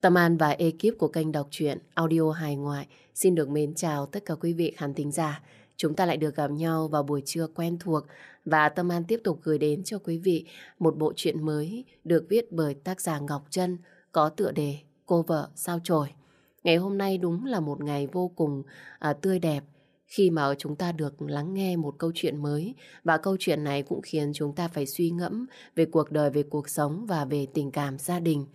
Tâm An và ekip của kênh đọc truyện audio hài ngoại xin được mến chào tất cả quý vị khán thính giả. Chúng ta lại được gặp nhau vào buổi trưa quen thuộc và Tâm An tiếp tục gửi đến cho quý vị một bộ truyện mới được viết bởi tác giả Ngọc Trân có tựa đề Cô vợ sao trời. Ngày hôm nay đúng là một ngày vô cùng à, tươi đẹp khi mà chúng ta được lắng nghe một câu chuyện mới và câu chuyện này cũng khiến chúng ta phải suy ngẫm về cuộc đời, về cuộc sống và về tình cảm gia đình.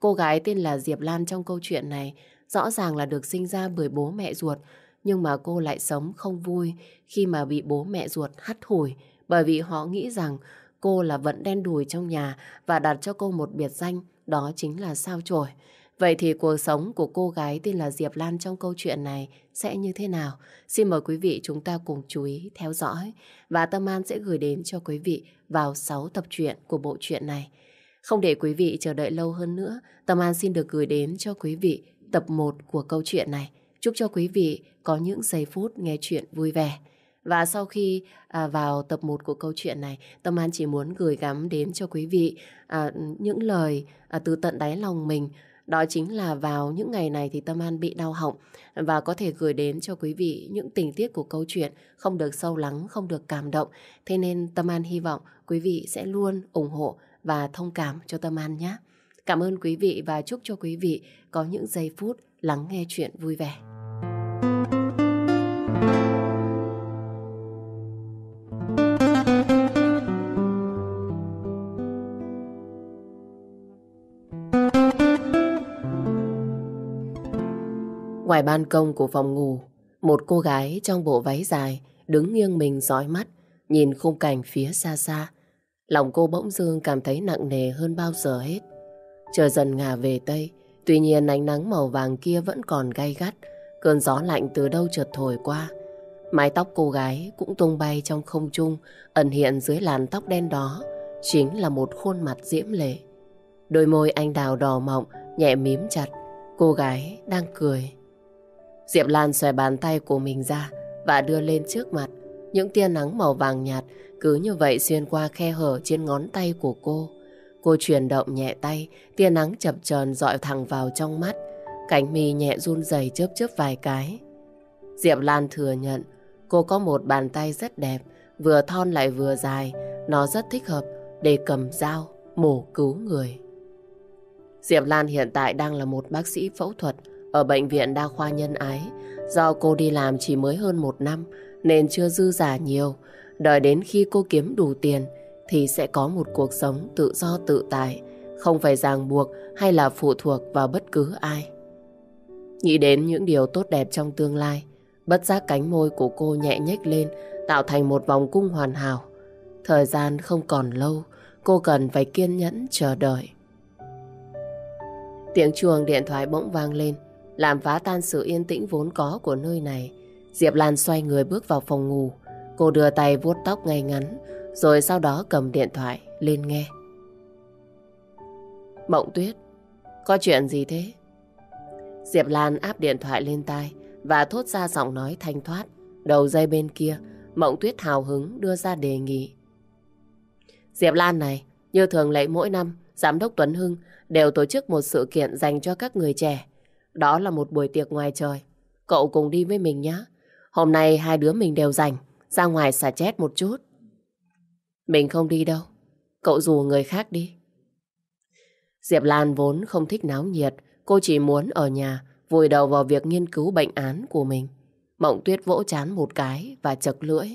Cô gái tên là Diệp Lan trong câu chuyện này rõ ràng là được sinh ra bởi bố mẹ ruột nhưng mà cô lại sống không vui khi mà bị bố mẹ ruột hắt hủi bởi vì họ nghĩ rằng cô là vận đen đùi trong nhà và đặt cho cô một biệt danh đó chính là sao chổi. Vậy thì cuộc sống của cô gái tên là Diệp Lan trong câu chuyện này sẽ như thế nào? Xin mời quý vị chúng ta cùng chú ý theo dõi và Tâm An sẽ gửi đến cho quý vị vào 6 tập truyện của bộ truyện này. Không để quý vị chờ đợi lâu hơn nữa, Tâm An xin được gửi đến cho quý vị tập 1 của câu chuyện này. Chúc cho quý vị có những giây phút nghe chuyện vui vẻ. Và sau khi à, vào tập 1 của câu chuyện này, Tâm An chỉ muốn gửi gắm đến cho quý vị à, những lời à, từ tận đáy lòng mình đó chính là vào những ngày này thì Tâm An bị đau họng và có thể gửi đến cho quý vị những tình tiết của câu chuyện không được sâu lắng, không được cảm động. Thế nên Tâm An hy vọng quý vị sẽ luôn ủng hộ và thông cảm cho Tâm An nhé. Cảm ơn quý vị và chúc cho quý vị có những giây phút lắng nghe chuyện vui vẻ. Ngoài ban công của phòng ngủ, một cô gái trong bộ váy dài đứng nghiêng mình dõi mắt, nhìn khung cảnh phía xa xa. Lòng cô bỗng dưng cảm thấy nặng nề hơn bao giờ hết. Trời dần ngả về Tây, tuy nhiên ánh nắng màu vàng kia vẫn còn gay gắt, cơn gió lạnh từ đâu chợt thổi qua. Mái tóc cô gái cũng tung bay trong không trung, ẩn hiện dưới làn tóc đen đó, chính là một khuôn mặt diễm lệ. Đôi môi anh đào đỏ mọng, nhẹ mím chặt, cô gái đang cười. Diệp Lan xòe bàn tay của mình ra và đưa lên trước mặt. Những tia nắng màu vàng nhạt cứ như vậy xuyên qua khe hở trên ngón tay của cô. Cô chuyển động nhẹ tay, tia nắng chập chờn dọi thẳng vào trong mắt. Cánh mi nhẹ run rẩy chớp chớp vài cái. Diệp Lan thừa nhận cô có một bàn tay rất đẹp, vừa thon lại vừa dài. Nó rất thích hợp để cầm dao, mổ cứu người. Diệp Lan hiện tại đang là một bác sĩ phẫu thuật ở bệnh viện đa khoa nhân ái. Do cô đi làm chỉ mới hơn một năm nên chưa dư giả nhiều. Đợi đến khi cô kiếm đủ tiền thì sẽ có một cuộc sống tự do tự tại, không phải ràng buộc hay là phụ thuộc vào bất cứ ai. Nghĩ đến những điều tốt đẹp trong tương lai, bất giác cánh môi của cô nhẹ nhếch lên, tạo thành một vòng cung hoàn hảo. Thời gian không còn lâu, cô cần phải kiên nhẫn chờ đợi. Tiếng chuông điện thoại bỗng vang lên, làm phá tan sự yên tĩnh vốn có của nơi này. Diệp Lan xoay người bước vào phòng ngủ. Cô đưa tay vuốt tóc ngay ngắn, rồi sau đó cầm điện thoại lên nghe. Mộng Tuyết, có chuyện gì thế? Diệp Lan áp điện thoại lên tai và thốt ra giọng nói thanh thoát. Đầu dây bên kia, Mộng Tuyết hào hứng đưa ra đề nghị. Diệp Lan này, như thường lệ mỗi năm, Giám đốc Tuấn Hưng đều tổ chức một sự kiện dành cho các người trẻ. Đó là một buổi tiệc ngoài trời. Cậu cùng đi với mình nhé. Hôm nay hai đứa mình đều rảnh, ra ngoài xả chết một chút. Mình không đi đâu. Cậu rủ người khác đi. Diệp Lan vốn không thích náo nhiệt, cô chỉ muốn ở nhà vùi đầu vào việc nghiên cứu bệnh án của mình. Mộng tuyết vỗ chán một cái và chật lưỡi.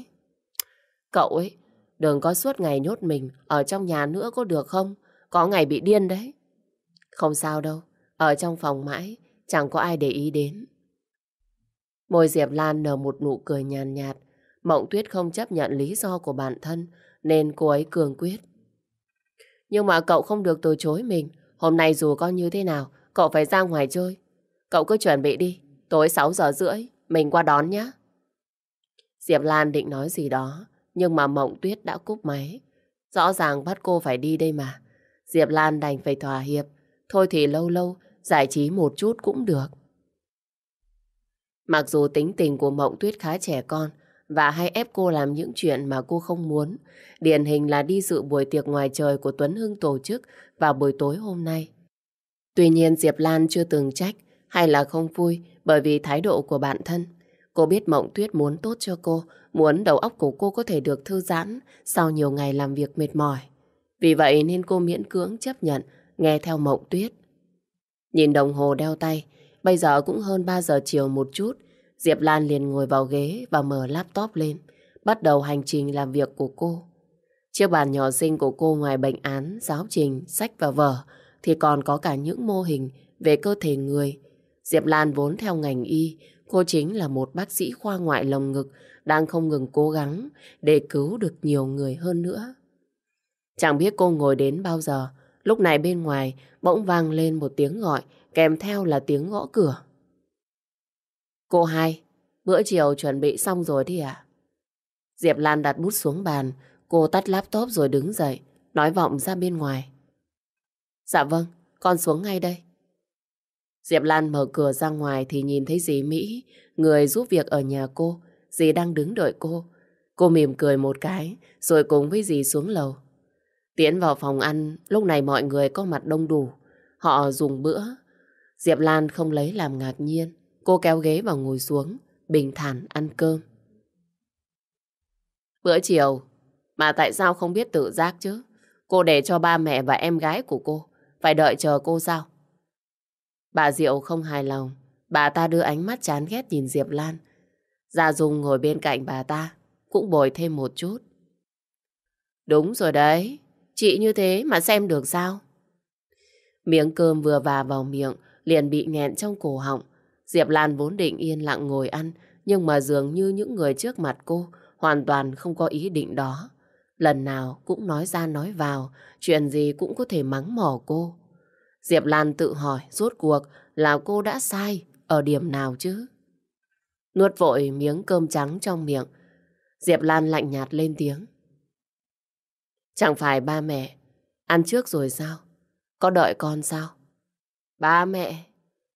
Cậu ấy, đừng có suốt ngày nhốt mình ở trong nhà nữa có được không? Có ngày bị điên đấy. Không sao đâu, ở trong phòng mãi, chẳng có ai để ý đến. Môi Diệp Lan nở một nụ cười nhàn nhạt, Mộng Tuyết không chấp nhận lý do của bản thân, nên cô ấy cường quyết. Nhưng mà cậu không được từ chối mình, hôm nay dù con như thế nào, cậu phải ra ngoài chơi. Cậu cứ chuẩn bị đi, tối 6 giờ rưỡi, mình qua đón nhé. Diệp Lan định nói gì đó, nhưng mà Mộng Tuyết đã cúp máy. Rõ ràng bắt cô phải đi đây mà. Diệp Lan đành phải thỏa hiệp. Thôi thì lâu lâu giải trí một chút cũng được. Mặc dù tính tình của Mộng Tuyết khá trẻ con và hay ép cô làm những chuyện mà cô không muốn, điển hình là đi dự buổi tiệc ngoài trời của Tuấn Hưng tổ chức vào buổi tối hôm nay. Tuy nhiên Diệp Lan chưa từng trách hay là không vui bởi vì thái độ của bản thân. Cô biết Mộng Tuyết muốn tốt cho cô, muốn đầu óc của cô có thể được thư giãn sau nhiều ngày làm việc mệt mỏi. Vì vậy nên cô miễn cưỡng chấp nhận nghe theo Mộng Tuyết. Nhìn đồng hồ đeo tay, bây giờ cũng hơn 3 giờ chiều một chút, Diệp Lan liền ngồi vào ghế và mở laptop lên, bắt đầu hành trình làm việc của cô. Chiếc bàn nhỏ xinh của cô ngoài bệnh án, giáo trình, sách và vở thì còn có cả những mô hình về cơ thể người. Diệp Lan vốn theo ngành y, cô chính là một bác sĩ khoa ngoại lồng ngực đang không ngừng cố gắng để cứu được nhiều người hơn nữa. Chẳng biết cô ngồi đến bao giờ, lúc này bên ngoài bỗng vang lên một tiếng gọi kèm theo là tiếng gõ cửa. Cô hai, bữa chiều chuẩn bị xong rồi đi à? Diệp Lan đặt bút xuống bàn, cô tắt laptop rồi đứng dậy, nói vọng ra bên ngoài. Dạ vâng, con xuống ngay đây. Diệp Lan mở cửa ra ngoài thì nhìn thấy dì Mỹ, người giúp việc ở nhà cô. Dì đang đứng đợi cô. Cô mỉm cười một cái, rồi cùng với dì xuống lầu. Tiến vào phòng ăn, lúc này mọi người có mặt đông đủ. Họ dùng bữa. Diệp Lan không lấy làm ngạc nhiên. Cô kéo ghế và ngồi xuống, bình thản ăn cơm. Bữa chiều, mà tại sao không biết tự giác chứ? Cô để cho ba mẹ và em gái của cô phải đợi chờ cô sao? Bà Diệu không hài lòng. Bà ta đưa ánh mắt chán ghét nhìn Diệp Lan. Gia Dung ngồi bên cạnh bà ta, cũng bồi thêm một chút. Đúng rồi đấy, chị như thế mà xem được sao? Miếng cơm vừa vào vào miệng, liền bị nghẹn trong cổ họng. Diệp Lan vốn định yên lặng ngồi ăn, nhưng mà dường như những người trước mặt cô hoàn toàn không có ý định đó. Lần nào cũng nói ra nói vào, chuyện gì cũng có thể mắng mỏ cô. Diệp Lan tự hỏi rốt cuộc là cô đã sai ở điểm nào chứ? Nuốt vội miếng cơm trắng trong miệng, Diệp Lan lạnh nhạt lên tiếng. Chẳng phải ba mẹ ăn trước rồi sao? Có đợi con sao? Ba mẹ,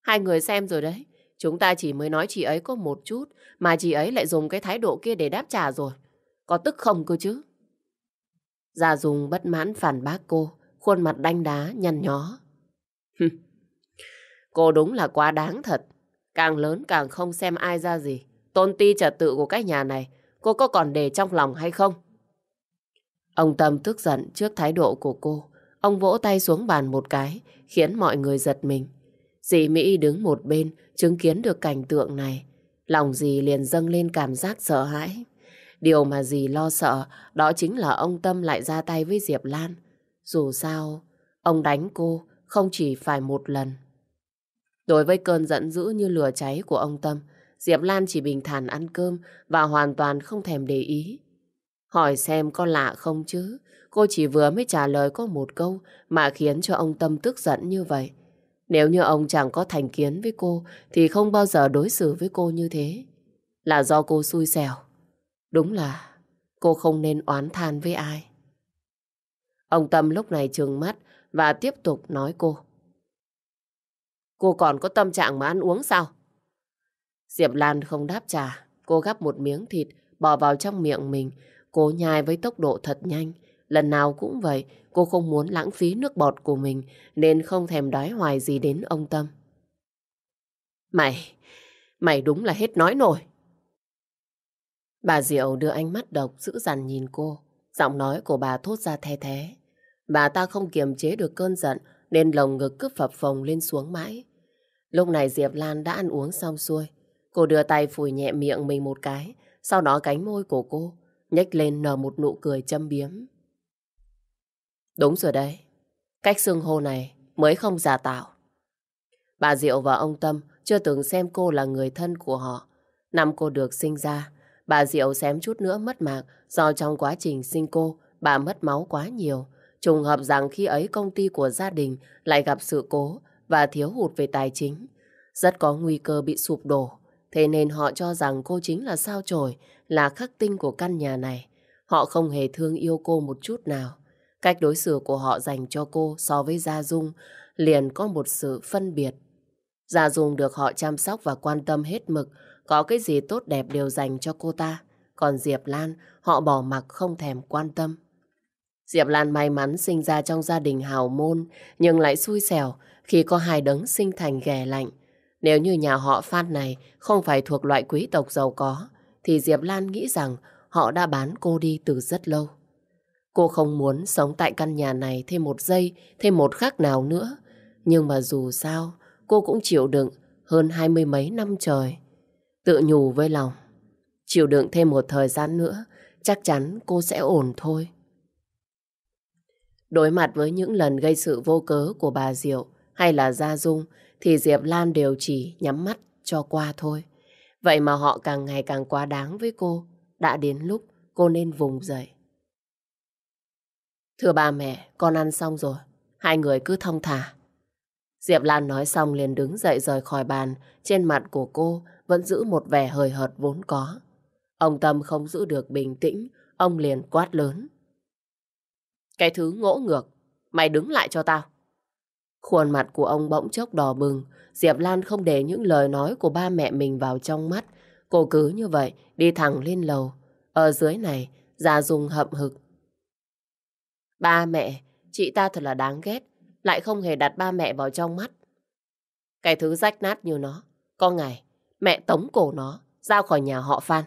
hai người xem rồi đấy. Chúng ta chỉ mới nói chị ấy có một chút, mà chị ấy lại dùng cái thái độ kia để đáp trả rồi. Có tức không cơ chứ? Gia Dung bất mãn phản bác cô, khuôn mặt đanh đá, nhăn nhó. cô đúng là quá đáng thật. Càng lớn càng không xem ai ra gì. Tôn ti trật tự của cái nhà này, cô có còn để trong lòng hay không? Ông Tâm tức giận trước thái độ của cô. Ông vỗ tay xuống bàn một cái, khiến mọi người giật mình. Dì Mỹ đứng một bên, chứng kiến được cảnh tượng này. Lòng dì liền dâng lên cảm giác sợ hãi. Điều mà dì lo sợ đó chính là ông Tâm lại ra tay với Diệp Lan. Dù sao, ông đánh cô không chỉ phải một lần. Đối với cơn giận dữ như lửa cháy của ông Tâm, Diệp Lan chỉ bình thản ăn cơm và hoàn toàn không thèm để ý. Hỏi xem có lạ không chứ? Cô chỉ vừa mới trả lời có một câu mà khiến cho ông Tâm tức giận như vậy. Nếu như ông chẳng có thành kiến với cô, thì không bao giờ đối xử với cô như thế. Là do cô xui xẻo. Đúng là cô không nên oán than với ai. Ông Tâm lúc này trừng mắt và tiếp tục nói cô. Cô còn có tâm trạng mà ăn uống sao? Diệp Lan không đáp trả. Cô gắp một miếng thịt bỏ vào trong miệng mình. Cô nhai với tốc độ thật nhanh. Lần nào cũng vậy, cô không muốn lãng phí nước bọt của mình nên không thèm đói hoài gì đến ông Tâm. Mày, mày đúng là hết nói nổi. Bà Diệu đưa ánh mắt độc dữ dằn nhìn cô. Giọng nói của bà thốt ra the thế. Bà ta không kiềm chế được cơn giận nên lồng ngực cứ phập phồng lên xuống mãi. Lúc này Diệp Lan đã ăn uống xong xuôi. Cô đưa tay phủi nhẹ miệng mình một cái, sau đó cánh môi của cô nhếch lên nở một nụ cười châm biếm. Đúng rồi đấy, cách xưng hô này mới không giả tạo. Bà Diệu và ông Tâm chưa từng xem cô là người thân của họ. Năm cô được sinh ra, bà Diệu xém chút nữa mất mạng do trong quá trình sinh cô, bà mất máu quá nhiều. Trùng hợp rằng khi ấy công ty của gia đình lại gặp sự cố và thiếu hụt về tài chính. Rất có nguy cơ bị sụp đổ. Thế nên họ cho rằng cô chính là sao chổi, là khắc tinh của căn nhà này. Họ không hề thương yêu cô một chút nào. Cách đối xử của họ dành cho cô so với Gia Dung liền có một sự phân biệt. Gia Dung được họ chăm sóc và quan tâm hết mực, có cái gì tốt đẹp đều dành cho cô ta. Còn Diệp Lan, họ bỏ mặc không thèm quan tâm. Diệp Lan may mắn sinh ra trong gia đình hào môn, nhưng lại xui xẻo khi có hai đấng sinh thành ghẻ lạnh. Nếu như nhà họ Phan này không phải thuộc loại quý tộc giàu có, thì Diệp Lan nghĩ rằng họ đã bán cô đi từ rất lâu. Cô không muốn sống tại căn nhà này thêm một giây, thêm một khắc nào nữa. Nhưng mà dù sao, cô cũng chịu đựng hơn hai mươi mấy năm trời. Tự nhủ với lòng, chịu đựng thêm một thời gian nữa, chắc chắn cô sẽ ổn thôi. Đối mặt với những lần gây sự vô cớ của bà Diệu hay là Gia Dung thì Diệp Lan đều chỉ nhắm mắt cho qua thôi. Vậy mà họ càng ngày càng quá đáng với cô. Đã đến lúc cô nên vùng dậy. Thưa ba mẹ, con ăn xong rồi. Hai người cứ thông thả. Diệp Lan nói xong liền đứng dậy rời khỏi bàn. Trên mặt của cô vẫn giữ một vẻ hời hợt vốn có. Ông Tâm không giữ được bình tĩnh. Ông liền quát lớn. Cái thứ ngỗ ngược. Mày đứng lại cho tao. Khuôn mặt của ông bỗng chốc đỏ bừng. Diệp Lan không để những lời nói của ba mẹ mình vào trong mắt. Cô cứ như vậy đi thẳng lên lầu. Ở dưới này, Gia Dung hậm hực. Ba mẹ, chị ta thật là đáng ghét. Lại không hề đặt ba mẹ vào trong mắt. Cái thứ rách nát như nó. Có ngày, mẹ tống cổ nó ra khỏi nhà họ Phan.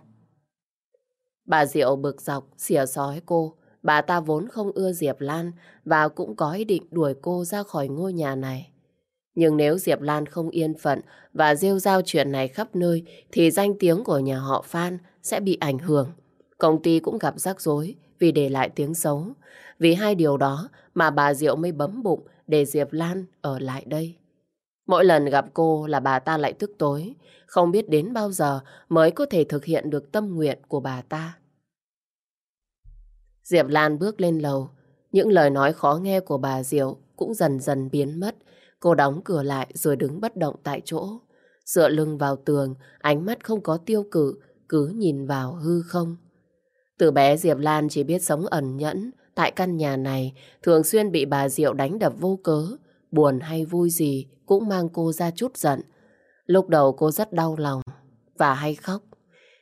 Bà Diệu bực dọc, xỉa sói cô. Bà ta vốn không ưa Diệp Lan và cũng có ý định đuổi cô ra khỏi ngôi nhà này. Nhưng nếu Diệp Lan không yên phận và rêu rao chuyện này khắp nơi thì danh tiếng của nhà họ Phan sẽ bị ảnh hưởng. Công ty cũng gặp rắc rối vì để lại tiếng xấu. Vì hai điều đó mà bà Diệu mới bấm bụng để Diệp Lan ở lại đây. Mỗi lần gặp cô là bà ta lại thức tối, không biết đến bao giờ mới có thể thực hiện được tâm nguyện của bà ta. Diệp Lan bước lên lầu, những lời nói khó nghe của bà Diệu cũng dần dần biến mất. Cô đóng cửa lại rồi đứng bất động tại chỗ. Dựa lưng vào tường, ánh mắt không có tiêu cự, cứ nhìn vào hư không. Từ bé Diệp Lan chỉ biết sống ẩn nhẫn, tại căn nhà này thường xuyên bị bà Diệu đánh đập vô cớ, buồn hay vui gì cũng mang cô ra chút giận. Lúc đầu cô rất đau lòng và hay khóc.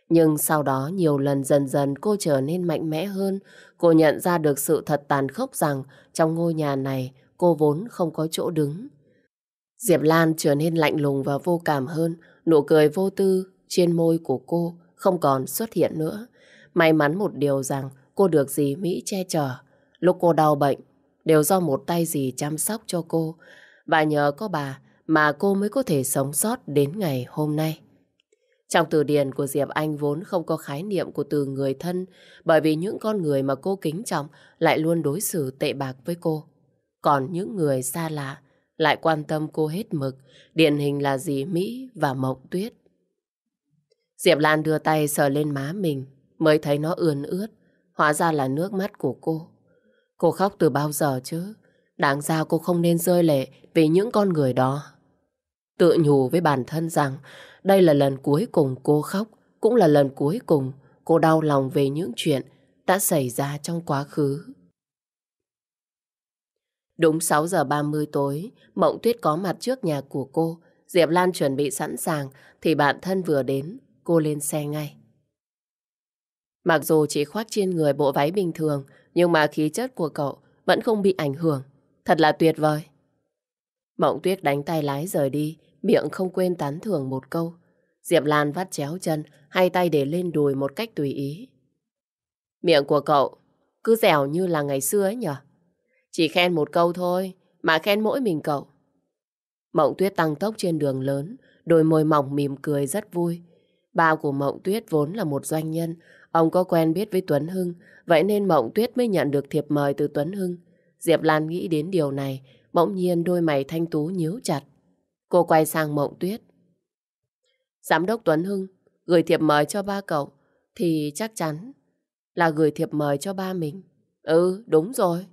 Nhưng sau đó nhiều lần dần dần cô trở nên mạnh mẽ hơn. Cô nhận ra được sự thật tàn khốc rằng trong ngôi nhà này cô vốn không có chỗ đứng. Diệp Lan trở nên lạnh lùng và vô cảm hơn. Nụ cười vô tư trên môi của cô không còn xuất hiện nữa. May mắn một điều rằng cô được dì Mỹ che chở. Lúc cô đau bệnh, đều do một tay dì chăm sóc cho cô. Và nhờ có bà mà cô mới có thể sống sót đến ngày hôm nay. Trong từ điển của Diệp Anh vốn không có khái niệm của từ người thân, bởi vì những con người mà cô kính trọng lại luôn đối xử tệ bạc với cô. Còn những người xa lạ lại quan tâm cô hết mực, điển hình là dì Mỹ và Mộng Tuyết. Diệp Lan đưa tay sờ lên má mình, mới thấy nó ươn ướt, hóa ra là nước mắt của cô. Cô khóc từ bao giờ chứ? Đáng ra cô không nên rơi lệ vì những con người đó. Tự nhủ với bản thân rằng đây là lần cuối cùng cô khóc, cũng là lần cuối cùng cô đau lòng về những chuyện đã xảy ra trong quá khứ. Đúng 6 giờ 30 tối, Mộng Tuyết có mặt trước nhà của cô. Diệp Lan chuẩn bị sẵn sàng thì bạn thân vừa đến, cô lên xe ngay. Mặc dù chỉ khoác trên người bộ váy bình thường, nhưng mà khí chất của cậu vẫn không bị ảnh hưởng. Thật là tuyệt vời. Mộng Tuyết đánh tay lái rời đi, miệng không quên tán thưởng một câu. Diệp Lan vắt chéo chân, hai tay để lên đùi một cách tùy ý. Miệng của cậu cứ dẻo như là ngày xưa ấy nhở? Chỉ khen một câu thôi, mà khen mỗi mình cậu. Mộng Tuyết tăng tốc trên đường lớn, đôi môi mỏng mỉm cười rất vui. Ba của Mộng Tuyết vốn là một doanh nhân, ông có quen biết với Tuấn Hưng, vậy nên Mộng Tuyết mới nhận được thiệp mời từ Tuấn Hưng. Diệp Lan nghĩ đến điều này, bỗng nhiên đôi mày thanh tú nhíu chặt. Cô quay sang Mộng Tuyết. Giám đốc Tuấn Hưng gửi thiệp mời cho ba cậu thì chắc chắn là gửi thiệp mời cho ba mình. Ừ, đúng rồi.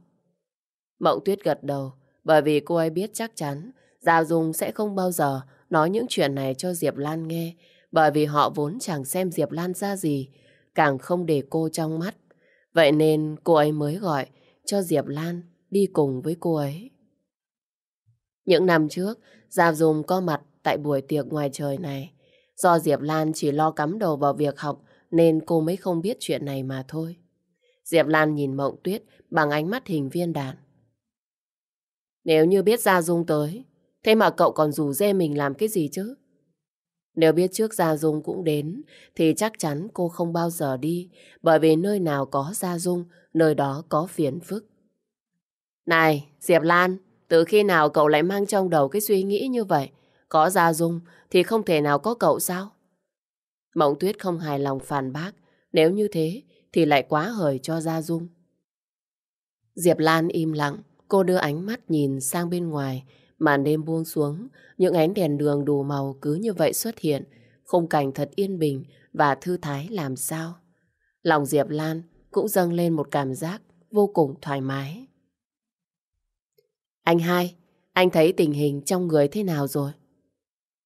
Mộng Tuyết gật đầu bởi vì cô ấy biết chắc chắn Gia Dung sẽ không bao giờ nói những chuyện này cho Diệp Lan nghe bởi vì họ vốn chẳng xem Diệp Lan ra gì càng không để cô trong mắt. Vậy nên cô ấy mới gọi cho Diệp Lan đi cùng với cô ấy. Những năm trước, Gia Dung có mặt tại buổi tiệc ngoài trời này. Do Diệp Lan chỉ lo cắm đầu vào việc học nên cô mới không biết chuyện này mà thôi. Diệp Lan nhìn Mộng Tuyết bằng ánh mắt hình viên đạn. Nếu như biết Gia Dung tới, thế mà cậu còn rủ dê mình làm cái gì chứ? Nếu biết trước Gia Dung cũng đến, thì chắc chắn cô không bao giờ đi, bởi vì nơi nào có Gia Dung, nơi đó có phiền phức. Này, Diệp Lan, từ khi nào cậu lại mang trong đầu cái suy nghĩ như vậy? Có Gia Dung thì không thể nào có cậu sao? Mộng Tuyết không hài lòng phản bác, nếu như thế thì lại quá hời cho Gia Dung. Diệp Lan im lặng, cô đưa ánh mắt nhìn sang bên ngoài, Màn đêm buông xuống, những ánh đèn đường đủ màu cứ như vậy xuất hiện, khung cảnh thật yên bình và thư thái làm sao. Lòng Diệp Lan cũng dâng lên một cảm giác vô cùng thoải mái. Anh hai, anh thấy tình hình trong người thế nào rồi?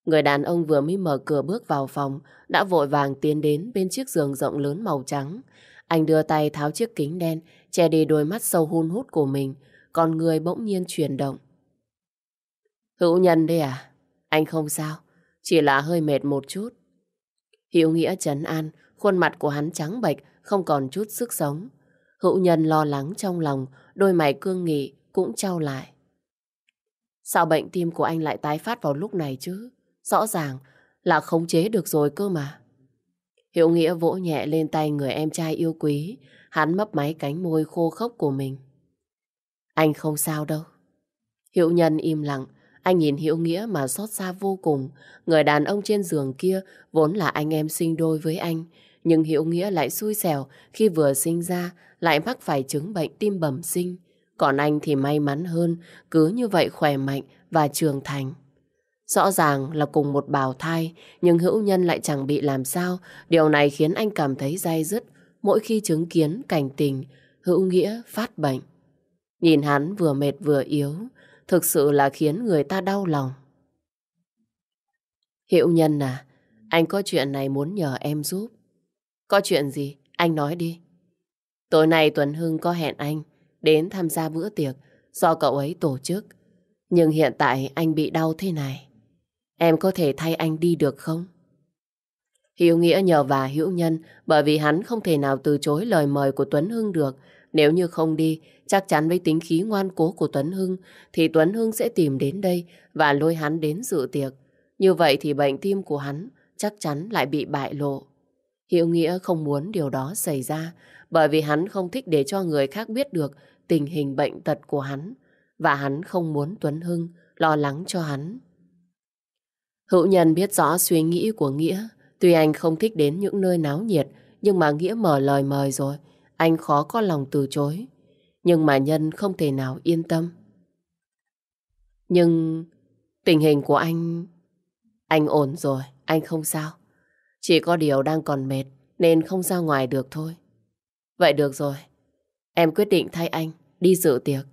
Người đàn ông vừa mới mở cửa bước vào phòng, đã vội vàng tiến đến bên chiếc giường rộng lớn màu trắng. Anh đưa tay tháo chiếc kính đen, che đi đôi mắt sâu hun hút của mình, còn người bỗng nhiên chuyển động. Hữu nhân đây à? Anh không sao, chỉ là hơi mệt một chút. Hiệu Nghĩa trấn an, khuôn mặt của hắn trắng bệch, không còn chút sức sống. Hữu nhân lo lắng trong lòng, đôi mày cương nghị cũng trao lại. Sao bệnh tim của anh lại tái phát vào lúc này chứ? Rõ ràng là khống chế được rồi cơ mà. Hiệu Nghĩa vỗ nhẹ lên tay người em trai yêu quý, hắn mấp máy cánh môi khô khốc của mình. Anh không sao đâu. Hiệu nhân im lặng, anh nhìn Hiệu Nghĩa mà xót xa vô cùng. Người đàn ông trên giường kia vốn là anh em sinh đôi với anh. Nhưng Hiệu Nghĩa lại xui xẻo khi vừa sinh ra lại mắc phải chứng bệnh tim bẩm sinh. Còn anh thì may mắn hơn, cứ như vậy khỏe mạnh và trưởng thành. Rõ ràng là cùng một bào thai, nhưng hữu nhân lại chẳng bị làm sao. Điều này khiến anh cảm thấy dai dứt mỗi khi chứng kiến cảnh tình hữu nghĩa phát bệnh. Nhìn hắn vừa mệt vừa yếu, thực sự là khiến người ta đau lòng. Hiệu nhân à, anh có chuyện này muốn nhờ em giúp. Có chuyện gì? Anh nói đi. Tối nay Tuấn Hưng có hẹn anh đến tham gia bữa tiệc do cậu ấy tổ chức. Nhưng hiện tại anh bị đau thế này. Em có thể thay anh đi được không? Hiếu Nghĩa nhờ và hữu nhân bởi vì hắn không thể nào từ chối lời mời của Tuấn Hưng được nếu như không đi, chắc chắn với tính khí ngoan cố của Tuấn Hưng, thì Tuấn Hưng sẽ tìm đến đây và lôi hắn đến dự tiệc. Như vậy thì bệnh tim của hắn chắc chắn lại bị bại lộ. Hiệu Nghĩa không muốn điều đó xảy ra, bởi vì hắn không thích để cho người khác biết được tình hình bệnh tật của hắn, và hắn không muốn Tuấn Hưng lo lắng cho hắn. Hữu nhân biết rõ suy nghĩ của Nghĩa, tuy anh không thích đến những nơi náo nhiệt, nhưng mà Nghĩa mở lời mời rồi, anh khó có lòng từ chối. Nhưng mà Nhân không thể nào yên tâm. Nhưng tình hình của anh... Anh ổn rồi, anh không sao. Chỉ có điều đang còn mệt nên không ra ngoài được thôi. Vậy được rồi, em quyết định thay anh đi dự tiệc.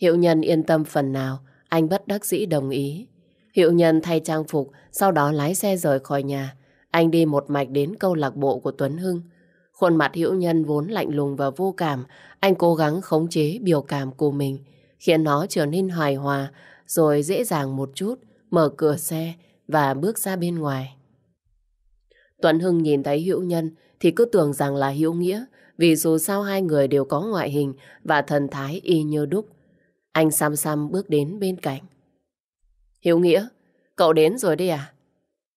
Hiệu nhân yên tâm phần nào, anh bất đắc dĩ đồng ý. Hiệu nhân thay trang phục, sau đó lái xe rời khỏi nhà. Anh đi một mạch đến câu lạc bộ của Tuấn Hưng. Khuôn mặt hữu nhân vốn lạnh lùng và vô cảm, anh cố gắng khống chế biểu cảm của mình, khiến nó trở nên hài hòa, rồi dễ dàng một chút, mở cửa xe và bước ra bên ngoài. Tuấn Hưng nhìn thấy hữu nhân thì cứ tưởng rằng là hữu nghĩa, vì dù sao hai người đều có ngoại hình và thần thái y như đúc. Anh xăm xăm bước đến bên cạnh. Hiếu nghĩa, cậu đến rồi đi à?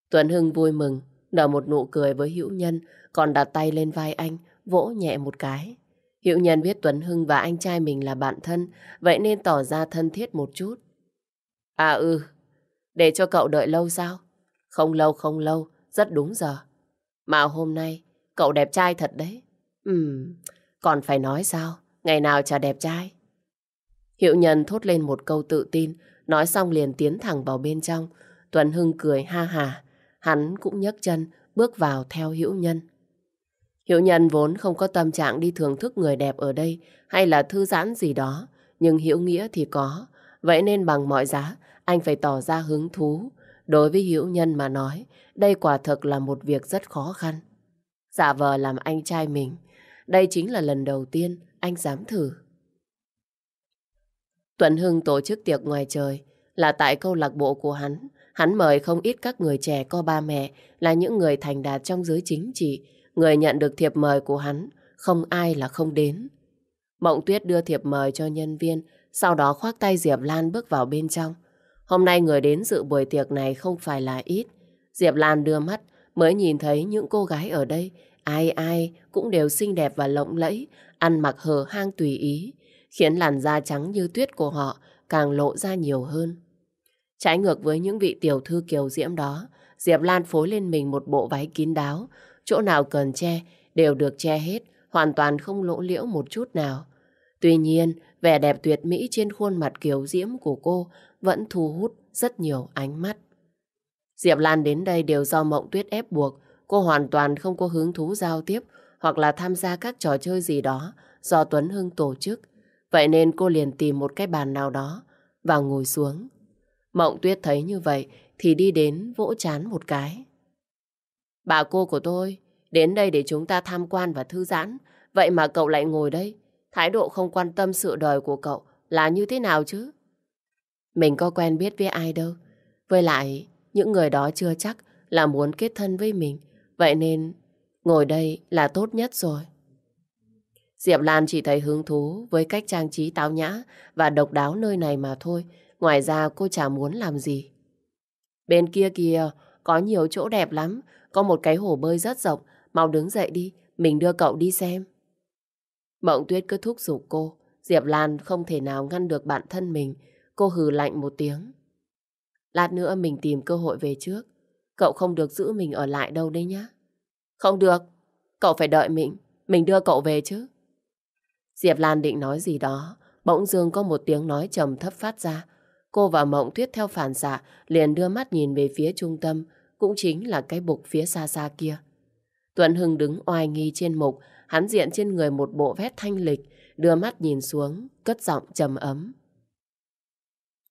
Tuấn Hưng vui mừng, nở một nụ cười với hữu nhân, còn đặt tay lên vai anh, vỗ nhẹ một cái. Hữu nhân biết Tuấn Hưng và anh trai mình là bạn thân, vậy nên tỏ ra thân thiết một chút. À ừ, để cho cậu đợi lâu sao? Không lâu không lâu, rất đúng giờ. Mà hôm nay, cậu đẹp trai thật đấy. Ừm, còn phải nói sao? Ngày nào chả đẹp trai? Hiệu nhân thốt lên một câu tự tin, nói xong liền tiến thẳng vào bên trong. Tuấn Hưng cười ha hà, hắn cũng nhấc chân, bước vào theo hữu nhân. hữu nhân vốn không có tâm trạng đi thưởng thức người đẹp ở đây hay là thư giãn gì đó, nhưng hữu Nghĩa thì có. Vậy nên bằng mọi giá, anh phải tỏ ra hứng thú. Đối với hữu Nhân mà nói, đây quả thực là một việc rất khó khăn. Giả vờ làm anh trai mình, đây chính là lần đầu tiên anh dám thử. Tuấn Hưng tổ chức tiệc ngoài trời là tại câu lạc bộ của hắn. Hắn mời không ít các người trẻ có ba mẹ là những người thành đạt trong giới chính trị Người nhận được thiệp mời của hắn không ai là không đến. Mộng Tuyết đưa thiệp mời cho nhân viên, sau đó khoác tay Diệp Lan bước vào bên trong. Hôm nay người đến dự buổi tiệc này không phải là ít. Diệp Lan đưa mắt mới nhìn thấy những cô gái ở đây, ai ai cũng đều xinh đẹp và lộng lẫy, ăn mặc hờ hang tùy ý, khiến làn da trắng như tuyết của họ càng lộ ra nhiều hơn. Trái ngược với những vị tiểu thư kiều diễm đó, Diệp Lan phối lên mình một bộ váy kín đáo, chỗ nào cần che đều được che hết, hoàn toàn không lỗ liễu một chút nào. Tuy nhiên, vẻ đẹp tuyệt mỹ trên khuôn mặt kiều diễm của cô vẫn thu hút rất nhiều ánh mắt. Diệp Lan đến đây đều do Mộng Tuyết ép buộc, cô hoàn toàn không có hứng thú giao tiếp hoặc là tham gia các trò chơi gì đó do Tuấn Hưng tổ chức. Vậy nên cô liền tìm một cái bàn nào đó và ngồi xuống. Mộng Tuyết thấy như vậy thì đi đến vỗ chán một cái. Bà cô của tôi đến đây để chúng ta tham quan và thư giãn. Vậy mà cậu lại ngồi đây. Thái độ không quan tâm sự đời của cậu là như thế nào chứ? Mình có quen biết với ai đâu. Với lại, những người đó chưa chắc là muốn kết thân với mình. Vậy nên, ngồi đây là tốt nhất rồi. Diệp Lan chỉ thấy hứng thú với cách trang trí táo nhã và độc đáo nơi này mà thôi. Ngoài ra cô chả muốn làm gì. Bên kia kìa, có nhiều chỗ đẹp lắm. Có một cái hồ bơi rất rộng. Mau đứng dậy đi, mình đưa cậu đi xem. Mộng Tuyết cứ thúc giục cô. Diệp Lan không thể nào ngăn được bản thân mình. Cô hừ lạnh một tiếng. Lát nữa mình tìm cơ hội về trước. Cậu không được giữ mình ở lại đâu đấy nhá. Không được. Cậu phải đợi mình. Mình đưa cậu về chứ. Diệp Lan định nói gì đó. Bỗng dương có một tiếng nói trầm thấp phát ra. Cô và Mộng Tuyết theo phản xạ liền đưa mắt nhìn về phía trung tâm, cũng chính là cái bục phía xa xa kia. Tuấn Hưng đứng oai nghi trên mục, hắn diện trên người một bộ vét thanh lịch, đưa mắt nhìn xuống, cất giọng trầm ấm.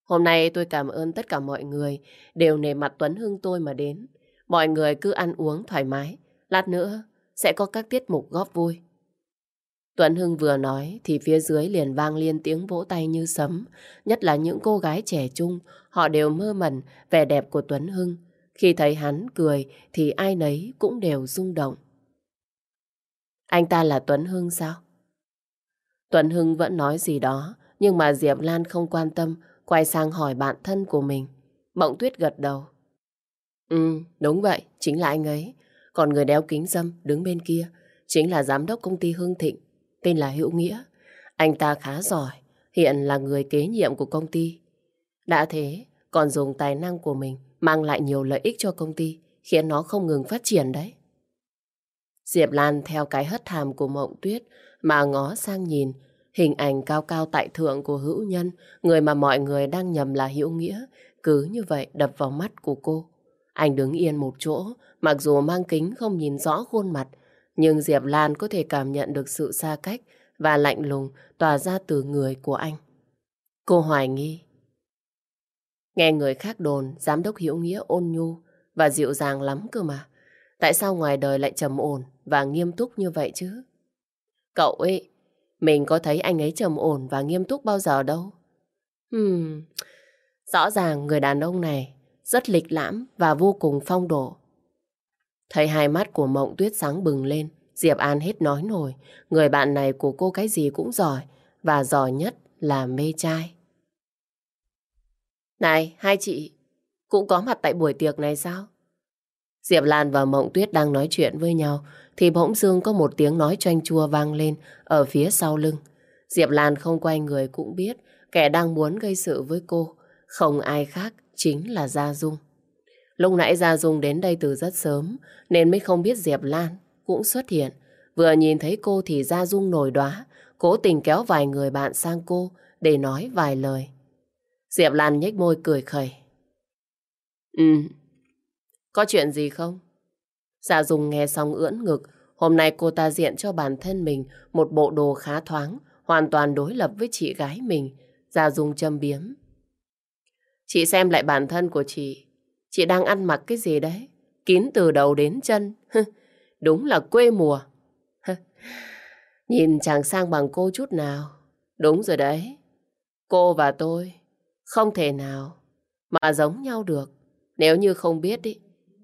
Hôm nay tôi cảm ơn tất cả mọi người đều nề mặt Tuấn Hưng tôi mà đến. Mọi người cứ ăn uống thoải mái. Lát nữa sẽ có các tiết mục góp vui. Tuấn Hưng vừa nói thì phía dưới liền vang liên tiếng vỗ tay như sấm. Nhất là những cô gái trẻ trung, họ đều mơ mẩn vẻ đẹp của Tuấn Hưng. Khi thấy hắn cười thì ai nấy cũng đều rung động. Anh ta là Tuấn Hưng sao? Tuấn Hưng vẫn nói gì đó, nhưng mà Diệp Lan không quan tâm, quay sang hỏi bạn thân của mình. Mộng Tuyết gật đầu. Ừ, đúng vậy, chính là anh ấy. Còn người đeo kính dâm đứng bên kia, chính là giám đốc công ty Hưng Thịnh, tên là Hữu Nghĩa. Anh ta khá giỏi, hiện là người kế nhiệm của công ty. Đã thế, còn dùng tài năng của mình mang lại nhiều lợi ích cho công ty, khiến nó không ngừng phát triển đấy. Diệp Lan theo cái hất hàm của Mộng Tuyết mà ngó sang nhìn hình ảnh cao cao tại thượng của hữu nhân, người mà mọi người đang nhầm là hữu nghĩa, cứ như vậy đập vào mắt của cô. Anh đứng yên một chỗ, mặc dù mang kính không nhìn rõ khuôn mặt, nhưng Diệp Lan có thể cảm nhận được sự xa cách và lạnh lùng tỏa ra từ người của anh. Cô hoài nghi. Nghe người khác đồn, giám đốc hiểu Nghĩa ôn nhu và dịu dàng lắm cơ mà. Tại sao ngoài đời lại trầm ổn và nghiêm túc như vậy chứ? Cậu ấy, mình có thấy anh ấy trầm ổn và nghiêm túc bao giờ đâu. Hmm, rõ ràng người đàn ông này rất lịch lãm và vô cùng phong độ. Thấy hai mắt của mộng tuyết sáng bừng lên, Diệp An hết nói nổi. Người bạn này của cô cái gì cũng giỏi, và giỏi nhất là mê trai. Này, hai chị, cũng có mặt tại buổi tiệc này sao? Diệp Lan và Mộng Tuyết đang nói chuyện với nhau, thì bỗng dưng có một tiếng nói chanh chua vang lên ở phía sau lưng. Diệp Lan không quay người cũng biết kẻ đang muốn gây sự với cô, không ai khác chính là Gia Dung. Lúc nãy Gia Dung đến đây từ rất sớm nên mới không biết Diệp Lan cũng xuất hiện. Vừa nhìn thấy cô thì Gia Dung nổi đoá, cố tình kéo vài người bạn sang cô để nói vài lời. Diệp Lan nhếch môi cười khẩy. Ừ, có chuyện gì không? gia Dung nghe xong ưỡn ngực, hôm nay cô ta diện cho bản thân mình một bộ đồ khá thoáng, hoàn toàn đối lập với chị gái mình. gia Dung châm biếm. Chị xem lại bản thân của chị, chị đang ăn mặc cái gì đấy? Kín từ đầu đến chân, đúng là quê mùa. Nhìn chẳng sang bằng cô chút nào. Đúng rồi đấy, cô và tôi không thể nào mà giống nhau được. Nếu như không biết ý,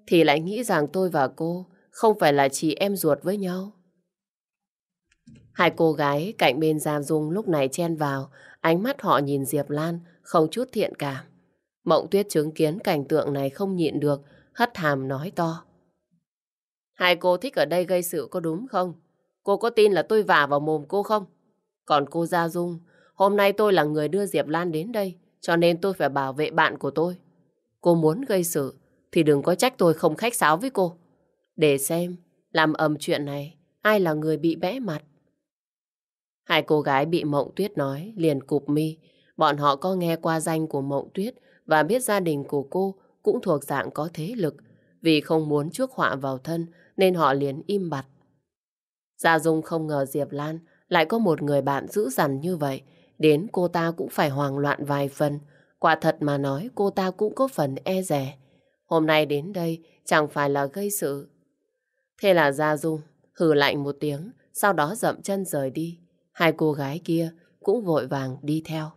thì lại nghĩ rằng tôi và cô không phải là chị em ruột với nhau. Hai cô gái cạnh bên Giang Dung lúc này chen vào, ánh mắt họ nhìn Diệp Lan không chút thiện cảm. Mộng Tuyết chứng kiến cảnh tượng này không nhịn được, hất hàm nói to. Hai cô thích ở đây gây sự có đúng không? Cô có tin là tôi vả vào mồm cô không? Còn cô Gia Dung, hôm nay tôi là người đưa Diệp Lan đến đây, cho nên tôi phải bảo vệ bạn của tôi. Cô muốn gây sự, thì đừng có trách tôi không khách sáo với cô. Để xem, làm ầm chuyện này, ai là người bị bẽ mặt. Hai cô gái bị Mộng Tuyết nói liền cụp mi. Bọn họ có nghe qua danh của Mộng Tuyết và biết gia đình của cô cũng thuộc dạng có thế lực. Vì không muốn chuốc họa vào thân nên họ liền im bặt. Gia Dung không ngờ Diệp Lan lại có một người bạn dữ dằn như vậy. Đến cô ta cũng phải hoang loạn vài phần. Quả thật mà nói cô ta cũng có phần e rẻ. Hôm nay đến đây chẳng phải là gây sự. Thế là Gia Dung hừ lạnh một tiếng, sau đó dậm chân rời đi. Hai cô gái kia cũng vội vàng đi theo.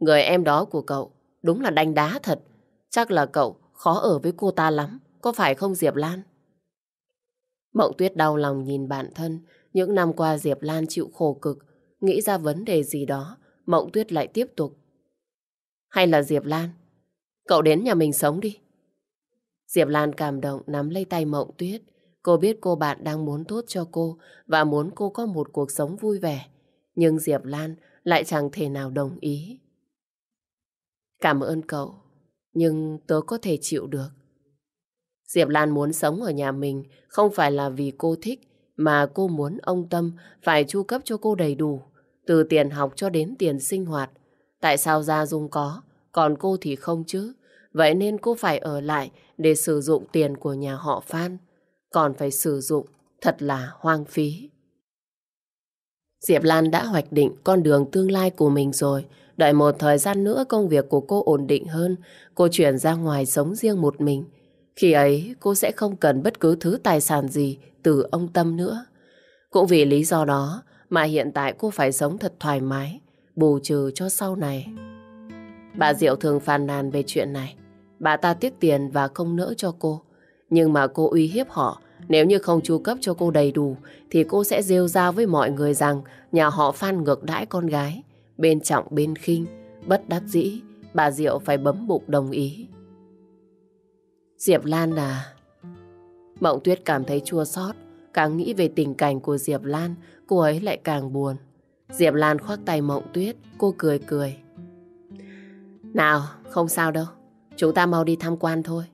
Người em đó của cậu đúng là đanh đá thật. Chắc là cậu khó ở với cô ta lắm, có phải không Diệp Lan? Mộng Tuyết đau lòng nhìn bản thân, những năm qua Diệp Lan chịu khổ cực, nghĩ ra vấn đề gì đó, Mộng Tuyết lại tiếp tục. Hay là Diệp Lan, cậu đến nhà mình sống đi. Diệp Lan cảm động nắm lấy tay Mộng Tuyết, Cô biết cô bạn đang muốn tốt cho cô và muốn cô có một cuộc sống vui vẻ. Nhưng Diệp Lan lại chẳng thể nào đồng ý. Cảm ơn cậu, nhưng tớ có thể chịu được. Diệp Lan muốn sống ở nhà mình không phải là vì cô thích, mà cô muốn ông Tâm phải chu cấp cho cô đầy đủ, từ tiền học cho đến tiền sinh hoạt. Tại sao Gia Dung có, còn cô thì không chứ? Vậy nên cô phải ở lại để sử dụng tiền của nhà họ Phan còn phải sử dụng thật là hoang phí. Diệp Lan đã hoạch định con đường tương lai của mình rồi. Đợi một thời gian nữa công việc của cô ổn định hơn, cô chuyển ra ngoài sống riêng một mình. Khi ấy cô sẽ không cần bất cứ thứ tài sản gì từ ông Tâm nữa. Cũng vì lý do đó mà hiện tại cô phải sống thật thoải mái, bù trừ cho sau này. Bà Diệu thường phàn nàn về chuyện này. Bà ta tiếc tiền và không nỡ cho cô. Nhưng mà cô uy hiếp họ, nếu như không chu cấp cho cô đầy đủ, thì cô sẽ rêu ra với mọi người rằng nhà họ Phan ngược đãi con gái. Bên trọng bên khinh, bất đắc dĩ, bà Diệu phải bấm bụng đồng ý. Diệp Lan à... Mộng Tuyết cảm thấy chua xót, càng nghĩ về tình cảnh của Diệp Lan, cô ấy lại càng buồn. Diệp Lan khoác tay Mộng Tuyết, cô cười cười. Nào, không sao đâu, chúng ta mau đi tham quan thôi.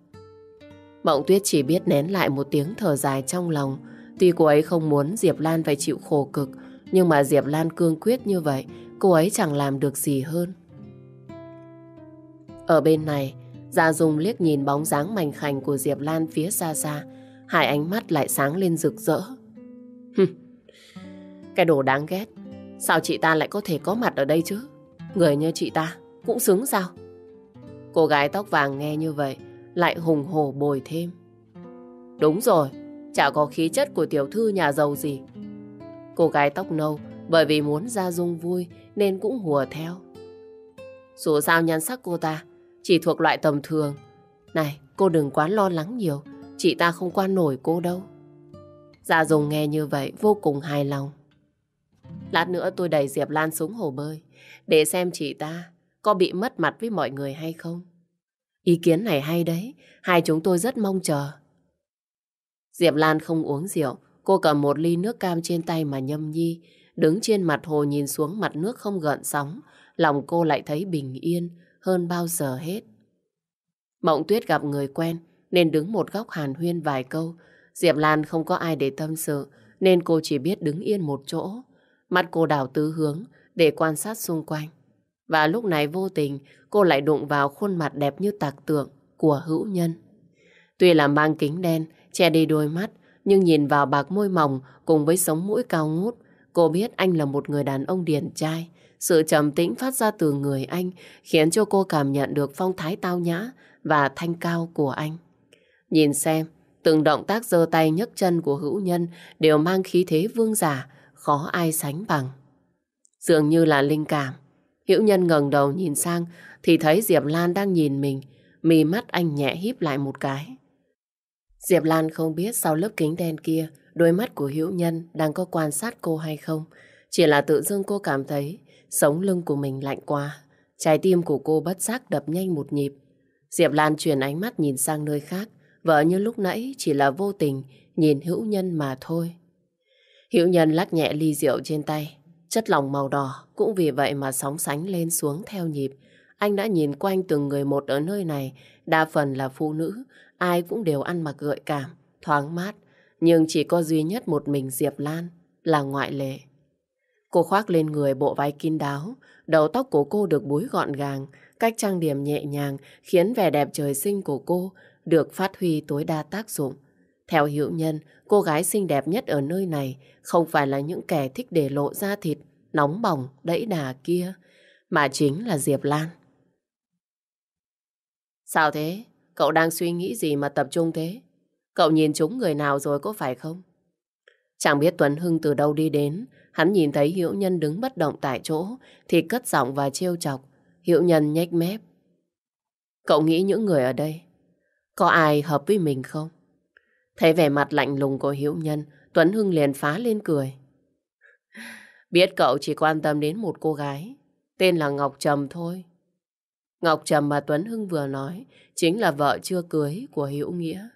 Mộng Tuyết chỉ biết nén lại một tiếng thở dài trong lòng. Tuy cô ấy không muốn Diệp Lan phải chịu khổ cực, nhưng mà Diệp Lan cương quyết như vậy, cô ấy chẳng làm được gì hơn. Ở bên này, Gia Dung liếc nhìn bóng dáng mảnh khảnh của Diệp Lan phía xa xa, hai ánh mắt lại sáng lên rực rỡ. Cái đồ đáng ghét, sao chị ta lại có thể có mặt ở đây chứ? Người như chị ta cũng xứng sao? Cô gái tóc vàng nghe như vậy, lại hùng hổ bồi thêm. Đúng rồi, chả có khí chất của tiểu thư nhà giàu gì. Cô gái tóc nâu bởi vì muốn gia dung vui nên cũng hùa theo. Dù sao nhan sắc cô ta chỉ thuộc loại tầm thường. Này, cô đừng quá lo lắng nhiều, chị ta không qua nổi cô đâu. Dạ dùng nghe như vậy vô cùng hài lòng. Lát nữa tôi đẩy Diệp Lan xuống hồ bơi để xem chị ta có bị mất mặt với mọi người hay không. Ý kiến này hay đấy, hai chúng tôi rất mong chờ. Diệp Lan không uống rượu, cô cầm một ly nước cam trên tay mà nhâm nhi, đứng trên mặt hồ nhìn xuống mặt nước không gợn sóng, lòng cô lại thấy bình yên hơn bao giờ hết. Mộng Tuyết gặp người quen nên đứng một góc hàn huyên vài câu. Diệp Lan không có ai để tâm sự nên cô chỉ biết đứng yên một chỗ. Mắt cô đảo tứ hướng để quan sát xung quanh. Và lúc này vô tình cô lại đụng vào khuôn mặt đẹp như tạc tượng của hữu nhân. Tuy là mang kính đen, che đi đôi mắt, nhưng nhìn vào bạc môi mỏng cùng với sống mũi cao ngút, cô biết anh là một người đàn ông điển trai. Sự trầm tĩnh phát ra từ người anh khiến cho cô cảm nhận được phong thái tao nhã và thanh cao của anh. Nhìn xem, từng động tác giơ tay nhấc chân của hữu nhân đều mang khí thế vương giả, khó ai sánh bằng. Dường như là linh cảm, Hữu Nhân ngẩng đầu nhìn sang thì thấy Diệp Lan đang nhìn mình, mì mắt anh nhẹ híp lại một cái. Diệp Lan không biết sau lớp kính đen kia đôi mắt của Hữu Nhân đang có quan sát cô hay không. Chỉ là tự dưng cô cảm thấy sống lưng của mình lạnh quá. Trái tim của cô bất giác đập nhanh một nhịp. Diệp Lan chuyển ánh mắt nhìn sang nơi khác. Vợ như lúc nãy chỉ là vô tình nhìn Hữu Nhân mà thôi. Hữu Nhân lắc nhẹ ly rượu trên tay. Chất lòng màu đỏ cũng vì vậy mà sóng sánh lên xuống theo nhịp. Anh đã nhìn quanh từng người một ở nơi này, đa phần là phụ nữ, ai cũng đều ăn mặc gợi cảm, thoáng mát, nhưng chỉ có duy nhất một mình Diệp Lan là ngoại lệ. Cô khoác lên người bộ váy kín đáo, đầu tóc của cô được búi gọn gàng, cách trang điểm nhẹ nhàng khiến vẻ đẹp trời sinh của cô được phát huy tối đa tác dụng. Theo hiệu nhân, cô gái xinh đẹp nhất ở nơi này không phải là những kẻ thích để lộ da thịt, nóng bỏng, đẫy đà kia, mà chính là Diệp Lan. Sao thế? Cậu đang suy nghĩ gì mà tập trung thế? Cậu nhìn chúng người nào rồi có phải không? Chẳng biết Tuấn Hưng từ đâu đi đến, hắn nhìn thấy hiệu Nhân đứng bất động tại chỗ, thì cất giọng và trêu chọc. hiệu Nhân nhếch mép. Cậu nghĩ những người ở đây, có ai hợp với mình không? Thấy vẻ mặt lạnh lùng của hiệu Nhân, Tuấn Hưng liền phá lên cười. Biết cậu chỉ quan tâm đến một cô gái, tên là Ngọc Trầm thôi. Ngọc Trầm mà Tuấn Hưng vừa nói chính là vợ chưa cưới của Hữu Nghĩa.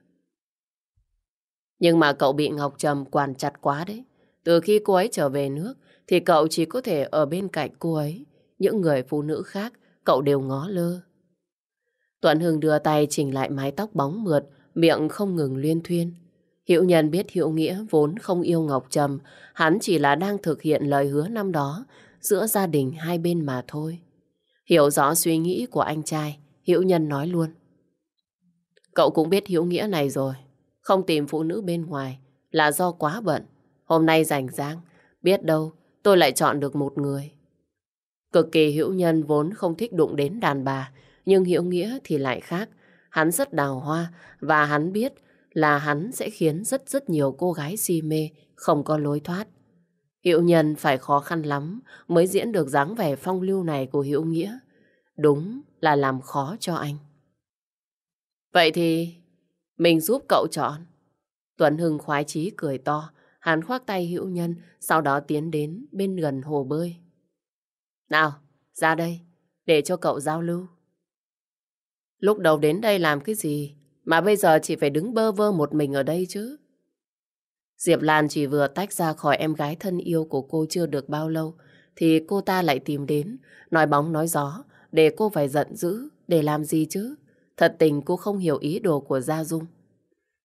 Nhưng mà cậu bị Ngọc Trầm quản chặt quá đấy. Từ khi cô ấy trở về nước thì cậu chỉ có thể ở bên cạnh cô ấy. Những người phụ nữ khác cậu đều ngó lơ. Tuấn Hưng đưa tay chỉnh lại mái tóc bóng mượt, miệng không ngừng liên thuyên. Hiệu nhân biết Hiệu Nghĩa vốn không yêu Ngọc Trầm, hắn chỉ là đang thực hiện lời hứa năm đó giữa gia đình hai bên mà thôi. Hiểu rõ suy nghĩ của anh trai, Hiểu Nhân nói luôn. Cậu cũng biết Hiểu Nghĩa này rồi, không tìm phụ nữ bên ngoài là do quá bận. Hôm nay rảnh rang, biết đâu tôi lại chọn được một người. Cực kỳ hữu Nhân vốn không thích đụng đến đàn bà, nhưng Hiểu Nghĩa thì lại khác. Hắn rất đào hoa và hắn biết là hắn sẽ khiến rất rất nhiều cô gái si mê, không có lối thoát. Hiệu nhân phải khó khăn lắm mới diễn được dáng vẻ phong lưu này của Hiệu Nghĩa. Đúng là làm khó cho anh. Vậy thì mình giúp cậu chọn. Tuấn Hưng khoái chí cười to, hắn khoác tay Hữu Nhân, sau đó tiến đến bên gần hồ bơi. Nào, ra đây, để cho cậu giao lưu. Lúc đầu đến đây làm cái gì mà bây giờ chỉ phải đứng bơ vơ một mình ở đây chứ? Diệp Lan chỉ vừa tách ra khỏi em gái thân yêu của cô chưa được bao lâu thì cô ta lại tìm đến, nói bóng nói gió để cô phải giận dữ, để làm gì chứ? Thật tình cô không hiểu ý đồ của Gia Dung.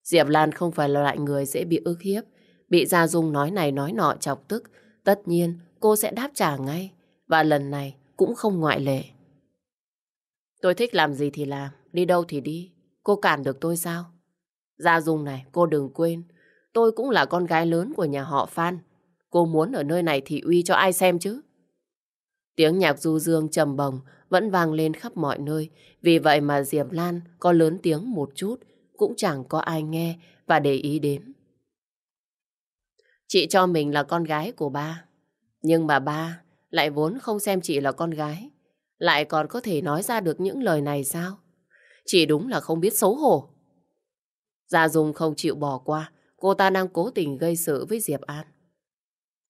Diệp Lan không phải là loại người dễ bị ức hiếp, bị Gia Dung nói này nói nọ chọc tức, tất nhiên cô sẽ đáp trả ngay, và lần này cũng không ngoại lệ. Tôi thích làm gì thì làm, đi đâu thì đi, cô cản được tôi sao? Gia Dung này, cô đừng quên, tôi cũng là con gái lớn của nhà họ Phan. Cô muốn ở nơi này thì uy cho ai xem chứ? Tiếng nhạc du dương trầm bồng vẫn vang lên khắp mọi nơi. Vì vậy mà Diệp Lan có lớn tiếng một chút, cũng chẳng có ai nghe và để ý đến. Chị cho mình là con gái của ba. Nhưng mà ba lại vốn không xem chị là con gái. Lại còn có thể nói ra được những lời này sao? Chị đúng là không biết xấu hổ. Gia Dung không chịu bỏ qua. Cô ta đang cố tình gây sự với Diệp An.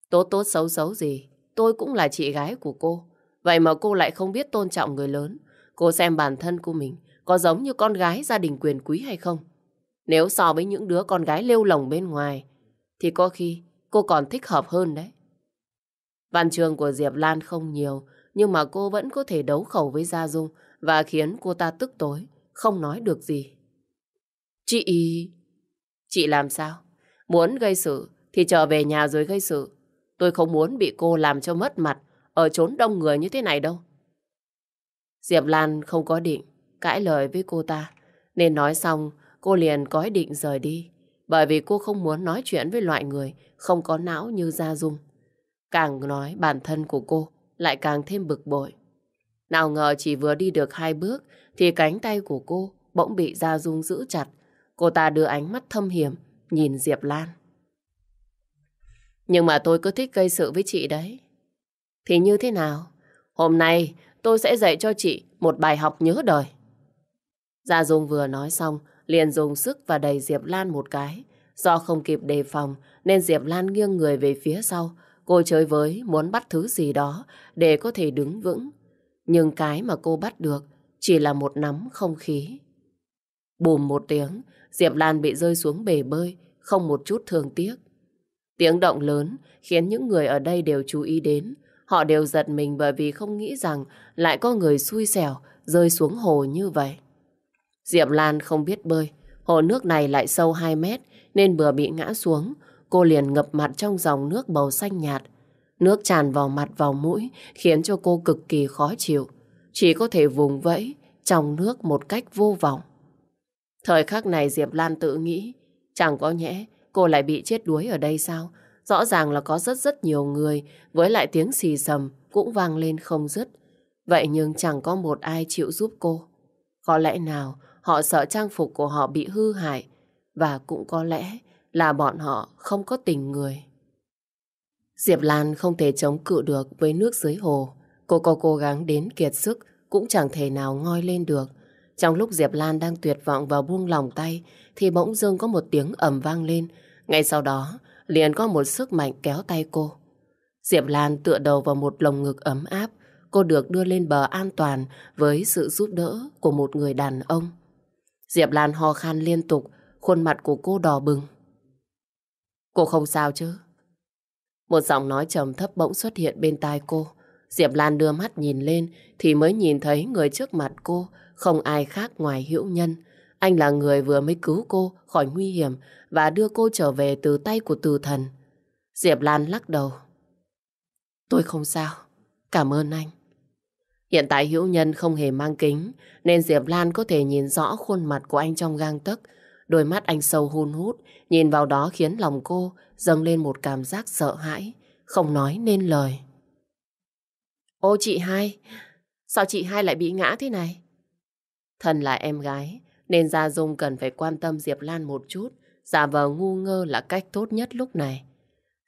Tốt tốt xấu xấu gì, Tôi cũng là chị gái của cô. Vậy mà cô lại không biết tôn trọng người lớn. Cô xem bản thân của mình có giống như con gái gia đình quyền quý hay không? Nếu so với những đứa con gái lêu lồng bên ngoài, thì có khi cô còn thích hợp hơn đấy. Văn trường của Diệp Lan không nhiều, nhưng mà cô vẫn có thể đấu khẩu với Gia Dung và khiến cô ta tức tối, không nói được gì. Chị... Chị làm sao? Muốn gây sự thì trở về nhà rồi gây sự. Tôi không muốn bị cô làm cho mất mặt ở chốn đông người như thế này đâu. Diệp Lan không có định cãi lời với cô ta. Nên nói xong, cô liền có ý định rời đi. Bởi vì cô không muốn nói chuyện với loại người không có não như Gia Dung. Càng nói bản thân của cô lại càng thêm bực bội. Nào ngờ chỉ vừa đi được hai bước thì cánh tay của cô bỗng bị Gia Dung giữ chặt. Cô ta đưa ánh mắt thâm hiểm nhìn Diệp Lan. Nhưng mà tôi cứ thích gây sự với chị đấy. Thì như thế nào? Hôm nay tôi sẽ dạy cho chị một bài học nhớ đời. Gia Dung vừa nói xong, liền dùng sức và đẩy Diệp Lan một cái. Do không kịp đề phòng nên Diệp Lan nghiêng người về phía sau. Cô chơi với muốn bắt thứ gì đó để có thể đứng vững. Nhưng cái mà cô bắt được chỉ là một nắm không khí. Bùm một tiếng, Diệp Lan bị rơi xuống bể bơi, không một chút thương tiếc. Tiếng động lớn khiến những người ở đây đều chú ý đến. Họ đều giật mình bởi vì không nghĩ rằng lại có người xui xẻo rơi xuống hồ như vậy. Diệp Lan không biết bơi, hồ nước này lại sâu 2 mét nên vừa bị ngã xuống, cô liền ngập mặt trong dòng nước màu xanh nhạt. Nước tràn vào mặt vào mũi khiến cho cô cực kỳ khó chịu, chỉ có thể vùng vẫy trong nước một cách vô vọng. Thời khắc này Diệp Lan tự nghĩ, chẳng có nhẽ cô lại bị chết đuối ở đây sao? Rõ ràng là có rất rất nhiều người, với lại tiếng xì sầm cũng vang lên không dứt. Vậy nhưng chẳng có một ai chịu giúp cô. Có lẽ nào họ sợ trang phục của họ bị hư hại, và cũng có lẽ là bọn họ không có tình người. Diệp Lan không thể chống cự được với nước dưới hồ. Cô có cố gắng đến kiệt sức, cũng chẳng thể nào ngoi lên được. Trong lúc Diệp Lan đang tuyệt vọng và buông lòng tay, thì bỗng dưng có một tiếng ầm vang lên. Ngay sau đó, liền có một sức mạnh kéo tay cô. Diệp Lan tựa đầu vào một lồng ngực ấm áp, cô được đưa lên bờ an toàn với sự giúp đỡ của một người đàn ông. Diệp Lan ho khan liên tục, khuôn mặt của cô đỏ bừng. Cô không sao chứ? Một giọng nói trầm thấp bỗng xuất hiện bên tai cô. Diệp Lan đưa mắt nhìn lên thì mới nhìn thấy người trước mặt cô không ai khác ngoài Hữu Nhân. Anh là người vừa mới cứu cô khỏi nguy hiểm và đưa cô trở về từ tay của từ thần. Diệp Lan lắc đầu. Tôi không sao. Cảm ơn anh. Hiện tại Hữu Nhân không hề mang kính nên Diệp Lan có thể nhìn rõ khuôn mặt của anh trong gang tấc. Đôi mắt anh sâu hun hút, nhìn vào đó khiến lòng cô dâng lên một cảm giác sợ hãi, không nói nên lời. Ô chị hai, sao chị hai lại bị ngã thế này? Thần là em gái, nên Gia Dung cần phải quan tâm Diệp Lan một chút, giả vờ ngu ngơ là cách tốt nhất lúc này.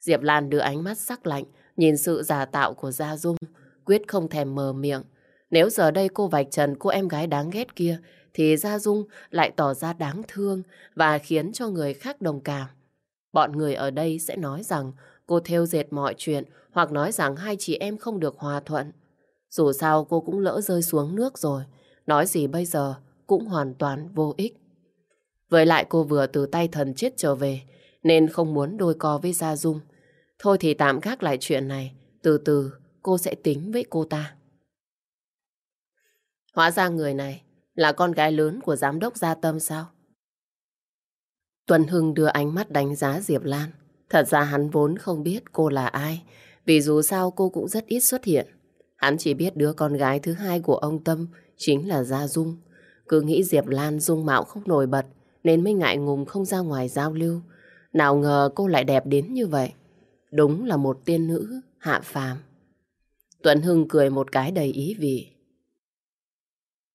Diệp Lan đưa ánh mắt sắc lạnh, nhìn sự giả tạo của Gia Dung, quyết không thèm mờ miệng. Nếu giờ đây cô vạch trần cô em gái đáng ghét kia, thì Gia Dung lại tỏ ra đáng thương và khiến cho người khác đồng cảm. Bọn người ở đây sẽ nói rằng cô theo dệt mọi chuyện hoặc nói rằng hai chị em không được hòa thuận. Dù sao cô cũng lỡ rơi xuống nước rồi, nói gì bây giờ cũng hoàn toàn vô ích. Với lại cô vừa từ tay thần chết trở về, nên không muốn đôi co với Gia Dung. Thôi thì tạm gác lại chuyện này, từ từ cô sẽ tính với cô ta. Hóa ra người này là con gái lớn của giám đốc Gia Tâm sao? Tuần Hưng đưa ánh mắt đánh giá Diệp Lan. Thật ra hắn vốn không biết cô là ai, vì dù sao cô cũng rất ít xuất hiện. Hắn chỉ biết đứa con gái thứ hai của ông Tâm chính là Gia Dung. Cứ nghĩ Diệp Lan dung mạo không nổi bật, nên mới ngại ngùng không ra ngoài giao lưu. Nào ngờ cô lại đẹp đến như vậy. Đúng là một tiên nữ hạ phàm. Tuấn Hưng cười một cái đầy ý vị.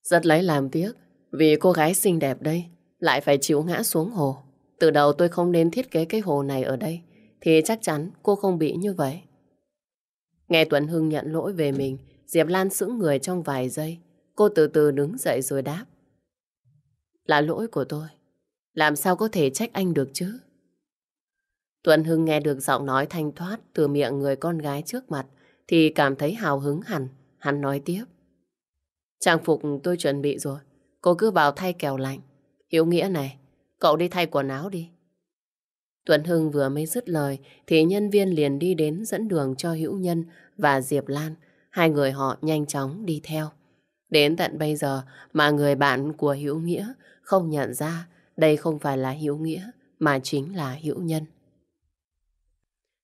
Rất lấy làm tiếc, vì cô gái xinh đẹp đây lại phải chịu ngã xuống hồ. Từ đầu tôi không nên thiết kế cái hồ này ở đây, thì chắc chắn cô không bị như vậy. Nghe Tuấn Hưng nhận lỗi về mình, Diệp Lan sững người trong vài giây. Cô từ từ đứng dậy rồi đáp. Là lỗi của tôi. Làm sao có thể trách anh được chứ? Tuấn Hưng nghe được giọng nói thanh thoát từ miệng người con gái trước mặt thì cảm thấy hào hứng hẳn. Hắn nói tiếp. Trang phục tôi chuẩn bị rồi. Cô cứ vào thay kèo lạnh. Hiểu nghĩa này, cậu đi thay quần áo đi. Tuấn Hưng vừa mới dứt lời thì nhân viên liền đi đến dẫn đường cho Hữu Nhân và Diệp Lan. Hai người họ nhanh chóng đi theo. Đến tận bây giờ mà người bạn của Hữu Nghĩa không nhận ra, đây không phải là Hữu Nghĩa, mà chính là Hữu Nhân.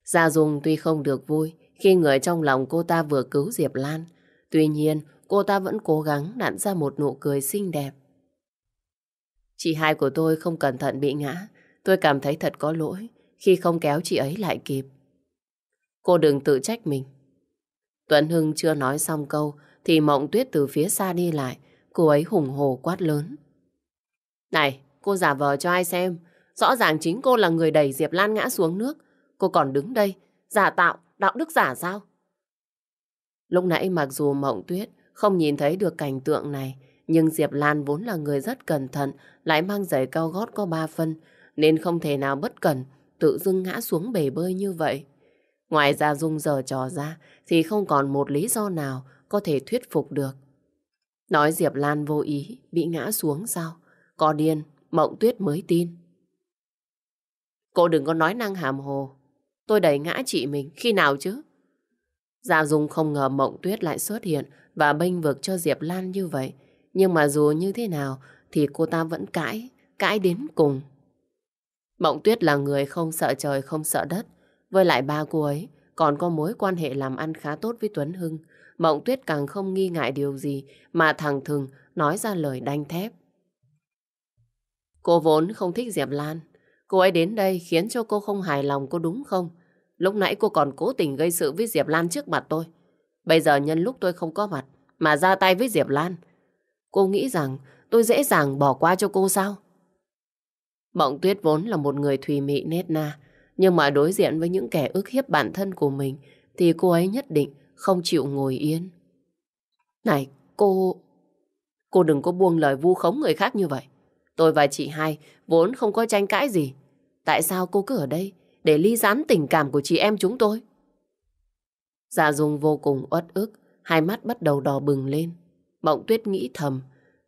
Gia Dung tuy không được vui khi người trong lòng cô ta vừa cứu Diệp Lan. Tuy nhiên cô ta vẫn cố gắng nặn ra một nụ cười xinh đẹp. Chị hai của tôi không cẩn thận bị ngã. Tôi cảm thấy thật có lỗi khi không kéo chị ấy lại kịp. Cô đừng tự trách mình. Tuấn Hưng chưa nói xong câu thì Mộng Tuyết từ phía xa đi lại. Cô ấy hùng hồ quát lớn. Này, cô giả vờ cho ai xem. Rõ ràng chính cô là người đẩy Diệp Lan ngã xuống nước. Cô còn đứng đây, giả tạo, đạo đức giả sao? Lúc nãy mặc dù Mộng Tuyết không nhìn thấy được cảnh tượng này, nhưng Diệp Lan vốn là người rất cẩn thận, lại mang giày cao gót có ba phân, nên không thể nào bất cẩn tự dưng ngã xuống bể bơi như vậy. Ngoài ra Dung giờ trò ra thì không còn một lý do nào có thể thuyết phục được. Nói Diệp Lan vô ý bị ngã xuống sao? Có điên, Mộng Tuyết mới tin. Cô đừng có nói năng hàm hồ. Tôi đẩy ngã chị mình khi nào chứ? Dạ Dung không ngờ Mộng Tuyết lại xuất hiện và bênh vực cho Diệp Lan như vậy. Nhưng mà dù như thế nào thì cô ta vẫn cãi, cãi đến cùng. Mộng Tuyết là người không sợ trời không sợ đất. Với lại ba cô ấy còn có mối quan hệ làm ăn khá tốt với Tuấn Hưng. Mộng Tuyết càng không nghi ngại điều gì mà thằng Thừng nói ra lời đanh thép. Cô vốn không thích Diệp Lan. Cô ấy đến đây khiến cho cô không hài lòng cô đúng không? Lúc nãy cô còn cố tình gây sự với Diệp Lan trước mặt tôi. Bây giờ nhân lúc tôi không có mặt mà ra tay với Diệp Lan. Cô nghĩ rằng tôi dễ dàng bỏ qua cho cô sao? Mộng Tuyết vốn là một người thùy mị nết na. Nhưng mà đối diện với những kẻ ức hiếp bản thân của mình thì cô ấy nhất định không chịu ngồi yên. Này, cô... Cô đừng có buông lời vu khống người khác như vậy. Tôi và chị hai vốn không có tranh cãi gì. Tại sao cô cứ ở đây để ly gián tình cảm của chị em chúng tôi? Gia Dung vô cùng uất ức, hai mắt bắt đầu đỏ bừng lên. Mộng Tuyết nghĩ thầm,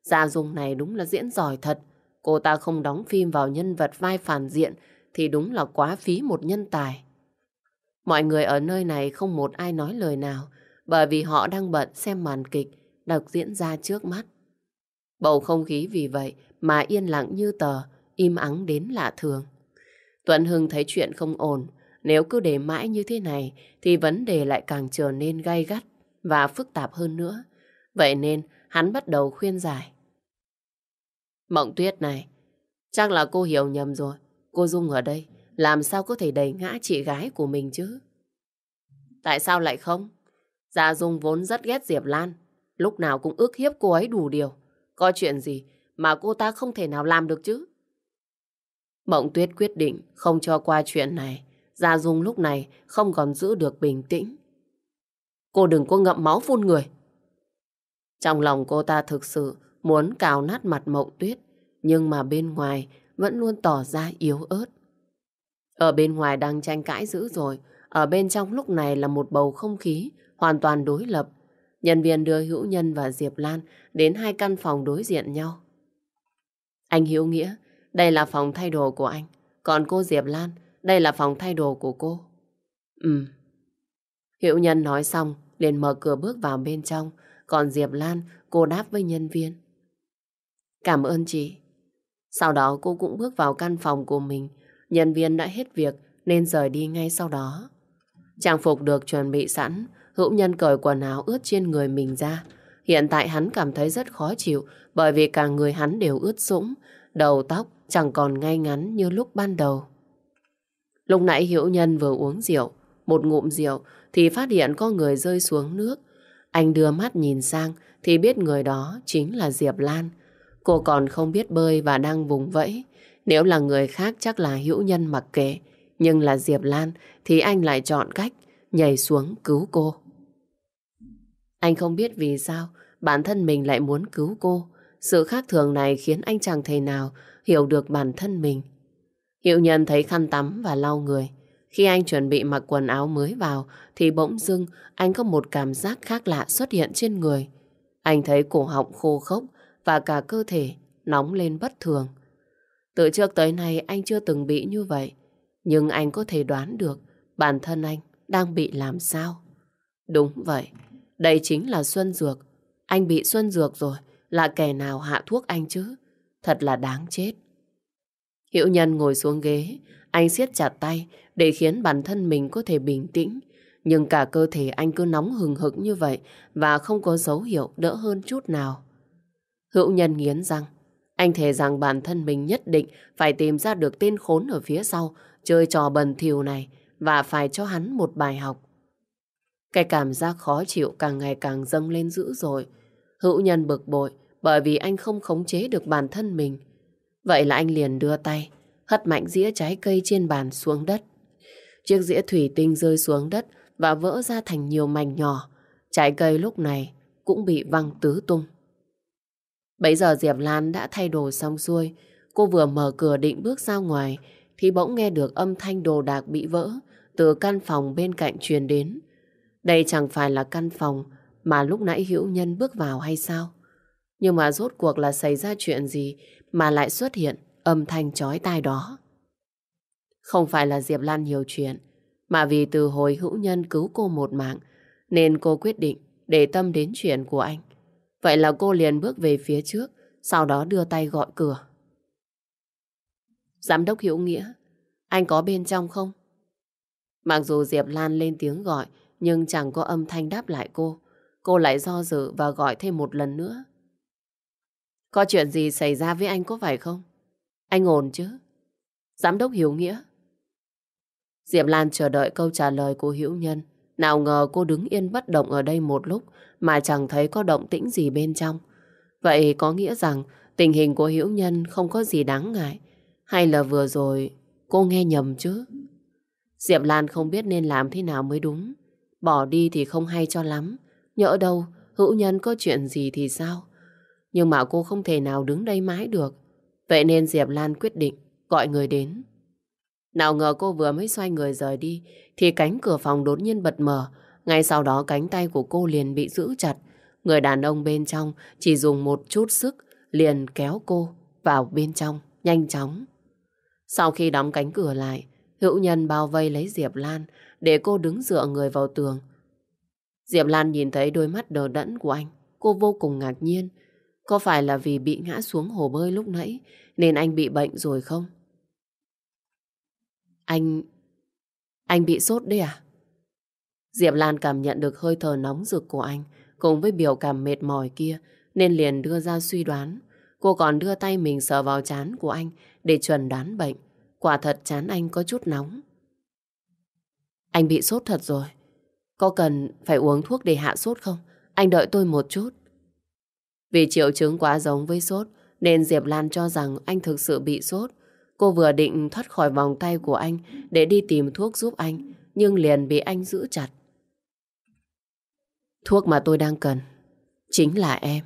Gia Dung này đúng là diễn giỏi thật. Cô ta không đóng phim vào nhân vật vai phản diện thì đúng là quá phí một nhân tài. Mọi người ở nơi này không một ai nói lời nào bởi vì họ đang bận xem màn kịch được diễn ra trước mắt. Bầu không khí vì vậy mà yên lặng như tờ, im ắng đến lạ thường. Tuấn Hưng thấy chuyện không ổn, nếu cứ để mãi như thế này thì vấn đề lại càng trở nên gay gắt và phức tạp hơn nữa. Vậy nên hắn bắt đầu khuyên giải. Mộng tuyết này, chắc là cô hiểu nhầm rồi. Cô Dung ở đây, làm sao có thể đẩy ngã chị gái của mình chứ? Tại sao lại không? Gia Dung vốn rất ghét Diệp Lan, lúc nào cũng ước hiếp cô ấy đủ điều. Có chuyện gì mà cô ta không thể nào làm được chứ? Mộng Tuyết quyết định không cho qua chuyện này. Gia Dung lúc này không còn giữ được bình tĩnh. Cô đừng có ngậm máu phun người. Trong lòng cô ta thực sự muốn cào nát mặt Mộng Tuyết, nhưng mà bên ngoài vẫn luôn tỏ ra yếu ớt. Ở bên ngoài đang tranh cãi dữ rồi, ở bên trong lúc này là một bầu không khí hoàn toàn đối lập. Nhân viên đưa Hữu Nhân và Diệp Lan đến hai căn phòng đối diện nhau. Anh Hiếu Nghĩa, đây là phòng thay đồ của anh. Còn cô Diệp Lan, đây là phòng thay đồ của cô. Ừ. Hiệu Nhân nói xong, liền mở cửa bước vào bên trong. Còn Diệp Lan, cô đáp với nhân viên. Cảm ơn chị. Sau đó cô cũng bước vào căn phòng của mình. Nhân viên đã hết việc nên rời đi ngay sau đó. Trang phục được chuẩn bị sẵn, hữu nhân cởi quần áo ướt trên người mình ra. Hiện tại hắn cảm thấy rất khó chịu bởi vì cả người hắn đều ướt sũng, đầu tóc chẳng còn ngay ngắn như lúc ban đầu. Lúc nãy Hữu Nhân vừa uống rượu, một ngụm rượu thì phát hiện có người rơi xuống nước. Anh đưa mắt nhìn sang thì biết người đó chính là Diệp Lan. Cô còn không biết bơi và đang vùng vẫy. Nếu là người khác chắc là hữu nhân mặc kệ. Nhưng là Diệp Lan thì anh lại chọn cách nhảy xuống cứu cô. Anh không biết vì sao bản thân mình lại muốn cứu cô. Sự khác thường này khiến anh chẳng thể nào hiểu được bản thân mình. Hiệu nhân thấy khăn tắm và lau người. Khi anh chuẩn bị mặc quần áo mới vào thì bỗng dưng anh có một cảm giác khác lạ xuất hiện trên người. Anh thấy cổ họng khô khốc và cả cơ thể nóng lên bất thường. Từ trước tới nay anh chưa từng bị như vậy, nhưng anh có thể đoán được bản thân anh đang bị làm sao. Đúng vậy, đây chính là Xuân Dược. Anh bị Xuân Dược rồi, là kẻ nào hạ thuốc anh chứ? Thật là đáng chết. Hiệu nhân ngồi xuống ghế, anh siết chặt tay để khiến bản thân mình có thể bình tĩnh. Nhưng cả cơ thể anh cứ nóng hừng hực như vậy và không có dấu hiệu đỡ hơn chút nào. Hữu nhân nghiến răng. Anh thề rằng bản thân mình nhất định phải tìm ra được tên khốn ở phía sau chơi trò bần thiều này và phải cho hắn một bài học. Cái cảm giác khó chịu càng ngày càng dâng lên dữ dội. Hữu nhân bực bội bởi vì anh không khống chế được bản thân mình. Vậy là anh liền đưa tay, hất mạnh dĩa trái cây trên bàn xuống đất. Chiếc dĩa thủy tinh rơi xuống đất và vỡ ra thành nhiều mảnh nhỏ. Trái cây lúc này cũng bị văng tứ tung. Bây giờ Diệp Lan đã thay đồ xong xuôi, Cô vừa mở cửa định bước ra ngoài thì bỗng nghe được âm thanh đồ đạc bị vỡ từ căn phòng bên cạnh truyền đến. Đây chẳng phải là căn phòng mà lúc nãy Hữu Nhân bước vào hay sao? Nhưng mà rốt cuộc là xảy ra chuyện gì mà lại xuất hiện âm thanh chói tai đó? Không phải là Diệp Lan nhiều chuyện, mà vì từ hồi Hữu Nhân cứu cô một mạng, nên cô quyết định để tâm đến chuyện của anh. Vậy là cô liền bước về phía trước, sau đó đưa tay gọi cửa. Giám đốc Hữu Nghĩa, anh có bên trong không? Mặc dù Diệp Lan lên tiếng gọi, nhưng chẳng có âm thanh đáp lại cô. Cô lại do dự và gọi thêm một lần nữa. Có chuyện gì xảy ra với anh có phải không? Anh ổn chứ? Giám đốc Hiểu Nghĩa. Diệp Lan chờ đợi câu trả lời của Hiễu Nhân. Nào ngờ cô đứng yên bất động ở đây một lúc mà chẳng thấy có động tĩnh gì bên trong. Vậy có nghĩa rằng tình hình của Hiễu Nhân không có gì đáng ngại. Hay là vừa rồi cô nghe nhầm chứ? Diệp Lan không biết nên làm thế nào mới đúng. Bỏ đi thì không hay cho lắm. Nhỡ đâu, hữu nhân có chuyện gì thì sao? Nhưng mà cô không thể nào đứng đây mãi được. Vậy nên Diệp Lan quyết định gọi người đến. Nào ngờ cô vừa mới xoay người rời đi thì cánh cửa phòng đột nhiên bật mở. Ngay sau đó cánh tay của cô liền bị giữ chặt. Người đàn ông bên trong chỉ dùng một chút sức liền kéo cô vào bên trong nhanh chóng. Sau khi đóng cánh cửa lại, hữu nhân bao vây lấy Diệp Lan để cô đứng dựa người vào tường. Diệp Lan nhìn thấy đôi mắt đờ đẫn của anh. Cô vô cùng ngạc nhiên. Có phải là vì bị ngã xuống hồ bơi lúc nãy nên anh bị bệnh rồi không? Anh... Anh bị sốt đấy à? Diệp Lan cảm nhận được hơi thở nóng rực của anh, cùng với biểu cảm mệt mỏi kia, nên liền đưa ra suy đoán. Cô còn đưa tay mình sờ vào chán của anh để chuẩn đoán bệnh. Quả thật chán anh có chút nóng. Anh bị sốt thật rồi. Có cần phải uống thuốc để hạ sốt không? Anh đợi tôi một chút. Vì triệu chứng quá giống với sốt, nên Diệp Lan cho rằng anh thực sự bị sốt. Cô vừa định thoát khỏi vòng tay của anh để đi tìm thuốc giúp anh, nhưng liền bị anh giữ chặt. Thuốc mà tôi đang cần chính là em.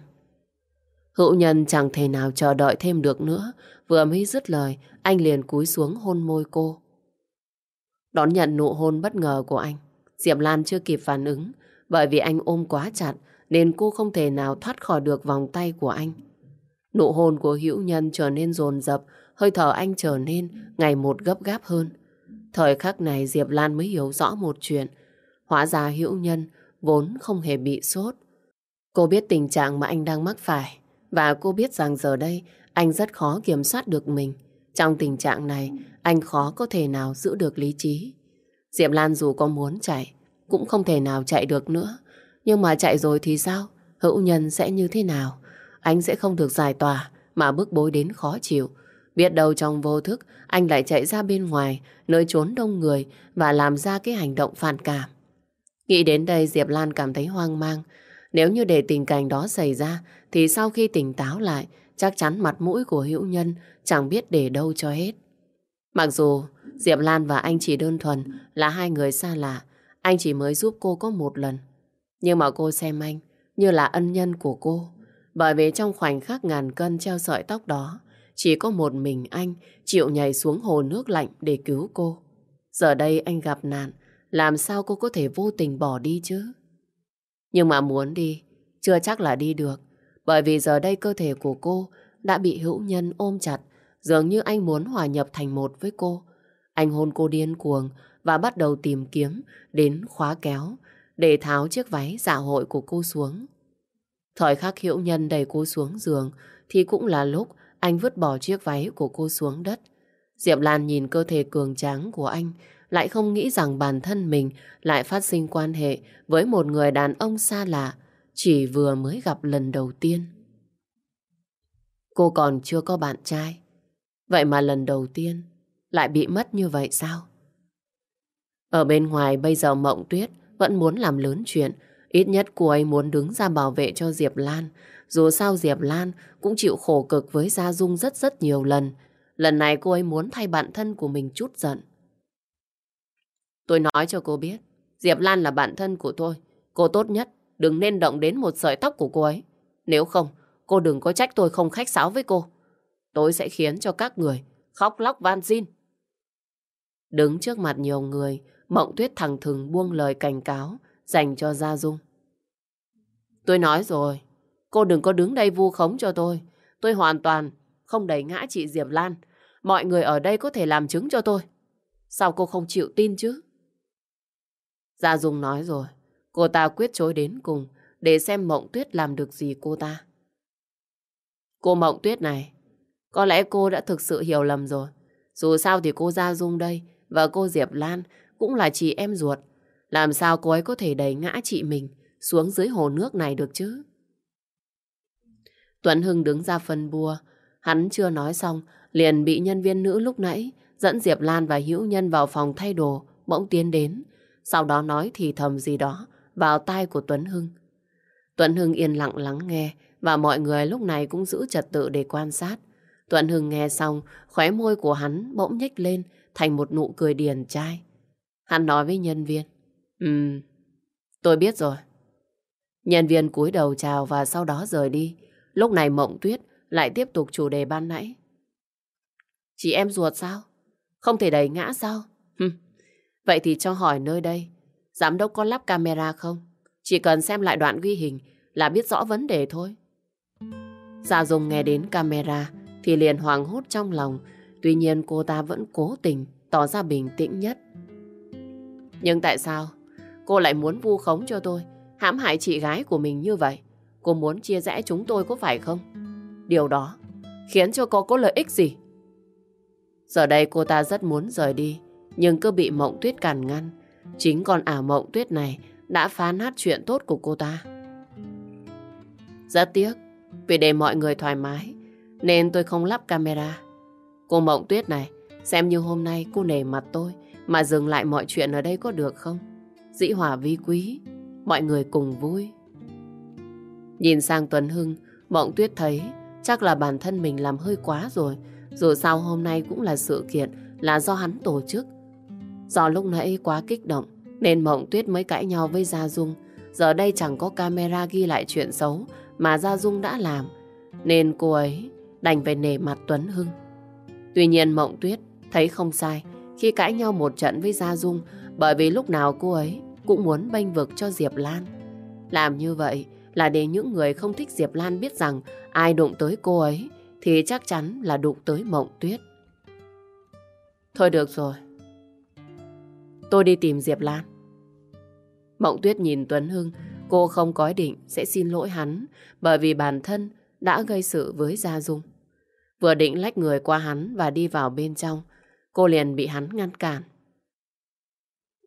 Hữu nhân chẳng thể nào chờ đợi thêm được nữa. Vừa mới dứt lời, anh liền cúi xuống hôn môi cô. Đón nhận nụ hôn bất ngờ của anh, Diệp Lan chưa kịp phản ứng, bởi vì anh ôm quá chặt nên cô không thể nào thoát khỏi được vòng tay của anh. Nụ hôn của hữu nhân trở nên dồn dập, hơi thở anh trở nên ngày một gấp gáp hơn. Thời khắc này Diệp Lan mới hiểu rõ một chuyện. Hóa ra hữu nhân vốn không hề bị sốt. Cô biết tình trạng mà anh đang mắc phải và cô biết rằng giờ đây anh rất khó kiểm soát được mình. Trong tình trạng này, anh khó có thể nào giữ được lý trí. Diệp Lan dù có muốn chạy, cũng không thể nào chạy được nữa. Nhưng mà chạy rồi thì sao? Hữu nhân sẽ như thế nào? Anh sẽ không được giải tỏa mà bức bối đến khó chịu. Biết đâu trong vô thức anh lại chạy ra bên ngoài nơi trốn đông người và làm ra cái hành động phản cảm. Nghĩ đến đây Diệp Lan cảm thấy hoang mang. Nếu như để tình cảnh đó xảy ra thì sau khi tỉnh táo lại chắc chắn mặt mũi của hữu nhân chẳng biết để đâu cho hết. Mặc dù Diệp Lan và anh chỉ đơn thuần là hai người xa lạ, anh chỉ mới giúp cô có một lần. Nhưng mà cô xem anh như là ân nhân của cô. Bởi vì trong khoảnh khắc ngàn cân treo sợi tóc đó, chỉ có một mình anh chịu nhảy xuống hồ nước lạnh để cứu cô. Giờ đây anh gặp nạn, làm sao cô có thể vô tình bỏ đi chứ? Nhưng mà muốn đi, chưa chắc là đi được. Bởi vì giờ đây cơ thể của cô đã bị hữu nhân ôm chặt, dường như anh muốn hòa nhập thành một với cô. Anh hôn cô điên cuồng và bắt đầu tìm kiếm, đến khóa kéo, để tháo chiếc váy dạ hội của cô xuống. Thời khắc hiệu nhân đẩy cô xuống giường, thì cũng là lúc anh vứt bỏ chiếc váy của cô xuống đất. Diệp Lan nhìn cơ thể cường tráng của anh, lại không nghĩ rằng bản thân mình lại phát sinh quan hệ với một người đàn ông xa lạ, chỉ vừa mới gặp lần đầu tiên. Cô còn chưa có bạn trai. Vậy mà lần đầu tiên lại bị mất như vậy sao? Ở bên ngoài bây giờ Mộng Tuyết vẫn muốn làm lớn chuyện. Ít nhất cô ấy muốn đứng ra bảo vệ cho Diệp Lan. Dù sao Diệp Lan cũng chịu khổ cực với Gia Dung rất rất nhiều lần. Lần này cô ấy muốn thay bạn thân của mình chút giận. Tôi nói cho cô biết, Diệp Lan là bạn thân của tôi. Cô tốt nhất đừng nên động đến một sợi tóc của cô ấy. Nếu không, cô đừng có trách tôi không khách sáo với cô tôi sẽ khiến cho các người khóc lóc van xin. Đứng trước mặt nhiều người, Mộng Tuyết thẳng thừng buông lời cảnh cáo dành cho Gia Dung. Tôi nói rồi, cô đừng có đứng đây vu khống cho tôi. Tôi hoàn toàn không đẩy ngã chị Diệp Lan. Mọi người ở đây có thể làm chứng cho tôi. Sao cô không chịu tin chứ? Gia Dung nói rồi, cô ta quyết chối đến cùng để xem Mộng Tuyết làm được gì cô ta. Cô Mộng Tuyết này, có lẽ cô đã thực sự hiểu lầm rồi. Dù sao thì cô Gia Dung đây và cô Diệp Lan cũng là chị em ruột. Làm sao cô ấy có thể đẩy ngã chị mình xuống dưới hồ nước này được chứ? Tuấn Hưng đứng ra phân bua. Hắn chưa nói xong, liền bị nhân viên nữ lúc nãy dẫn Diệp Lan và Hữu Nhân vào phòng thay đồ, bỗng tiến đến. Sau đó nói thì thầm gì đó vào tai của Tuấn Hưng. Tuấn Hưng yên lặng lắng nghe và mọi người lúc này cũng giữ trật tự để quan sát. Tuấn Hưng nghe xong, khóe môi của hắn bỗng nhếch lên thành một nụ cười điền trai. Hắn nói với nhân viên, Ừm, tôi biết rồi. Nhân viên cúi đầu chào và sau đó rời đi. Lúc này Mộng Tuyết lại tiếp tục chủ đề ban nãy. Chị em ruột sao? Không thể đẩy ngã sao? Hừm. Vậy thì cho hỏi nơi đây, giám đốc có lắp camera không? Chỉ cần xem lại đoạn ghi hình là biết rõ vấn đề thôi. Gia Dung nghe đến camera thì liền hoàng hốt trong lòng. Tuy nhiên cô ta vẫn cố tình tỏ ra bình tĩnh nhất. Nhưng tại sao cô lại muốn vu khống cho tôi, hãm hại chị gái của mình như vậy? Cô muốn chia rẽ chúng tôi có phải không? Điều đó khiến cho cô có lợi ích gì? Giờ đây cô ta rất muốn rời đi, nhưng cứ bị mộng tuyết cản ngăn. Chính con ả mộng tuyết này đã phá nát chuyện tốt của cô ta. Rất tiếc, vì để mọi người thoải mái, nên tôi không lắp camera. Cô mộng tuyết này, xem như hôm nay cô nể mặt tôi, mà dừng lại mọi chuyện ở đây có được không? Dĩ hòa vi quý, mọi người cùng vui. Nhìn sang Tuấn Hưng, Mộng Tuyết thấy chắc là bản thân mình làm hơi quá rồi. Dù sao hôm nay cũng là sự kiện là do hắn tổ chức. Do lúc nãy quá kích động nên Mộng Tuyết mới cãi nhau với Gia Dung. Giờ đây chẳng có camera ghi lại chuyện xấu mà Gia Dung đã làm. Nên cô ấy đành về nề mặt Tuấn Hưng. Tuy nhiên Mộng Tuyết thấy không sai khi cãi nhau một trận với Gia Dung bởi vì lúc nào cô ấy cũng muốn bênh vực cho Diệp Lan. Làm như vậy là để những người không thích Diệp Lan biết rằng ai đụng tới cô ấy thì chắc chắn là đụng tới Mộng Tuyết. Thôi được rồi. Tôi đi tìm Diệp Lan. Mộng Tuyết nhìn Tuấn Hưng, cô không có ý định sẽ xin lỗi hắn bởi vì bản thân đã gây sự với Gia Dung. Vừa định lách người qua hắn và đi vào bên trong, cô liền bị hắn ngăn cản.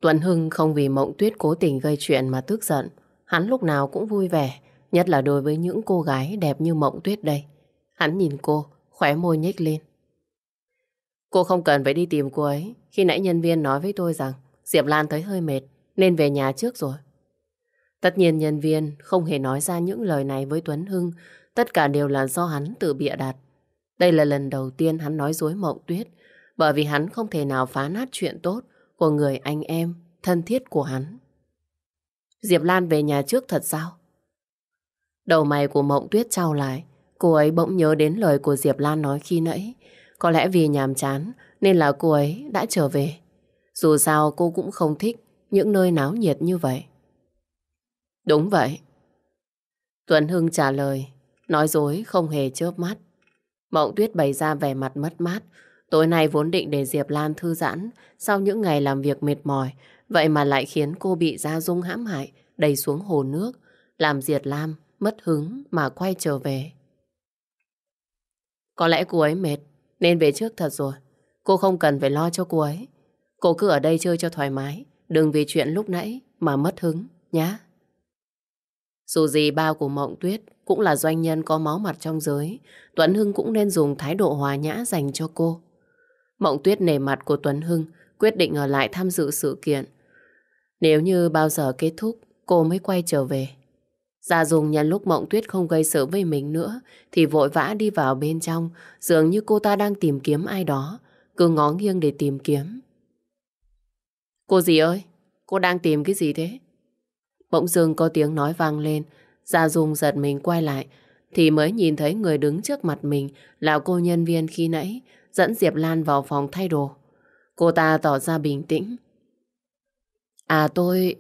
Tuấn Hưng không vì Mộng Tuyết cố tình gây chuyện mà tức giận. Hắn lúc nào cũng vui vẻ, nhất là đối với những cô gái đẹp như Mộng Tuyết đây. Hắn nhìn cô, khóe môi nhếch lên. Cô không cần phải đi tìm cô ấy. Khi nãy nhân viên nói với tôi rằng Diệp Lan thấy hơi mệt nên về nhà trước rồi. Tất nhiên nhân viên không hề nói ra những lời này với Tuấn Hưng. Tất cả đều là do hắn tự bịa đặt. Đây là lần đầu tiên hắn nói dối Mộng Tuyết bởi vì hắn không thể nào phá nát chuyện tốt của người anh em thân thiết của hắn. Diệp Lan về nhà trước thật sao? Đầu mày của Mộng Tuyết trao lại, cô ấy bỗng nhớ đến lời của Diệp Lan nói khi nãy. Có lẽ vì nhàm chán nên là cô ấy đã trở về. Dù sao cô cũng không thích những nơi náo nhiệt như vậy. Đúng vậy. Tuấn Hưng trả lời, nói dối không hề chớp mắt. Mộng Tuyết bày ra vẻ mặt mất mát, Tối nay vốn định để Diệp Lan thư giãn sau những ngày làm việc mệt mỏi, vậy mà lại khiến cô bị Gia Dung hãm hại, đẩy xuống hồ nước, làm Diệp Lam mất hứng mà quay trở về. Có lẽ cô ấy mệt, nên về trước thật rồi. Cô không cần phải lo cho cô ấy. Cô cứ ở đây chơi cho thoải mái, đừng vì chuyện lúc nãy mà mất hứng, nhá. Dù gì bao của Mộng Tuyết cũng là doanh nhân có máu mặt trong giới, Tuấn Hưng cũng nên dùng thái độ hòa nhã dành cho cô. Mộng Tuyết nề mặt của Tuấn Hưng quyết định ở lại tham dự sự kiện. Nếu như bao giờ kết thúc, cô mới quay trở về. Gia Dung nhận lúc Mộng Tuyết không gây sự với mình nữa thì vội vã đi vào bên trong dường như cô ta đang tìm kiếm ai đó cứ ngó nghiêng để tìm kiếm. Cô gì ơi? Cô đang tìm cái gì thế? Bỗng dưng có tiếng nói vang lên Gia Dung giật mình quay lại thì mới nhìn thấy người đứng trước mặt mình là cô nhân viên khi nãy dẫn Diệp Lan vào phòng thay đồ. Cô ta tỏ ra bình tĩnh. À tôi...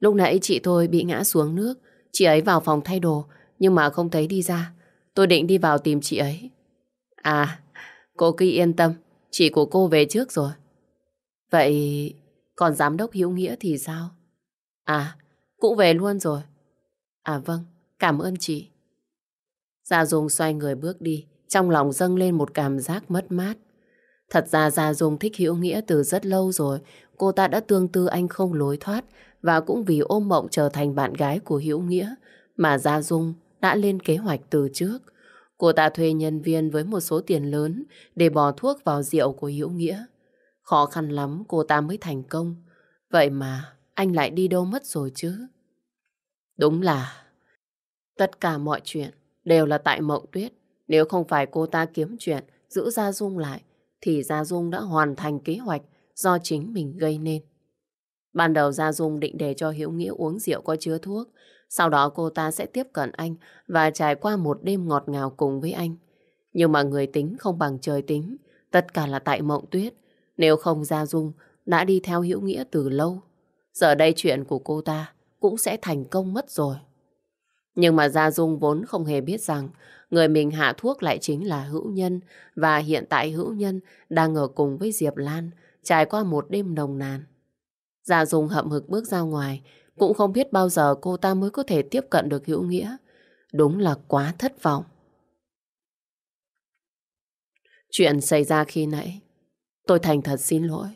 Lúc nãy chị tôi bị ngã xuống nước. Chị ấy vào phòng thay đồ nhưng mà không thấy đi ra. Tôi định đi vào tìm chị ấy. À, cô cứ yên tâm. Chị của cô về trước rồi. Vậy còn giám đốc Hiếu Nghĩa thì sao? À, cũng về luôn rồi. À vâng, cảm ơn chị. Gia Dung xoay người bước đi, trong lòng dâng lên một cảm giác mất mát. Thật ra Gia Dung thích hữu Nghĩa từ rất lâu rồi, cô ta đã tương tư anh không lối thoát và cũng vì ôm mộng trở thành bạn gái của hữu Nghĩa mà Gia Dung đã lên kế hoạch từ trước. Cô ta thuê nhân viên với một số tiền lớn để bỏ thuốc vào rượu của hữu Nghĩa. Khó khăn lắm cô ta mới thành công. Vậy mà anh lại đi đâu mất rồi chứ? Đúng là, tất cả mọi chuyện đều là tại Mộng Tuyết. Nếu không phải cô ta kiếm chuyện, giữ Gia Dung lại, thì Gia Dung đã hoàn thành kế hoạch do chính mình gây nên. Ban đầu Gia Dung định để cho Hiếu Nghĩa uống rượu có chứa thuốc sau đó cô ta sẽ tiếp cận anh và trải qua một đêm ngọt ngào cùng với anh. Nhưng mà người tính không bằng trời tính. Tất cả là tại mộng tuyết. Nếu không Gia Dung đã đi theo Hiếu Nghĩa từ lâu. Giờ đây chuyện của cô ta cũng sẽ thành công mất rồi. Nhưng mà Gia Dung vốn không hề biết rằng người mình hạ thuốc lại chính là Hữu Nhân và hiện tại Hữu Nhân đang ở cùng với Diệp Lan trải qua một đêm nồng nàn. Gia Dung hậm hực bước ra ngoài cũng không biết bao giờ cô ta mới có thể tiếp cận được hữu nghĩa. Đúng là quá thất vọng. Chuyện xảy ra khi nãy, tôi thành thật xin lỗi.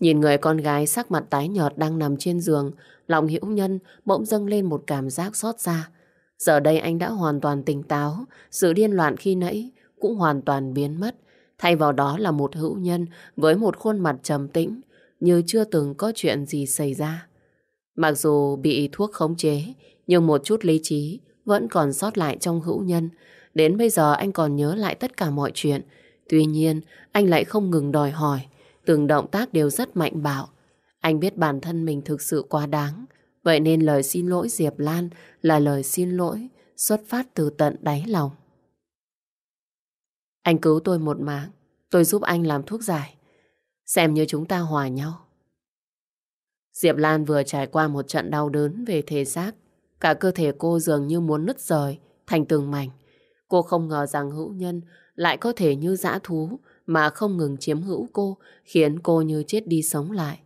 Nhìn người con gái sắc mặt tái nhợt đang nằm trên giường, lòng hữu nhân bỗng dâng lên một cảm giác xót xa. Giờ đây anh đã hoàn toàn tỉnh táo, sự điên loạn khi nãy cũng hoàn toàn biến mất. Thay vào đó là một hữu nhân với một khuôn mặt trầm tĩnh, như chưa từng có chuyện gì xảy ra. Mặc dù bị thuốc khống chế, nhưng một chút lý trí vẫn còn sót lại trong hữu nhân. Đến bây giờ anh còn nhớ lại tất cả mọi chuyện. Tuy nhiên, anh lại không ngừng đòi hỏi. Từng động tác đều rất mạnh bạo. Anh biết bản thân mình thực sự quá đáng. Vậy nên lời xin lỗi Diệp Lan là lời xin lỗi xuất phát từ tận đáy lòng. Anh cứu tôi một mạng. Tôi giúp anh làm thuốc giải. Xem như chúng ta hòa nhau. Diệp Lan vừa trải qua một trận đau đớn về thể xác. Cả cơ thể cô dường như muốn nứt rời thành từng mảnh. Cô không ngờ rằng hữu nhân lại có thể như dã thú mà không ngừng chiếm hữu cô, khiến cô như chết đi sống lại.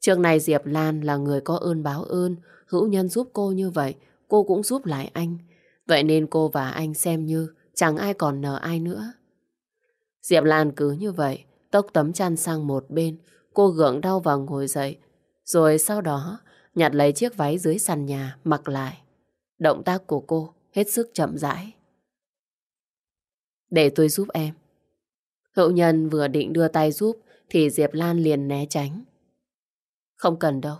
Trước này Diệp Lan là người có ơn báo ơn, hữu nhân giúp cô như vậy, cô cũng giúp lại anh. Vậy nên cô và anh xem như chẳng ai còn nợ ai nữa. Diệp Lan cứ như vậy, tốc tấm chăn sang một bên, cô gượng đau và ngồi dậy, rồi sau đó nhặt lấy chiếc váy dưới sàn nhà mặc lại. Động tác của cô hết sức chậm rãi. Để tôi giúp em. Hữu nhân vừa định đưa tay giúp thì Diệp Lan liền né tránh. Không cần đâu.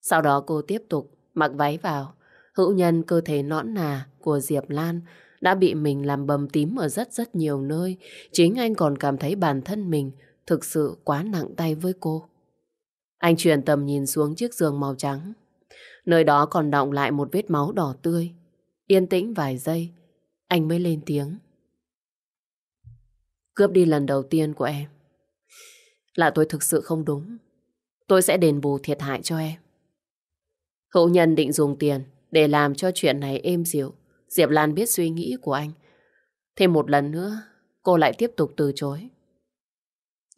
Sau đó cô tiếp tục mặc váy vào. Hữu nhân cơ thể nõn nà của Diệp Lan đã bị mình làm bầm tím ở rất rất nhiều nơi. Chính anh còn cảm thấy bản thân mình thực sự quá nặng tay với cô. Anh chuyển tầm nhìn xuống chiếc giường màu trắng. Nơi đó còn đọng lại một vết máu đỏ tươi. Yên tĩnh vài giây, anh mới lên tiếng. Cướp đi lần đầu tiên của em. Là tôi thực sự không đúng. Tôi sẽ đền bù thiệt hại cho em. Hữu nhân định dùng tiền để làm cho chuyện này êm dịu. Diệp Lan biết suy nghĩ của anh. Thêm một lần nữa, cô lại tiếp tục từ chối.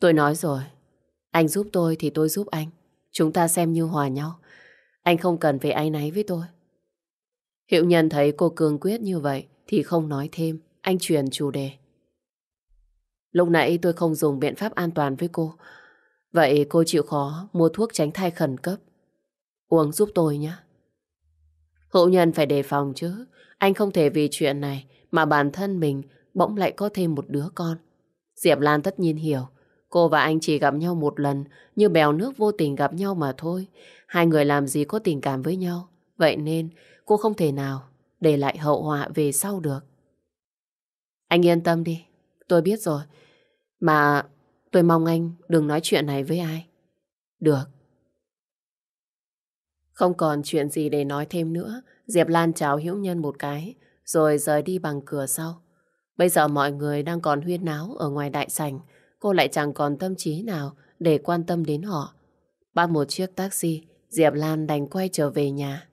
Tôi nói rồi, anh giúp tôi thì tôi giúp anh. Chúng ta xem như hòa nhau. Anh không cần phải áy náy với tôi. Hiệu nhân thấy cô cương quyết như vậy thì không nói thêm. Anh chuyển chủ đề. Lúc nãy tôi không dùng biện pháp an toàn với cô. Vậy cô chịu khó mua thuốc tránh thai khẩn cấp. Uống giúp tôi nhé. Hữu nhân phải đề phòng chứ. Anh không thể vì chuyện này mà bản thân mình bỗng lại có thêm một đứa con. Diệp Lan tất nhiên hiểu. Cô và anh chỉ gặp nhau một lần, như bèo nước vô tình gặp nhau mà thôi. Hai người làm gì có tình cảm với nhau. Vậy nên cô không thể nào để lại hậu họa về sau được. Anh yên tâm đi, tôi biết rồi. Mà tôi mong anh đừng nói chuyện này với ai. Được. Không còn chuyện gì để nói thêm nữa. Diệp Lan chào Hiễu Nhân một cái, rồi rời đi bằng cửa sau. Bây giờ mọi người đang còn huyên náo ở ngoài đại sảnh, cô lại chẳng còn tâm trí nào để quan tâm đến họ. Bắt một chiếc taxi, Diệp Lan đành quay trở về nhà.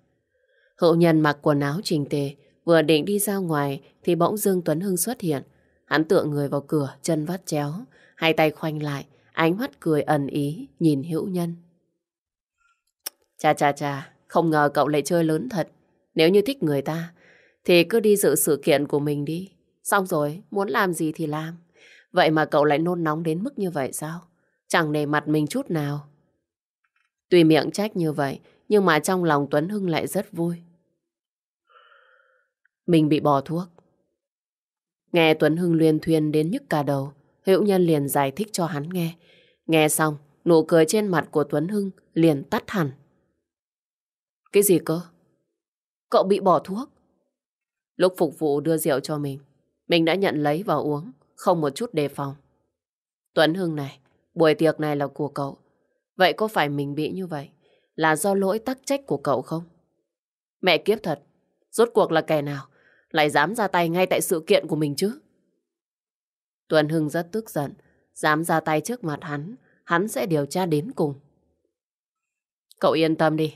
Hậu nhân mặc quần áo chỉnh tề, vừa định đi ra ngoài thì bỗng dương Tuấn Hưng xuất hiện. Hắn tựa người vào cửa, chân vắt chéo, hai tay khoanh lại, ánh mắt cười ẩn ý, nhìn hữu nhân. Chà chà chà, không ngờ cậu lại chơi lớn thật. Nếu như thích người ta, thì cứ đi dự sự kiện của mình đi. Xong rồi, muốn làm gì thì làm. Vậy mà cậu lại nôn nóng đến mức như vậy sao? Chẳng nề mặt mình chút nào. Tuy miệng trách như vậy, nhưng mà trong lòng Tuấn Hưng lại rất vui. Mình bị bỏ thuốc. Nghe Tuấn Hưng luyên thuyên đến nhức cả đầu, Hữu Nhân liền giải thích cho hắn nghe. Nghe xong, nụ cười trên mặt của Tuấn Hưng liền tắt hẳn. Cái gì cơ? Cậu bị bỏ thuốc? Lúc phục vụ đưa rượu cho mình, mình đã nhận lấy và uống, không một chút đề phòng. Tuấn Hưng này, buổi tiệc này là của cậu. Vậy có phải mình bị như vậy là do lỗi tắc trách của cậu không? Mẹ kiếp thật, rốt cuộc là kẻ nào lại dám ra tay ngay tại sự kiện của mình chứ? Tuần Hưng rất tức giận, dám ra tay trước mặt hắn, hắn sẽ điều tra đến cùng. Cậu yên tâm đi,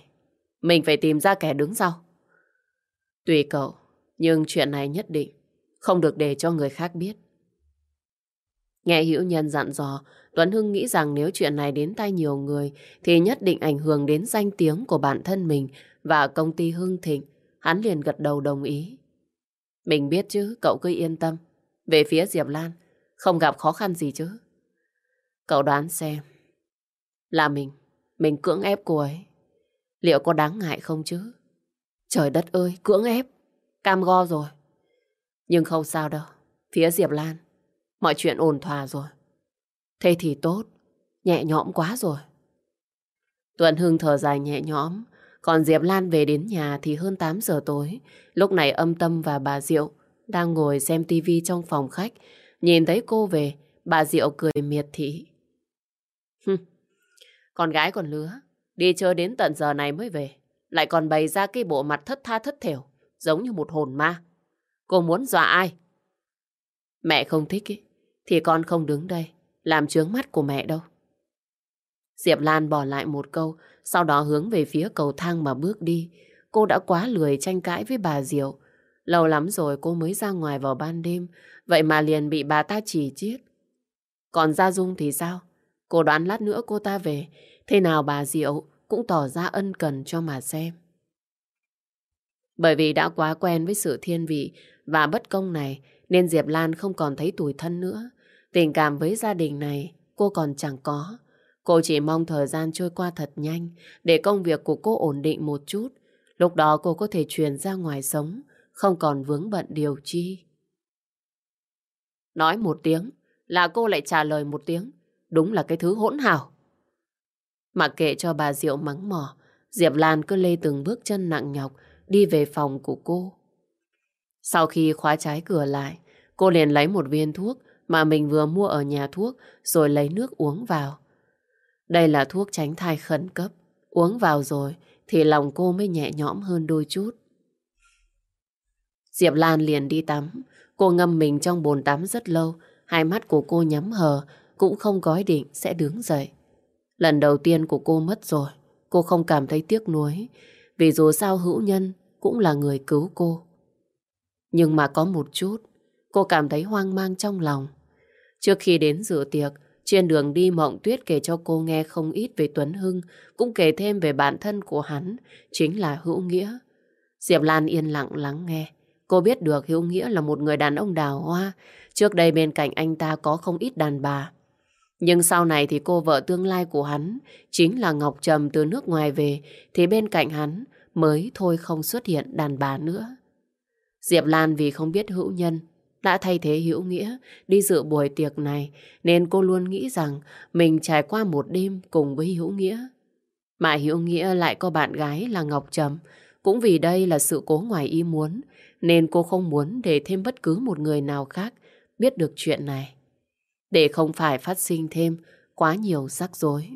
mình phải tìm ra kẻ đứng sau. Tùy cậu, nhưng chuyện này nhất định không được để cho người khác biết. Nghe Hữu Nhân dặn dò, Tuấn Hưng nghĩ rằng nếu chuyện này đến tay nhiều người thì nhất định ảnh hưởng đến danh tiếng của bản thân mình và công ty Hưng Thịnh. Hắn liền gật đầu đồng ý. Mình biết chứ, cậu cứ yên tâm. Về phía Diệp Lan, không gặp khó khăn gì chứ. Cậu đoán xem. Là mình, mình cưỡng ép cô ấy. Liệu có đáng ngại không chứ? Trời đất ơi, cưỡng ép. Cam go rồi. Nhưng không sao đâu. Phía Diệp Lan, mọi chuyện ổn thỏa rồi. Thế thì tốt, nhẹ nhõm quá rồi. Tuần Hưng thở dài nhẹ nhõm, còn Diệp Lan về đến nhà thì hơn 8 giờ tối. Lúc này âm tâm và bà Diệu đang ngồi xem tivi trong phòng khách. Nhìn thấy cô về, bà Diệu cười miệt thị. con gái còn lứa, đi chơi đến tận giờ này mới về. Lại còn bày ra cái bộ mặt thất tha thất thểu, giống như một hồn ma. Cô muốn dọa ai? Mẹ không thích ý, thì con không đứng đây, làm trướng mắt của mẹ đâu. Diệp Lan bỏ lại một câu, sau đó hướng về phía cầu thang mà bước đi. Cô đã quá lười tranh cãi với bà Diệu. Lâu lắm rồi cô mới ra ngoài vào ban đêm, vậy mà liền bị bà ta chỉ chiết. Còn Gia Dung thì sao? Cô đoán lát nữa cô ta về, thế nào bà Diệu cũng tỏ ra ân cần cho mà xem. Bởi vì đã quá quen với sự thiên vị và bất công này, nên Diệp Lan không còn thấy tủi thân nữa. Tình cảm với gia đình này cô còn chẳng có. Cô chỉ mong thời gian trôi qua thật nhanh để công việc của cô ổn định một chút. Lúc đó cô có thể truyền ra ngoài sống, không còn vướng bận điều chi. Nói một tiếng là cô lại trả lời một tiếng. Đúng là cái thứ hỗn hào. Mặc kệ cho bà Diệu mắng mỏ, Diệp Lan cứ lê từng bước chân nặng nhọc đi về phòng của cô. Sau khi khóa trái cửa lại, cô liền lấy một viên thuốc mà mình vừa mua ở nhà thuốc rồi lấy nước uống vào. Đây là thuốc tránh thai khẩn cấp. Uống vào rồi thì lòng cô mới nhẹ nhõm hơn đôi chút. Diệp Lan liền đi tắm. Cô ngâm mình trong bồn tắm rất lâu. Hai mắt của cô nhắm hờ, cũng không có ý định sẽ đứng dậy. Lần đầu tiên của cô mất rồi. Cô không cảm thấy tiếc nuối. Vì dù sao hữu nhân cũng là người cứu cô. Nhưng mà có một chút, cô cảm thấy hoang mang trong lòng. Trước khi đến dự tiệc, trên đường đi Mộng Tuyết kể cho cô nghe không ít về Tuấn Hưng, cũng kể thêm về bản thân của hắn, chính là Hữu Nghĩa. Diệp Lan yên lặng lắng nghe. Cô biết được Hữu Nghĩa là một người đàn ông đào hoa. Trước đây bên cạnh anh ta có không ít đàn bà. Nhưng sau này thì cô vợ tương lai của hắn chính là Ngọc Trầm từ nước ngoài về, thì bên cạnh hắn mới thôi không xuất hiện đàn bà nữa. Diệp Lan vì không biết hữu nhân đã thay thế hữu nghĩa đi dự buổi tiệc này, nên cô luôn nghĩ rằng mình trải qua một đêm cùng với hữu nghĩa. Mà hữu nghĩa lại có bạn gái là Ngọc Trầm, cũng vì đây là sự cố ngoài ý muốn nên cô không muốn để thêm bất cứ một người nào khác biết được chuyện này. Để không phải phát sinh thêm quá nhiều rắc rối.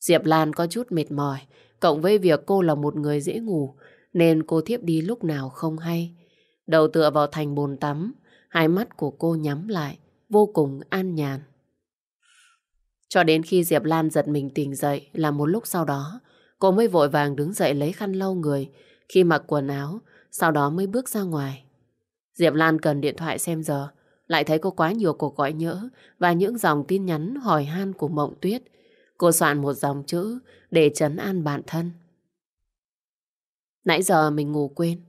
Diệp Lan có chút mệt mỏi cộng với việc cô là một người dễ ngủ nên cô thiếp đi lúc nào không hay. Đầu tựa vào thành bồn tắm, hai mắt của cô nhắm lại, vô cùng an nhàn. Cho đến khi Diệp Lan giật mình tỉnh dậy là một lúc sau đó, cô mới vội vàng đứng dậy lấy khăn lau người, khi mặc quần áo, sau đó mới bước ra ngoài. Diệp Lan cần điện thoại xem giờ, lại thấy có quá nhiều cuộc gọi nhỡ và những dòng tin nhắn hỏi han của Mộng Tuyết. Cô soạn một dòng chữ để trấn an bản thân. Nãy giờ mình ngủ quên.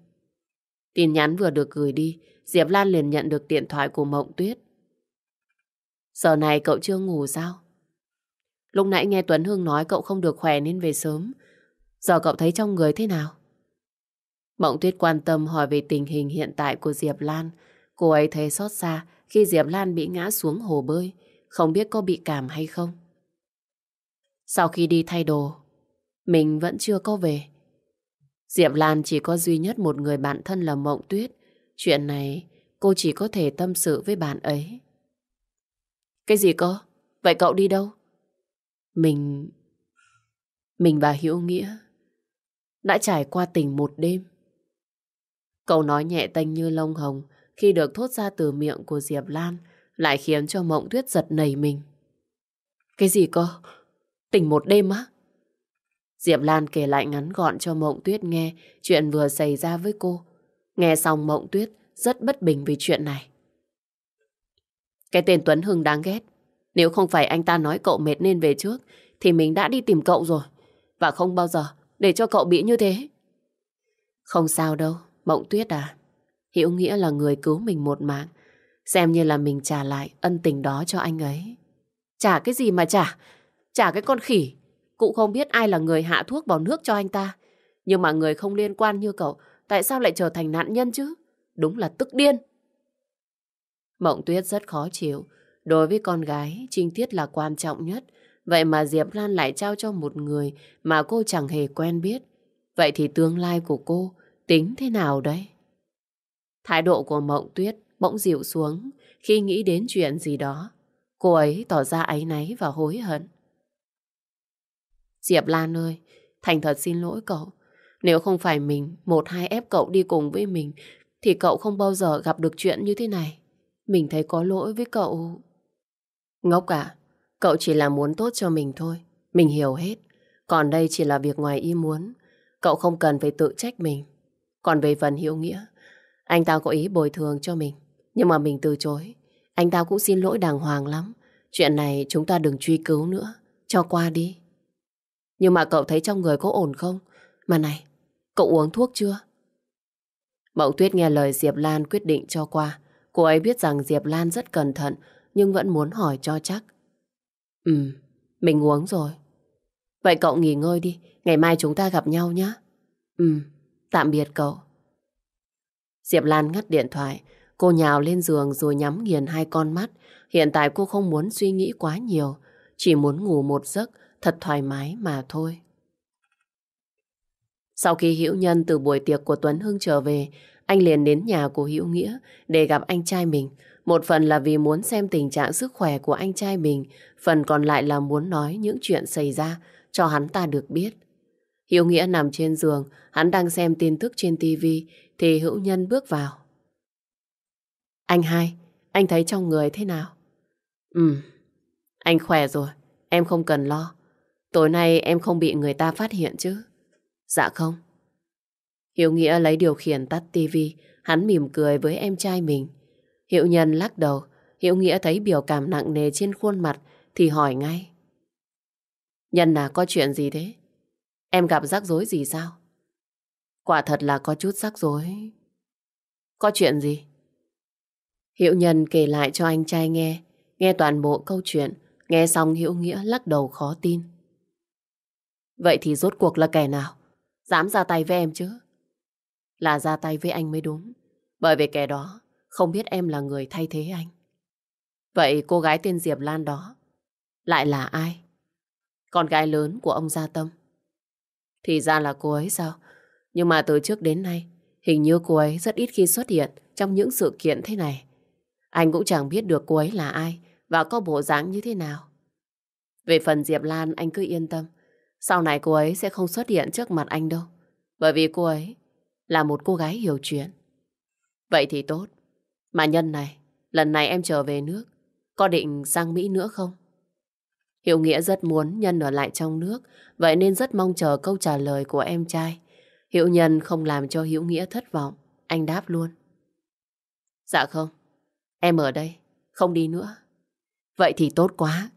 Tin nhắn vừa được gửi đi, Diệp Lan liền nhận được điện thoại của Mộng Tuyết. Giờ này cậu chưa ngủ sao? Lúc nãy nghe Tuấn Hưng nói cậu không được khỏe nên về sớm. Giờ cậu thấy trong người thế nào? Mộng Tuyết quan tâm hỏi về tình hình hiện tại của Diệp Lan. Cô ấy thấy xót xa khi Diệp Lan bị ngã xuống hồ bơi, không biết có bị cảm hay không. Sau khi đi thay đồ, mình vẫn chưa có về. Diệp Lan chỉ có duy nhất một người bạn thân là Mộng Tuyết. Chuyện này cô chỉ có thể tâm sự với bạn ấy. Cái gì cơ? Vậy cậu đi đâu? Mình... Mình và Hiễu Nghĩa đã trải qua tình một đêm câu nói nhẹ tênh như lông hồng khi được thốt ra từ miệng của Diệp Lan lại khiến cho Mộng Tuyết giật nảy mình. Cái gì cơ? Tình một đêm á? Diệp Lan kể lại ngắn gọn cho Mộng Tuyết nghe chuyện vừa xảy ra với cô. Nghe xong Mộng Tuyết rất bất bình vì chuyện này. Cái tên Tuấn Hưng đáng ghét. Nếu không phải anh ta nói cậu mệt nên về trước, thì mình đã đi tìm cậu rồi. Và không bao giờ để cho cậu bị như thế. Không sao đâu, Mộng Tuyết à. Hiểu nghĩa là người cứu mình một mạng. Xem như là mình trả lại ân tình đó cho anh ấy. Trả cái gì mà trả? Trả cái con khỉ. Cụ không biết ai là người hạ thuốc vào nước cho anh ta. Nhưng mà người không liên quan như cậu, tại sao lại trở thành nạn nhân chứ? Đúng là tức điên. Mộng Tuyết rất khó chịu. Đối với con gái, trinh tiết là quan trọng nhất. Vậy mà Diệp Lan lại trao cho một người mà cô chẳng hề quen biết. Vậy thì tương lai của cô tính thế nào đấy? Thái độ của Mộng Tuyết bỗng dịu xuống khi nghĩ đến chuyện gì đó. Cô ấy tỏ ra áy náy và hối hận. Diệp Lan ơi, thành thật xin lỗi cậu. Nếu không phải mình một hai ép cậu đi cùng với mình thì cậu không bao giờ gặp được chuyện như thế này. Mình thấy có lỗi với cậu. Ngốc à, cậu chỉ là muốn tốt cho mình thôi. Mình hiểu hết. Còn đây chỉ là việc ngoài ý muốn. Cậu không cần phải tự trách mình. Còn về phần hiểu nghĩa, anh ta có ý bồi thường cho mình. Nhưng mà mình từ chối. Anh ta cũng xin lỗi đàng hoàng lắm. Chuyện này chúng ta đừng truy cứu nữa. Cho qua đi. Nhưng mà cậu thấy trong người có ổn không? Mà này, cậu uống thuốc chưa? Mộng Tuyết nghe lời Diệp Lan quyết định cho qua. Cô ấy biết rằng Diệp Lan rất cẩn thận nhưng vẫn muốn hỏi cho chắc. Ừ, mình uống rồi. Vậy cậu nghỉ ngơi đi, ngày mai chúng ta gặp nhau nhé. Ừ, tạm biệt cậu. Diệp Lan ngắt điện thoại, cô nhào lên giường rồi nhắm nghiền hai con mắt. Hiện tại cô không muốn suy nghĩ quá nhiều, chỉ muốn ngủ một giấc thật thoải mái mà thôi. Sau khi Hữu Nhân từ buổi tiệc của Tuấn Hưng trở về, anh liền đến nhà của Hữu Nghĩa để gặp anh trai mình. Một phần là vì muốn xem tình trạng sức khỏe của anh trai mình, phần còn lại là muốn nói những chuyện xảy ra cho hắn ta được biết. Hiếu Nghĩa nằm trên giường, hắn đang xem tin tức trên tivi thì Hữu Nhân bước vào. Anh hai, anh thấy trong người thế nào? Ừ, anh khỏe rồi, em không cần lo. Tối nay em không bị người ta phát hiện chứ? Dạ không. Hiếu Nghĩa lấy điều khiển tắt tivi, hắn mỉm cười với em trai mình. Hiệu Nhân lắc đầu, Hiệu Nghĩa thấy biểu cảm nặng nề trên khuôn mặt thì hỏi ngay. Nhân là có chuyện gì thế? Em gặp rắc rối gì sao? Quả thật là có chút rắc rối. Có chuyện gì? Hiệu Nhân kể lại cho anh trai nghe, nghe toàn bộ câu chuyện, nghe xong Hiệu Nghĩa lắc đầu khó tin. Vậy thì rốt cuộc là kẻ nào? Dám ra tay với em chứ? Là ra tay với anh mới đúng. Bởi vì kẻ đó không biết em là người thay thế anh. Vậy cô gái tên Diệp Lan đó lại là ai? Con gái lớn của ông Gia Tâm. Thì ra là cô ấy sao? Nhưng mà từ trước đến nay, hình như cô ấy rất ít khi xuất hiện trong những sự kiện thế này. Anh cũng chẳng biết được cô ấy là ai và có bộ dáng như thế nào. Về phần Diệp Lan, anh cứ yên tâm. Sau này cô ấy sẽ không xuất hiện trước mặt anh đâu. Bởi vì cô ấy là một cô gái hiểu chuyện. Vậy thì tốt. Mà nhân này, lần này em trở về nước, có định sang Mỹ nữa không? Hiệu Nghĩa rất muốn Nhân ở lại trong nước, vậy nên rất mong chờ câu trả lời của em trai. Hiệu Nhân không làm cho Hiệu Nghĩa thất vọng, anh đáp luôn. Dạ không, em ở đây, không đi nữa. Vậy thì tốt quá.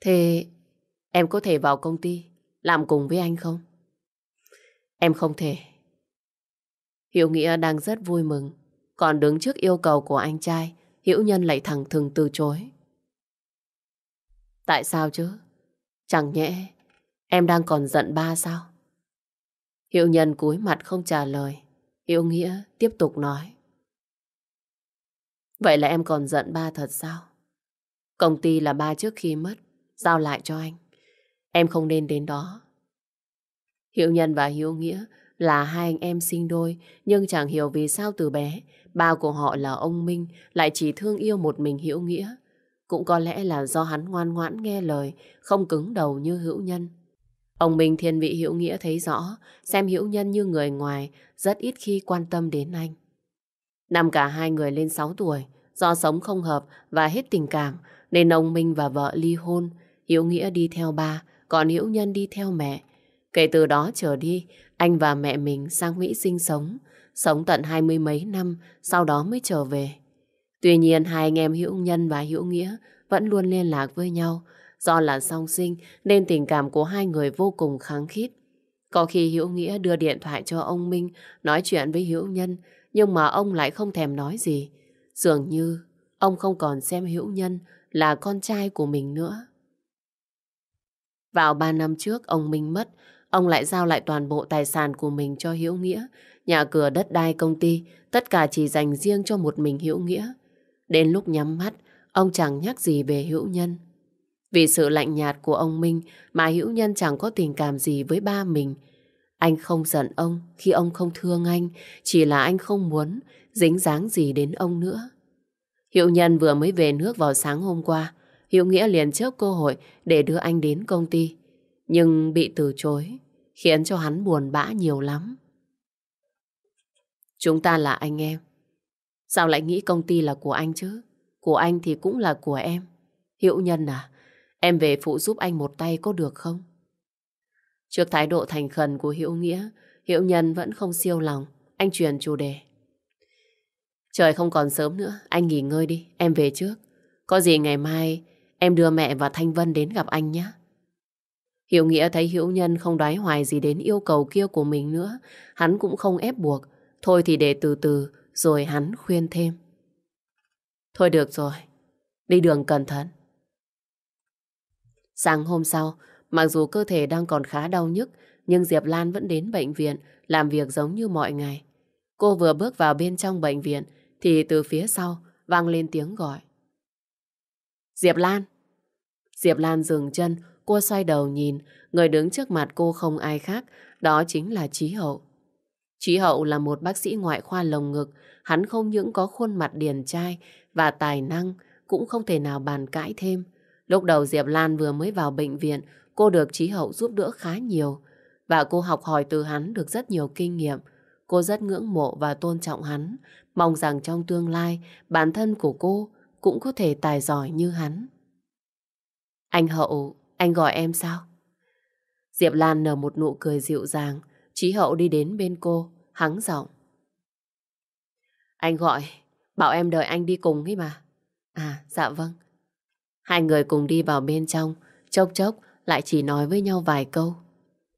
Thế em có thể vào công ty làm cùng với anh không? Em không thể. Hiệu Nghĩa đang rất vui mừng, còn đứng trước yêu cầu của anh trai, Hiểu Nhân lại thẳng thừng từ chối. Tại sao chứ? Chẳng nhẽ em đang còn giận ba sao? Hiệu Nhân cúi mặt không trả lời. Hiệu Nghĩa tiếp tục nói. Vậy là em còn giận ba thật sao? Công ty là ba trước khi mất, giao lại cho anh. Em không nên đến đó. Hiệu Nhân và Hiếu Nghĩa là hai anh em sinh đôi, nhưng chẳng hiểu vì sao từ bé, ba của họ là ông Minh lại chỉ thương yêu một mình Hiếu Nghĩa. Cũng có lẽ là do hắn ngoan ngoãn nghe lời, không cứng đầu như hữu nhân. Ông Minh thiên vị hữu Nghĩa thấy rõ, xem hữu Nhân như người ngoài, rất ít khi quan tâm đến anh. Năm cả hai người lên 6 tuổi, do sống không hợp và hết tình cảm, nên ông Minh và vợ ly hôn, hữu Nghĩa đi theo ba, còn hữu Nhân đi theo mẹ. Kể từ đó trở đi, anh và mẹ mình sang Mỹ sinh sống, sống tận hai mươi mấy năm, sau đó mới trở về. Tuy nhiên hai anh em Hữu Nhân và Hữu Nghĩa vẫn luôn liên lạc với nhau, do là song sinh nên tình cảm của hai người vô cùng kháng khít. Có khi Hữu Nghĩa đưa điện thoại cho ông Minh nói chuyện với Hữu Nhân, nhưng mà ông lại không thèm nói gì. Dường như ông không còn xem Hữu Nhân là con trai của mình nữa. Vào ba năm trước ông Minh mất, ông lại giao lại toàn bộ tài sản của mình cho hữu Nghĩa. Nhà cửa đất đai công ty, tất cả chỉ dành riêng cho một mình hữu Nghĩa. Đến lúc nhắm mắt, ông chẳng nhắc gì về Hữu Nhân. Vì sự lạnh nhạt của ông Minh mà Hữu Nhân chẳng có tình cảm gì với ba mình. Anh không giận ông khi ông không thương anh, chỉ là anh không muốn dính dáng gì đến ông nữa. Hữu Nhân vừa mới về nước vào sáng hôm qua, Hữu Nghĩa liền chớp cơ hội để đưa anh đến công ty. Nhưng bị từ chối, khiến cho hắn buồn bã nhiều lắm. Chúng ta là anh em. Sao lại nghĩ công ty là của anh chứ? Của anh thì cũng là của em. Hiệu Nhân à, em về phụ giúp anh một tay có được không? Trước thái độ thành khẩn của Hiệu Nghĩa, Hiệu Nhân vẫn không siêu lòng. Anh truyền chủ đề. Trời không còn sớm nữa, anh nghỉ ngơi đi, em về trước. Có gì ngày mai em đưa mẹ và Thanh Vân đến gặp anh nhé. Hiểu Nghĩa thấy Hữu Nhân không đoái hoài gì đến yêu cầu kia của mình nữa. Hắn cũng không ép buộc. Thôi thì để từ từ, rồi hắn khuyên thêm. Thôi được rồi, đi đường cẩn thận. Sáng hôm sau, mặc dù cơ thể đang còn khá đau nhức, nhưng Diệp Lan vẫn đến bệnh viện làm việc giống như mọi ngày. Cô vừa bước vào bên trong bệnh viện thì từ phía sau vang lên tiếng gọi. Diệp Lan! Diệp Lan dừng chân, cô xoay đầu nhìn, người đứng trước mặt cô không ai khác, đó chính là Trí Hậu. Trí Hậu là một bác sĩ ngoại khoa lồng ngực, hắn không những có khuôn mặt điển trai và tài năng, cũng không thể nào bàn cãi thêm. Lúc đầu Diệp Lan vừa mới vào bệnh viện, cô được Trí Hậu giúp đỡ khá nhiều, và cô học hỏi từ hắn được rất nhiều kinh nghiệm. Cô rất ngưỡng mộ và tôn trọng hắn, mong rằng trong tương lai bản thân của cô cũng có thể tài giỏi như hắn. Anh Hậu, anh gọi em sao? Diệp Lan nở một nụ cười dịu dàng, Chí Hậu đi đến bên cô, hắng giọng. Anh gọi, bảo em đợi anh đi cùng ấy mà. À, dạ vâng. Hai người cùng đi vào bên trong, chốc chốc lại chỉ nói với nhau vài câu.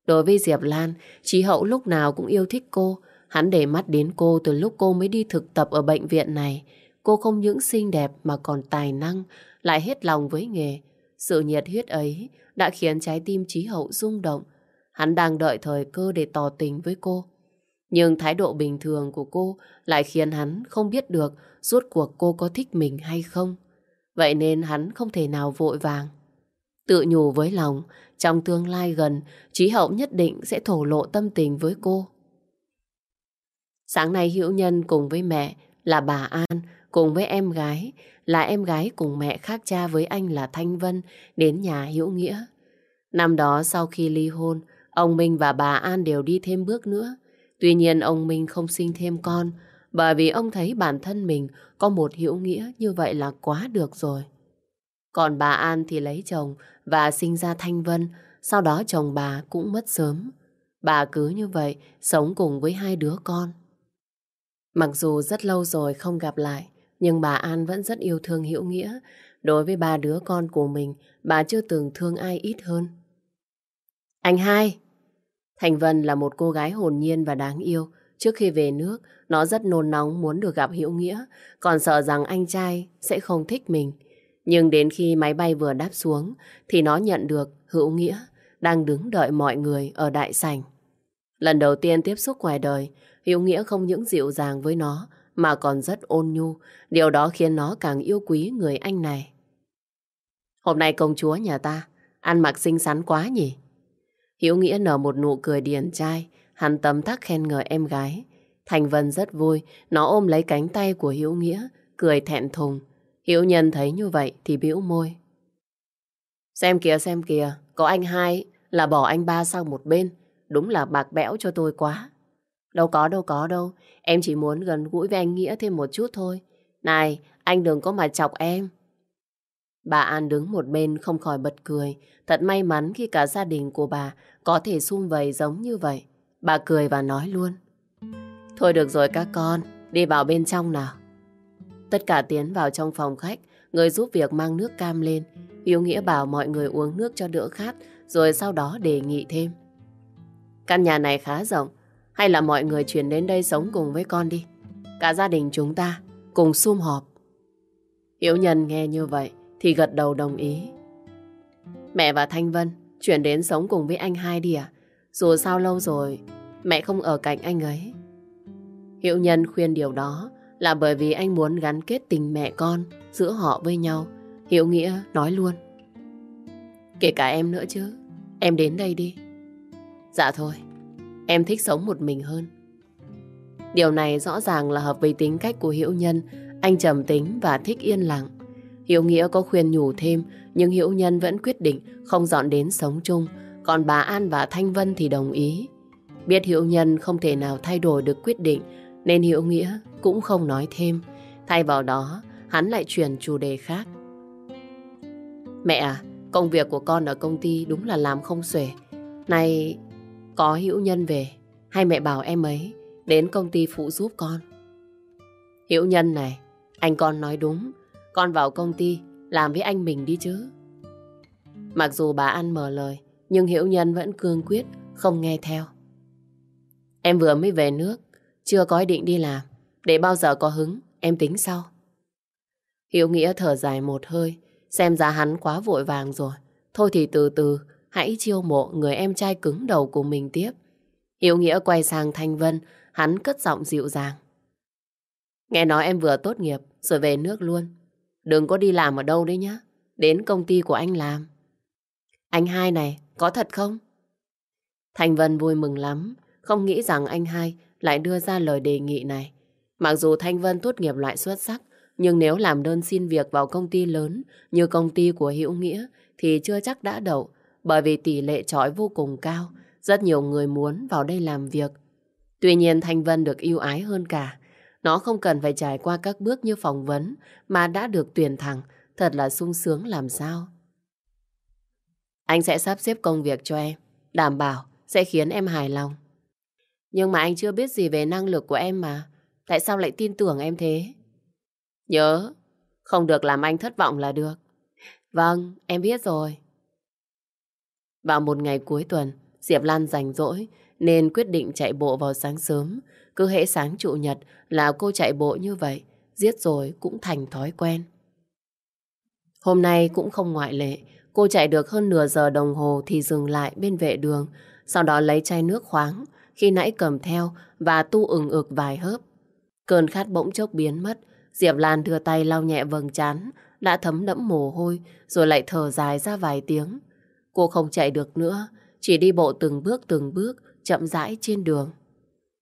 Đối với Diệp Lan, Chí Hậu lúc nào cũng yêu thích cô, hắn để mắt đến cô từ lúc cô mới đi thực tập ở bệnh viện này. Cô không những xinh đẹp mà còn tài năng, lại hết lòng với nghề. Sự nhiệt huyết ấy đã khiến trái tim Chí Hậu rung động. Hắn đang đợi thời cơ để tỏ tình với cô. Nhưng thái độ bình thường của cô lại khiến hắn không biết được rốt cuộc cô có thích mình hay không. Vậy nên hắn không thể nào vội vàng. Tự nhủ với lòng, trong tương lai gần, Trí Hậu nhất định sẽ thổ lộ tâm tình với cô. Sáng nay Hữu Nhân cùng với mẹ là bà An cùng với em gái, là em gái cùng mẹ khác cha với anh là Thanh Vân, đến nhà Hữu Nghĩa. Năm đó sau khi ly hôn, ông Minh và bà An đều đi thêm bước nữa. Tuy nhiên ông Minh không sinh thêm con bởi vì ông thấy bản thân mình có một hiểu nghĩa như vậy là quá được rồi. Còn bà An thì lấy chồng và sinh ra Thanh Vân, sau đó chồng bà cũng mất sớm. Bà cứ như vậy sống cùng với hai đứa con. Mặc dù rất lâu rồi không gặp lại, nhưng bà An vẫn rất yêu thương Hiểu Nghĩa. Đối với ba đứa con của mình, bà chưa từng thương ai ít hơn. Anh hai! Thành Vân là một cô gái hồn nhiên và đáng yêu. Trước khi về nước, nó rất nôn nóng muốn được gặp Hiễu Nghĩa, còn sợ rằng anh trai sẽ không thích mình. Nhưng đến khi máy bay vừa đáp xuống, thì nó nhận được Hữu Nghĩa đang đứng đợi mọi người ở đại sảnh. Lần đầu tiên tiếp xúc ngoài đời, Hữu Nghĩa không những dịu dàng với nó, mà còn rất ôn nhu. Điều đó khiến nó càng yêu quý người anh này. Hôm nay công chúa nhà ta ăn mặc xinh xắn quá nhỉ? Hiếu Nghĩa nở một nụ cười điển trai, hắn tấm tắc khen ngợi em gái. Thành Vân rất vui, nó ôm lấy cánh tay của Hiếu Nghĩa, cười thẹn thùng. Hiếu Nhân thấy như vậy thì bĩu môi. Xem kìa xem kìa, có anh hai là bỏ anh ba sang một bên. Đúng là bạc bẽo cho tôi quá. Đâu có đâu có đâu, em chỉ muốn gần gũi với anh Nghĩa thêm một chút thôi. Này, anh đừng có mà chọc em. Bà An đứng một bên không khỏi bật cười. Thật may mắn khi cả gia đình của bà có thể sum vầy giống như vậy. Bà cười và nói luôn. Thôi được rồi các con, đi vào bên trong nào. Tất cả tiến vào trong phòng khách, người giúp việc mang nước cam lên. Hiếu Nghĩa bảo mọi người uống nước cho đỡ khát, rồi sau đó đề nghị thêm. Căn nhà này khá rộng, hay là mọi người chuyển đến đây sống cùng với con đi. Cả gia đình chúng ta cùng sum họp. Hiếu Nhân nghe như vậy thì gật đầu đồng ý. Mẹ và Thanh Vân chuyển đến sống cùng với anh hai đi à? Dù sao lâu rồi, mẹ không ở cạnh anh ấy. Hiệu nhân khuyên điều đó là bởi vì anh muốn gắn kết tình mẹ con giữa họ với nhau. Hiệu Nghĩa nói luôn. Kể cả em nữa chứ, em đến đây đi. Dạ thôi, em thích sống một mình hơn. Điều này rõ ràng là hợp với tính cách của Hiệu Nhân, anh trầm tính và thích yên lặng. Hiếu Nghĩa có khuyên nhủ thêm, nhưng Hiệu Nhân vẫn quyết định không dọn đến sống chung, còn bà An và Thanh Vân thì đồng ý. Biết Hiệu Nhân không thể nào thay đổi được quyết định, nên Hiệu Nghĩa cũng không nói thêm. Thay vào đó, hắn lại chuyển chủ đề khác. Mẹ à, công việc của con ở công ty đúng là làm không xuể. Này, có Hiệu Nhân về, hay mẹ bảo em ấy đến công ty phụ giúp con? Hiệu Nhân này, anh con nói đúng, con vào công ty làm với anh mình đi chứ. Mặc dù bà ăn mở lời, nhưng Hiễu Nhân vẫn cương quyết, không nghe theo. Em vừa mới về nước, chưa có ý định đi làm. Để bao giờ có hứng, em tính sau. Hiểu Nghĩa thở dài một hơi, xem ra hắn quá vội vàng rồi. Thôi thì từ từ, hãy chiêu mộ người em trai cứng đầu của mình tiếp. Hiểu Nghĩa quay sang Thanh Vân, hắn cất giọng dịu dàng. Nghe nói em vừa tốt nghiệp, rồi về nước luôn. Đừng có đi làm ở đâu đấy nhá. Đến công ty của anh làm. Anh hai này, có thật không? Thành Vân vui mừng lắm, không nghĩ rằng anh hai lại đưa ra lời đề nghị này. Mặc dù Thanh Vân tốt nghiệp loại xuất sắc, nhưng nếu làm đơn xin việc vào công ty lớn như công ty của Hữu Nghĩa thì chưa chắc đã đậu, bởi vì tỷ lệ trọi vô cùng cao, rất nhiều người muốn vào đây làm việc. Tuy nhiên Thanh Vân được ưu ái hơn cả. Nó không cần phải trải qua các bước như phỏng vấn mà đã được tuyển thẳng, thật là sung sướng làm sao. Anh sẽ sắp xếp công việc cho em, đảm bảo sẽ khiến em hài lòng. Nhưng mà anh chưa biết gì về năng lực của em mà, tại sao lại tin tưởng em thế? Nhớ, không được làm anh thất vọng là được. Vâng, em biết rồi. Vào một ngày cuối tuần, Diệp Lan rảnh rỗi nên quyết định chạy bộ vào sáng sớm. Cứ hễ sáng chủ nhật là cô chạy bộ như vậy, giết rồi cũng thành thói quen. Hôm nay cũng không ngoại lệ, cô chạy được hơn nửa giờ đồng hồ thì dừng lại bên vệ đường, sau đó lấy chai nước khoáng, khi nãy cầm theo và tu ừng ực vài hớp. Cơn khát bỗng chốc biến mất, Diệp Lan đưa tay lau nhẹ vầng trán, đã thấm đẫm mồ hôi, rồi lại thở dài ra vài tiếng. Cô không chạy được nữa, chỉ đi bộ từng bước từng bước, chậm rãi trên đường.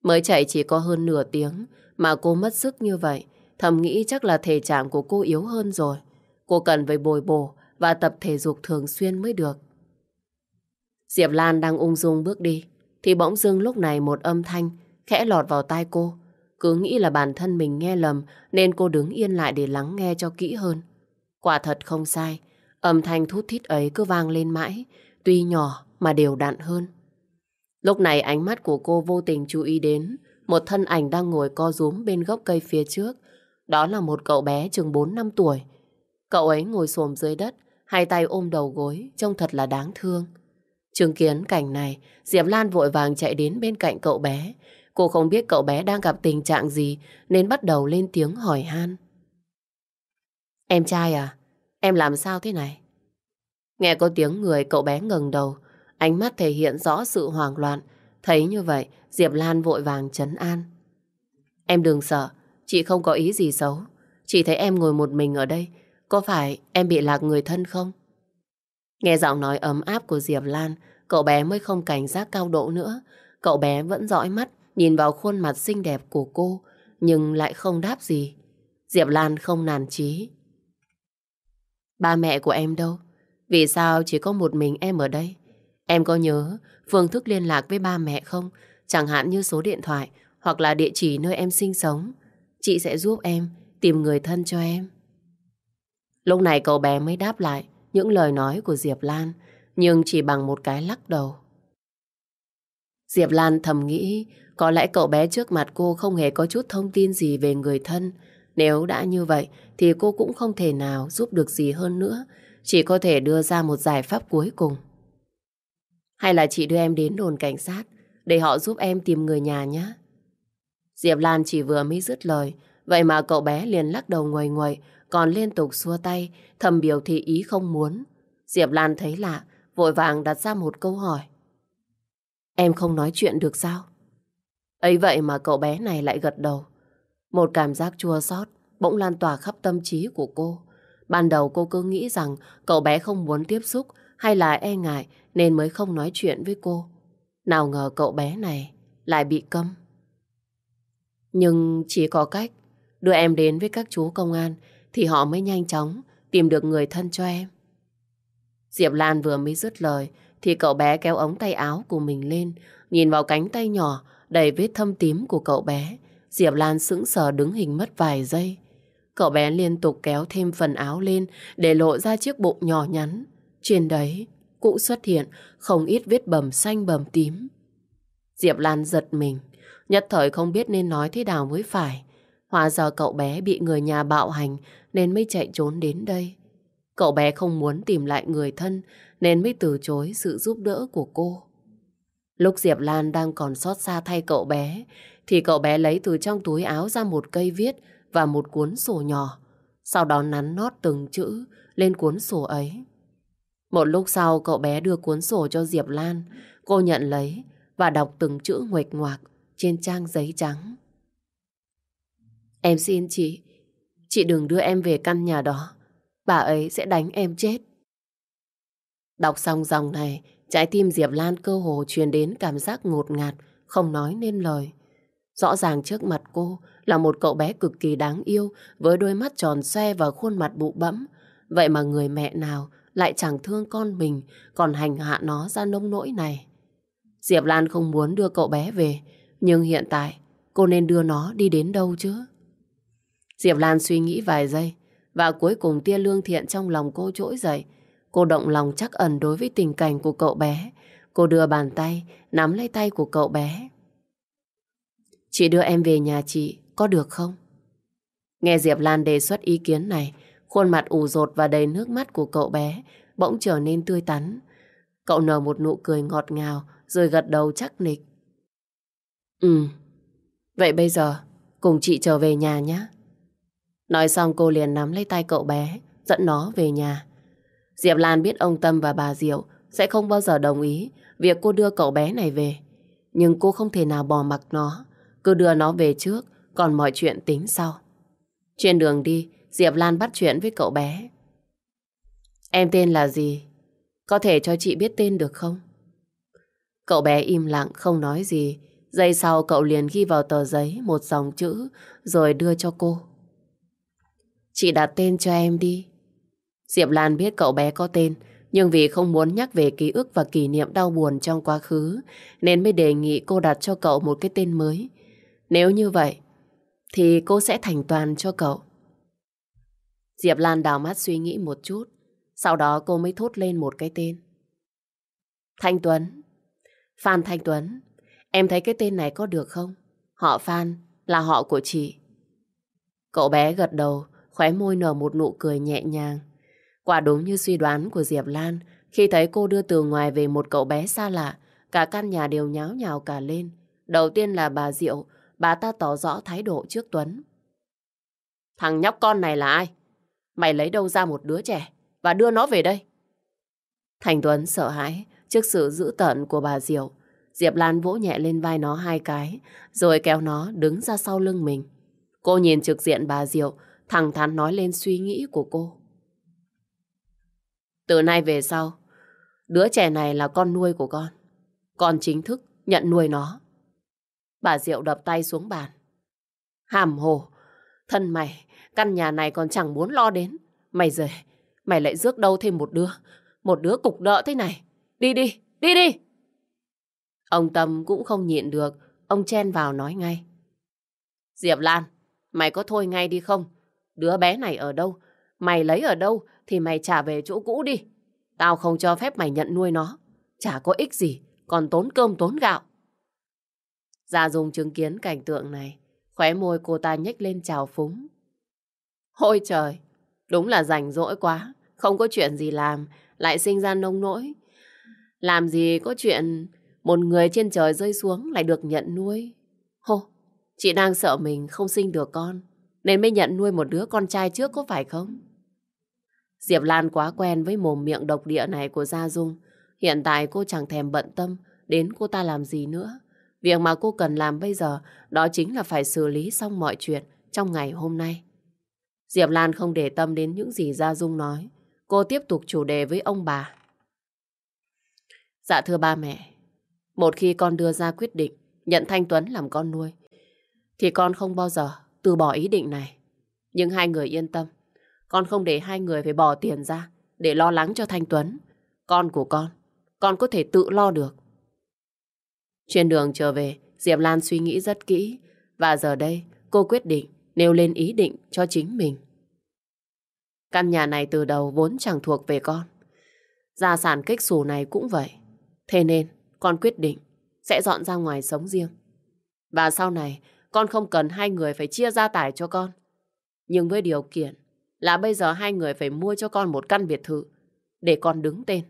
Mới chạy chỉ có hơn nửa tiếng mà cô mất sức như vậy, thầm nghĩ chắc là thể trạng của cô yếu hơn rồi. Cô cần phải bồi bổ và tập thể dục thường xuyên mới được. Diệp Lan đang ung dung bước đi, thì bỗng dưng lúc này một âm thanh khẽ lọt vào tai cô. Cứ nghĩ là bản thân mình nghe lầm nên cô đứng yên lại để lắng nghe cho kỹ hơn. Quả thật không sai, âm thanh thút thít ấy cứ vang lên mãi, tuy nhỏ mà đều đặn hơn. Lúc này ánh mắt của cô vô tình chú ý đến một thân ảnh đang ngồi co rúm bên gốc cây phía trước. Đó là một cậu bé chừng 4 năm tuổi. Cậu ấy ngồi xổm dưới đất, hai tay ôm đầu gối, trông thật là đáng thương. Chứng kiến cảnh này, Diệp Lan vội vàng chạy đến bên cạnh cậu bé. Cô không biết cậu bé đang gặp tình trạng gì nên bắt đầu lên tiếng hỏi han. Em trai à? Em làm sao thế này? Nghe có tiếng người cậu bé ngẩng đầu, ánh mắt thể hiện rõ sự hoảng loạn. Thấy như vậy, Diệp Lan vội vàng chấn an. Em đừng sợ, chị không có ý gì xấu. Chị thấy em ngồi một mình ở đây, có phải em bị lạc người thân không? Nghe giọng nói ấm áp của Diệp Lan, cậu bé mới không cảnh giác cao độ nữa. Cậu bé vẫn dõi mắt, nhìn vào khuôn mặt xinh đẹp của cô, nhưng lại không đáp gì. Diệp Lan không nản chí. Ba mẹ của em đâu? Vì sao chỉ có một mình em ở đây? Em có nhớ phương thức liên lạc với ba mẹ không? Chẳng hạn như số điện thoại hoặc là địa chỉ nơi em sinh sống. Chị sẽ giúp em tìm người thân cho em. Lúc này cậu bé mới đáp lại những lời nói của Diệp Lan, nhưng chỉ bằng một cái lắc đầu. Diệp Lan thầm nghĩ có lẽ cậu bé trước mặt cô không hề có chút thông tin gì về người thân. Nếu đã như vậy thì cô cũng không thể nào giúp được gì hơn nữa. Chỉ có thể đưa ra một giải pháp cuối cùng. Hay là chị đưa em đến đồn cảnh sát, để họ giúp em tìm người nhà nhé. Diệp Lan chỉ vừa mới dứt lời, vậy mà cậu bé liền lắc đầu ngoài ngoài còn liên tục xua tay, thầm biểu thị ý không muốn. Diệp Lan thấy lạ, vội vàng đặt ra một câu hỏi. Em không nói chuyện được sao? ấy vậy mà cậu bé này lại gật đầu. Một cảm giác chua xót bỗng lan tỏa khắp tâm trí của cô. Ban đầu cô cứ nghĩ rằng cậu bé không muốn tiếp xúc hay là e ngại nên mới không nói chuyện với cô. Nào ngờ cậu bé này lại bị câm. Nhưng chỉ có cách, đưa em đến với các chú công an thì họ mới nhanh chóng tìm được người thân cho em. Diệp Lan vừa mới dứt lời thì cậu bé kéo ống tay áo của mình lên, nhìn vào cánh tay nhỏ đầy vết thâm tím của cậu bé. Diệp Lan sững sờ đứng hình mất vài giây. Cậu bé liên tục kéo thêm phần áo lên để lộ ra chiếc bụng nhỏ nhắn. Trên đấy cũng xuất hiện không ít vết bầm xanh bầm tím. Diệp Lan giật mình, nhất thời không biết nên nói thế nào mới phải. Hóa ra cậu bé bị người nhà bạo hành nên mới chạy trốn đến đây. Cậu bé không muốn tìm lại người thân nên mới từ chối sự giúp đỡ của cô. Lúc Diệp Lan đang còn xót xa thay cậu bé thì cậu bé lấy từ trong túi áo ra một cây viết và một cuốn sổ nhỏ. Sau đó nắn nót từng chữ lên cuốn sổ ấy. Một lúc sau cậu bé đưa cuốn sổ cho Diệp Lan. Cô nhận lấy và đọc từng chữ nguệch ngoạc trên trang giấy trắng. Em xin chị, chị đừng đưa em về căn nhà đó. Bà ấy sẽ đánh em chết. Đọc xong dòng này, trái tim Diệp Lan cơ hồ truyền đến cảm giác ngột ngạt, không nói nên lời. Rõ ràng trước mặt cô là một cậu bé cực kỳ đáng yêu với đôi mắt tròn xoe và khuôn mặt bụ bẫm. Vậy mà người mẹ nào lại chẳng thương con mình còn hành hạ nó ra nông nỗi này. Diệp Lan không muốn đưa cậu bé về nhưng hiện tại cô nên đưa nó đi đến đâu chứ? Diệp Lan suy nghĩ vài giây và cuối cùng tia lương thiện trong lòng cô trỗi dậy. Cô động lòng chắc ẩn đối với tình cảnh của cậu bé. Cô đưa bàn tay nắm lấy tay của cậu bé. Chị đưa em về nhà chị, có được không? Nghe Diệp Lan đề xuất ý kiến này, khuôn mặt ủ rột và đầy nước mắt của cậu bé bỗng trở nên tươi tắn. Cậu nở một nụ cười ngọt ngào rồi gật đầu chắc nịch. Ừ, vậy bây giờ cùng chị trở về nhà nhé. Nói xong cô liền nắm lấy tay cậu bé, dẫn nó về nhà. Diệp Lan biết ông Tâm và bà Diệu sẽ không bao giờ đồng ý việc cô đưa cậu bé này về. Nhưng cô không thể nào bỏ mặc nó. Cứ đưa nó về trước, còn mọi chuyện tính sau. Trên đường đi, Diệp Lan bắt chuyện với cậu bé. Em tên là gì? Có thể cho chị biết tên được không? Cậu bé im lặng không nói gì. Giây sau cậu liền ghi vào tờ giấy một dòng chữ rồi đưa cho cô. Chị đặt tên cho em đi. Diệp Lan biết cậu bé có tên nhưng vì không muốn nhắc về ký ức và kỷ niệm đau buồn trong quá khứ nên mới đề nghị cô đặt cho cậu một cái tên mới. Nếu như vậy, thì cô sẽ thành toàn cho cậu. Diệp Lan đào mắt suy nghĩ một chút, sau đó cô mới thốt lên một cái tên. Thanh Tuấn. Phan Thanh Tuấn. Em thấy cái tên này có được không? Họ Phan là họ của chị. Cậu bé gật đầu, khóe môi nở một nụ cười nhẹ nhàng. Quả đúng như suy đoán của Diệp Lan, khi thấy cô đưa từ ngoài về một cậu bé xa lạ, cả căn nhà đều nháo nhào cả lên. Đầu tiên là bà Diệu, bà ta tỏ rõ thái độ trước Tuấn. Thằng nhóc con này là ai? Mày lấy đâu ra một đứa trẻ và đưa nó về đây? Thành Tuấn sợ hãi trước sự dữ tợn của bà Diệu. Diệp Lan vỗ nhẹ lên vai nó hai cái, rồi kéo nó đứng ra sau lưng mình. Cô nhìn trực diện bà Diệu, thẳng thắn nói lên suy nghĩ của cô. Từ nay về sau, đứa trẻ này là con nuôi của con. Con chính thức nhận nuôi nó. Bà Diệu đập tay xuống bàn. Hàm hồ, thân mày, căn nhà này còn chẳng muốn lo đến. Mày rời, mày lại rước đâu thêm một đứa, một đứa cục đỡ thế này. Đi đi, đi đi. Ông Tâm cũng không nhịn được, ông chen vào nói ngay. Diệp Lan, mày có thôi ngay đi không? Đứa bé này ở đâu? Mày lấy ở đâu thì mày trả về chỗ cũ đi. Tao không cho phép mày nhận nuôi nó. Chả có ích gì, còn tốn cơm tốn gạo. Gia Dung chứng kiến cảnh tượng này, khóe môi cô ta nhếch lên trào phúng. Ôi trời, đúng là rảnh rỗi quá, không có chuyện gì làm, lại sinh ra nông nỗi. Làm gì có chuyện một người trên trời rơi xuống lại được nhận nuôi. Hô, chị đang sợ mình không sinh được con, nên mới nhận nuôi một đứa con trai trước có phải không? Diệp Lan quá quen với mồm miệng độc địa này của Gia Dung. Hiện tại cô chẳng thèm bận tâm đến cô ta làm gì nữa. Việc mà cô cần làm bây giờ đó chính là phải xử lý xong mọi chuyện trong ngày hôm nay. Diệp Lan không để tâm đến những gì Gia Dung nói. Cô tiếp tục chủ đề với ông bà. Dạ thưa ba mẹ, một khi con đưa ra quyết định nhận Thanh Tuấn làm con nuôi, thì con không bao giờ từ bỏ ý định này. Nhưng hai người yên tâm, con không để hai người phải bỏ tiền ra để lo lắng cho Thanh Tuấn. Con của con, con có thể tự lo được. Trên đường trở về, Diệp Lan suy nghĩ rất kỹ và giờ đây cô quyết định nêu lên ý định cho chính mình. Căn nhà này từ đầu vốn chẳng thuộc về con. Gia sản kích xù này cũng vậy. Thế nên, con quyết định sẽ dọn ra ngoài sống riêng. Và sau này, con không cần hai người phải chia gia tài cho con. Nhưng với điều kiện là bây giờ hai người phải mua cho con một căn biệt thự để con đứng tên.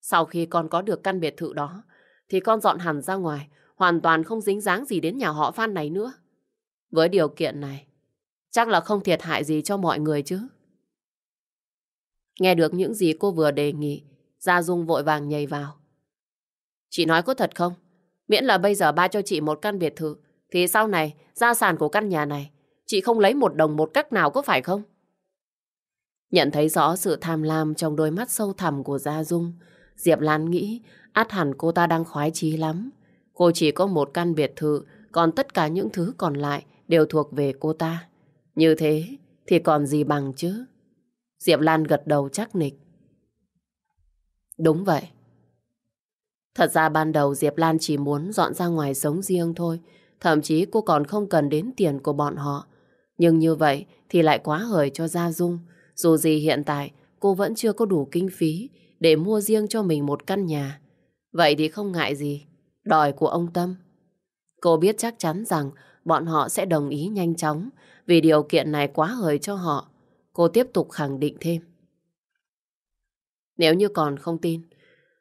Sau khi con có được căn biệt thự đó, thì con dọn hẳn ra ngoài, hoàn toàn không dính dáng gì đến nhà họ Phan này nữa. Với điều kiện này chắc là không thiệt hại gì cho mọi người chứ. Nghe được những gì cô vừa đề nghị Gia Dung vội vàng nhảy vào. Chị nói có thật không? Miễn là bây giờ ba cho chị một căn biệt thự thì sau này gia sản của căn nhà này chị không lấy một đồng một cách nào có phải không? Nhận thấy rõ sự tham lam trong đôi mắt sâu thẳm của Gia Dung, Diệp Lan nghĩ át hẳn cô ta đang khoái chí lắm. Cô chỉ có một căn biệt thự, còn tất cả những thứ còn lại đều thuộc về cô ta. Như thế thì còn gì bằng chứ? Diệp Lan gật đầu chắc nịch. Đúng vậy. Thật ra ban đầu Diệp Lan chỉ muốn dọn ra ngoài sống riêng thôi. Thậm chí cô còn không cần đến tiền của bọn họ. Nhưng như vậy thì lại quá hời cho Gia Dung. Dù gì hiện tại, cô vẫn chưa có đủ kinh phí để mua riêng cho mình một căn nhà. Vậy thì không ngại gì. Đòi của ông Tâm. Cô biết chắc chắn rằng bọn họ sẽ đồng ý nhanh chóng vì điều kiện này quá hời cho họ. Cô tiếp tục khẳng định thêm. Nếu như còn không tin,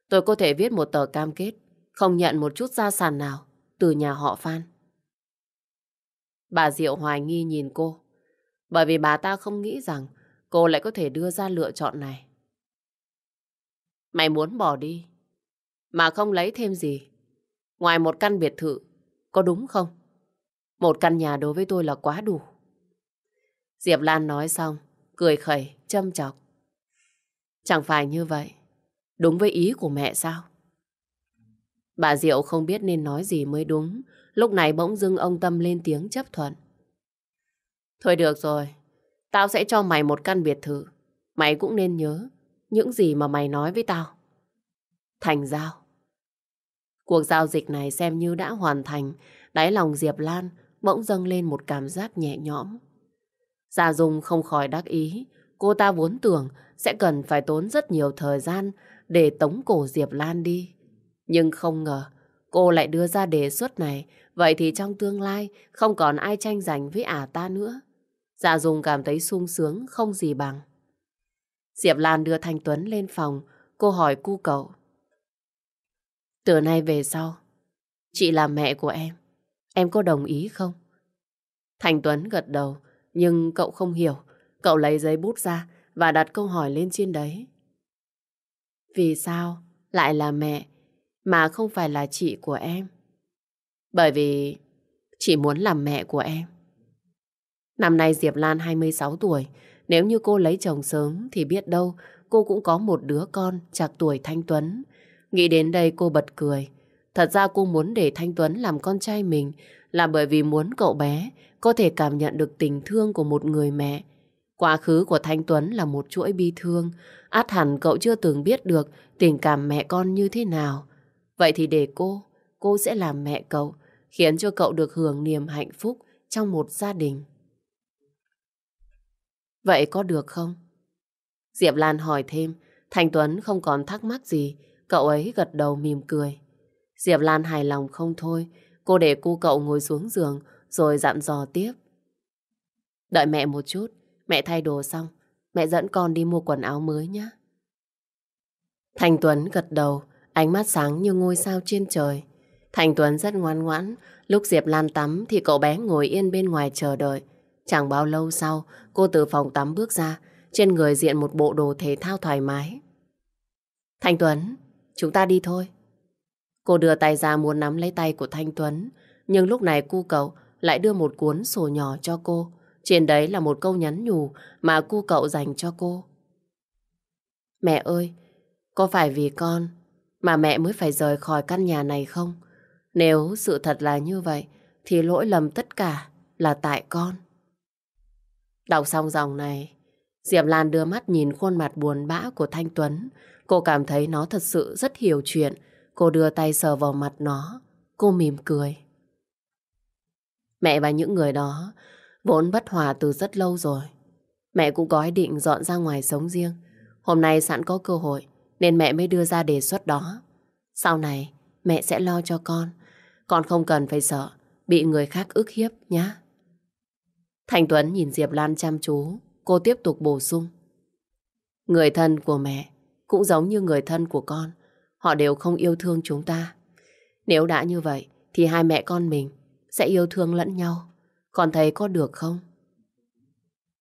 tôi có thể viết một tờ cam kết không nhận một chút gia sản nào từ nhà họ Phan. Bà Diệu hoài nghi nhìn cô bởi vì bà ta không nghĩ rằng cô lại có thể đưa ra lựa chọn này. Mày muốn bỏ đi, mà không lấy thêm gì. Ngoài một căn biệt thự, có đúng không? Một căn nhà đối với tôi là quá đủ. Diệp Lan nói xong, cười khẩy, châm chọc. Chẳng phải như vậy. Đúng với ý của mẹ sao? Bà Diệu không biết nên nói gì mới đúng. Lúc này bỗng dưng ông Tâm lên tiếng chấp thuận. Thôi được rồi, Tao sẽ cho mày một căn biệt thự. Mày cũng nên nhớ những gì mà mày nói với tao. Thành giao. Cuộc giao dịch này xem như đã hoàn thành. Đáy lòng Diệp Lan bỗng dâng lên một cảm giác nhẹ nhõm. Gia Dung không khỏi đắc ý, cô ta vốn tưởng sẽ cần phải tốn rất nhiều thời gian để tống cổ Diệp Lan đi. Nhưng không ngờ, cô lại đưa ra đề xuất này, vậy thì trong tương lai không còn ai tranh giành với ả ta nữa. Gia Dung cảm thấy sung sướng không gì bằng. Diệp Lan đưa Thanh Tuấn lên phòng, cô hỏi cu cậu. Từ nay về sau, chị là mẹ của em, em có đồng ý không? Thành Tuấn gật đầu, nhưng cậu không hiểu. Cậu lấy giấy bút ra và đặt câu hỏi lên trên đấy. Vì sao lại là mẹ mà không phải là chị của em? Bởi vì chị muốn làm mẹ của em. Năm nay Diệp Lan 26 tuổi, nếu như cô lấy chồng sớm thì biết đâu cô cũng có một đứa con chạc tuổi Thanh Tuấn. Nghĩ đến đây cô bật cười. Thật ra cô muốn để Thanh Tuấn làm con trai mình là bởi vì muốn cậu bé có thể cảm nhận được tình thương của một người mẹ. Quá khứ của Thanh Tuấn là một chuỗi bi thương, át hẳn cậu chưa từng biết được tình cảm mẹ con như thế nào. Vậy thì để cô, cô sẽ làm mẹ cậu, khiến cho cậu được hưởng niềm hạnh phúc trong một gia đình. Vậy có được không? Diệp Lan hỏi thêm, Thành Tuấn không còn thắc mắc gì, cậu ấy gật đầu mỉm cười. Diệp Lan hài lòng không thôi, cô để cu cậu ngồi xuống giường rồi dặn dò tiếp. Đợi mẹ một chút, mẹ thay đồ xong, mẹ dẫn con đi mua quần áo mới nhé. Thành Tuấn gật đầu, ánh mắt sáng như ngôi sao trên trời. Thành Tuấn rất ngoan ngoãn, lúc Diệp Lan tắm thì cậu bé ngồi yên bên ngoài chờ đợi. Chẳng bao lâu sau, cô từ phòng tắm bước ra, trên người diện một bộ đồ thể thao thoải mái. Thành Tuấn, chúng ta đi thôi. Cô đưa tay ra muốn nắm lấy tay của Thanh Tuấn, nhưng lúc này cu cậu lại đưa một cuốn sổ nhỏ cho cô. Trên đấy là một câu nhắn nhủ mà cu cậu dành cho cô. Mẹ ơi, có phải vì con mà mẹ mới phải rời khỏi căn nhà này không? Nếu sự thật là như vậy, thì lỗi lầm tất cả là tại con. Đọc xong dòng này, Diệp Lan đưa mắt nhìn khuôn mặt buồn bã của Thanh Tuấn. Cô cảm thấy nó thật sự rất hiểu chuyện. Cô đưa tay sờ vào mặt nó. Cô mỉm cười. Mẹ và những người đó vốn bất hòa từ rất lâu rồi. Mẹ cũng có ý định dọn ra ngoài sống riêng. Hôm nay sẵn có cơ hội nên mẹ mới đưa ra đề xuất đó. Sau này mẹ sẽ lo cho con. Con không cần phải sợ bị người khác ức hiếp nhé. Thành Tuấn nhìn Diệp Lan chăm chú, cô tiếp tục bổ sung. Người thân của mẹ cũng giống như người thân của con, họ đều không yêu thương chúng ta. Nếu đã như vậy, thì hai mẹ con mình sẽ yêu thương lẫn nhau. còn thấy có được không?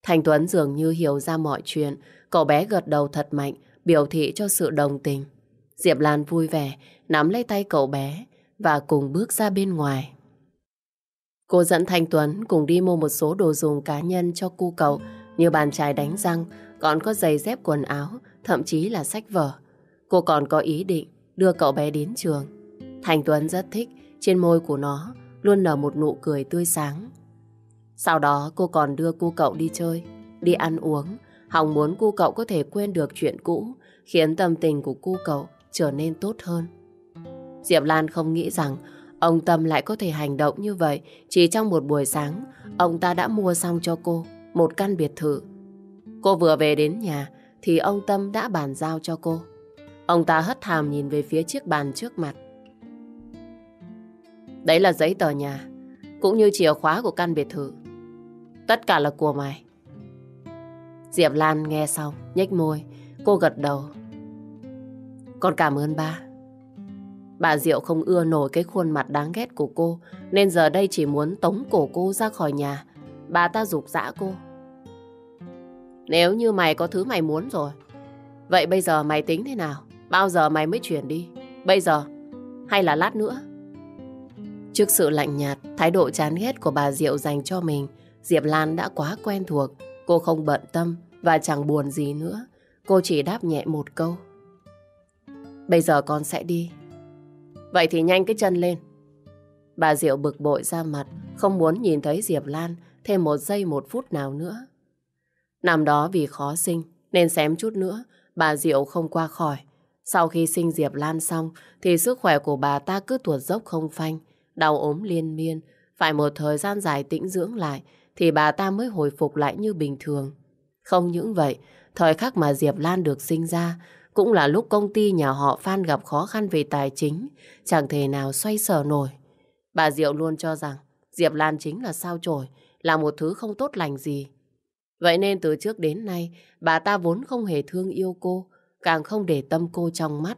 Thành Tuấn dường như hiểu ra mọi chuyện, cậu bé gật đầu thật mạnh, biểu thị cho sự đồng tình. Diệp Lan vui vẻ, nắm lấy tay cậu bé và cùng bước ra bên ngoài. Cô dẫn Thanh Tuấn cùng đi mua một số đồ dùng cá nhân cho cu cậu như bàn chải đánh răng, còn có giày dép quần áo, thậm chí là sách vở. Cô còn có ý định đưa cậu bé đến trường. Thành Tuấn rất thích, trên môi của nó luôn nở một nụ cười tươi sáng. Sau đó cô còn đưa cu cậu đi chơi, đi ăn uống, hòng muốn cu cậu có thể quên được chuyện cũ, khiến tâm tình của cu cậu trở nên tốt hơn. Diệp Lan không nghĩ rằng Ông Tâm lại có thể hành động như vậy chỉ trong một buổi sáng ông ta đã mua xong cho cô một căn biệt thự. Cô vừa về đến nhà thì ông Tâm đã bàn giao cho cô. Ông ta hất hàm nhìn về phía chiếc bàn trước mặt. Đấy là giấy tờ nhà cũng như chìa khóa của căn biệt thự. Tất cả là của mày. Diệp Lan nghe xong, nhếch môi, cô gật đầu. Con cảm ơn ba. Bà Diệu không ưa nổi cái khuôn mặt đáng ghét của cô, nên giờ đây chỉ muốn tống cổ cô ra khỏi nhà. Bà ta dục dã cô. Nếu như mày có thứ mày muốn rồi, vậy bây giờ mày tính thế nào? Bao giờ mày mới chuyển đi? Bây giờ? Hay là lát nữa? Trước sự lạnh nhạt, thái độ chán ghét của bà Diệu dành cho mình, Diệp Lan đã quá quen thuộc. Cô không bận tâm và chẳng buồn gì nữa. Cô chỉ đáp nhẹ một câu. Bây giờ con sẽ đi. Vậy thì nhanh cái chân lên. Bà Diệu bực bội ra mặt, không muốn nhìn thấy Diệp Lan thêm một giây một phút nào nữa. Năm đó vì khó sinh, nên xém chút nữa, bà Diệu không qua khỏi. Sau khi sinh Diệp Lan xong, thì sức khỏe của bà ta cứ tuột dốc không phanh, đau ốm liên miên, Phải một thời gian dài tĩnh dưỡng lại thì bà ta mới hồi phục lại như bình thường. Không những vậy, thời khắc mà Diệp Lan được sinh ra cũng là lúc công ty nhà họ Phan gặp khó khăn về tài chính, chẳng thể nào xoay sở nổi. Bà Diệu luôn cho rằng Diệp Lan chính là sao chổi, là một thứ không tốt lành gì. Vậy nên từ trước đến nay, bà ta vốn không hề thương yêu cô, càng không để tâm cô trong mắt.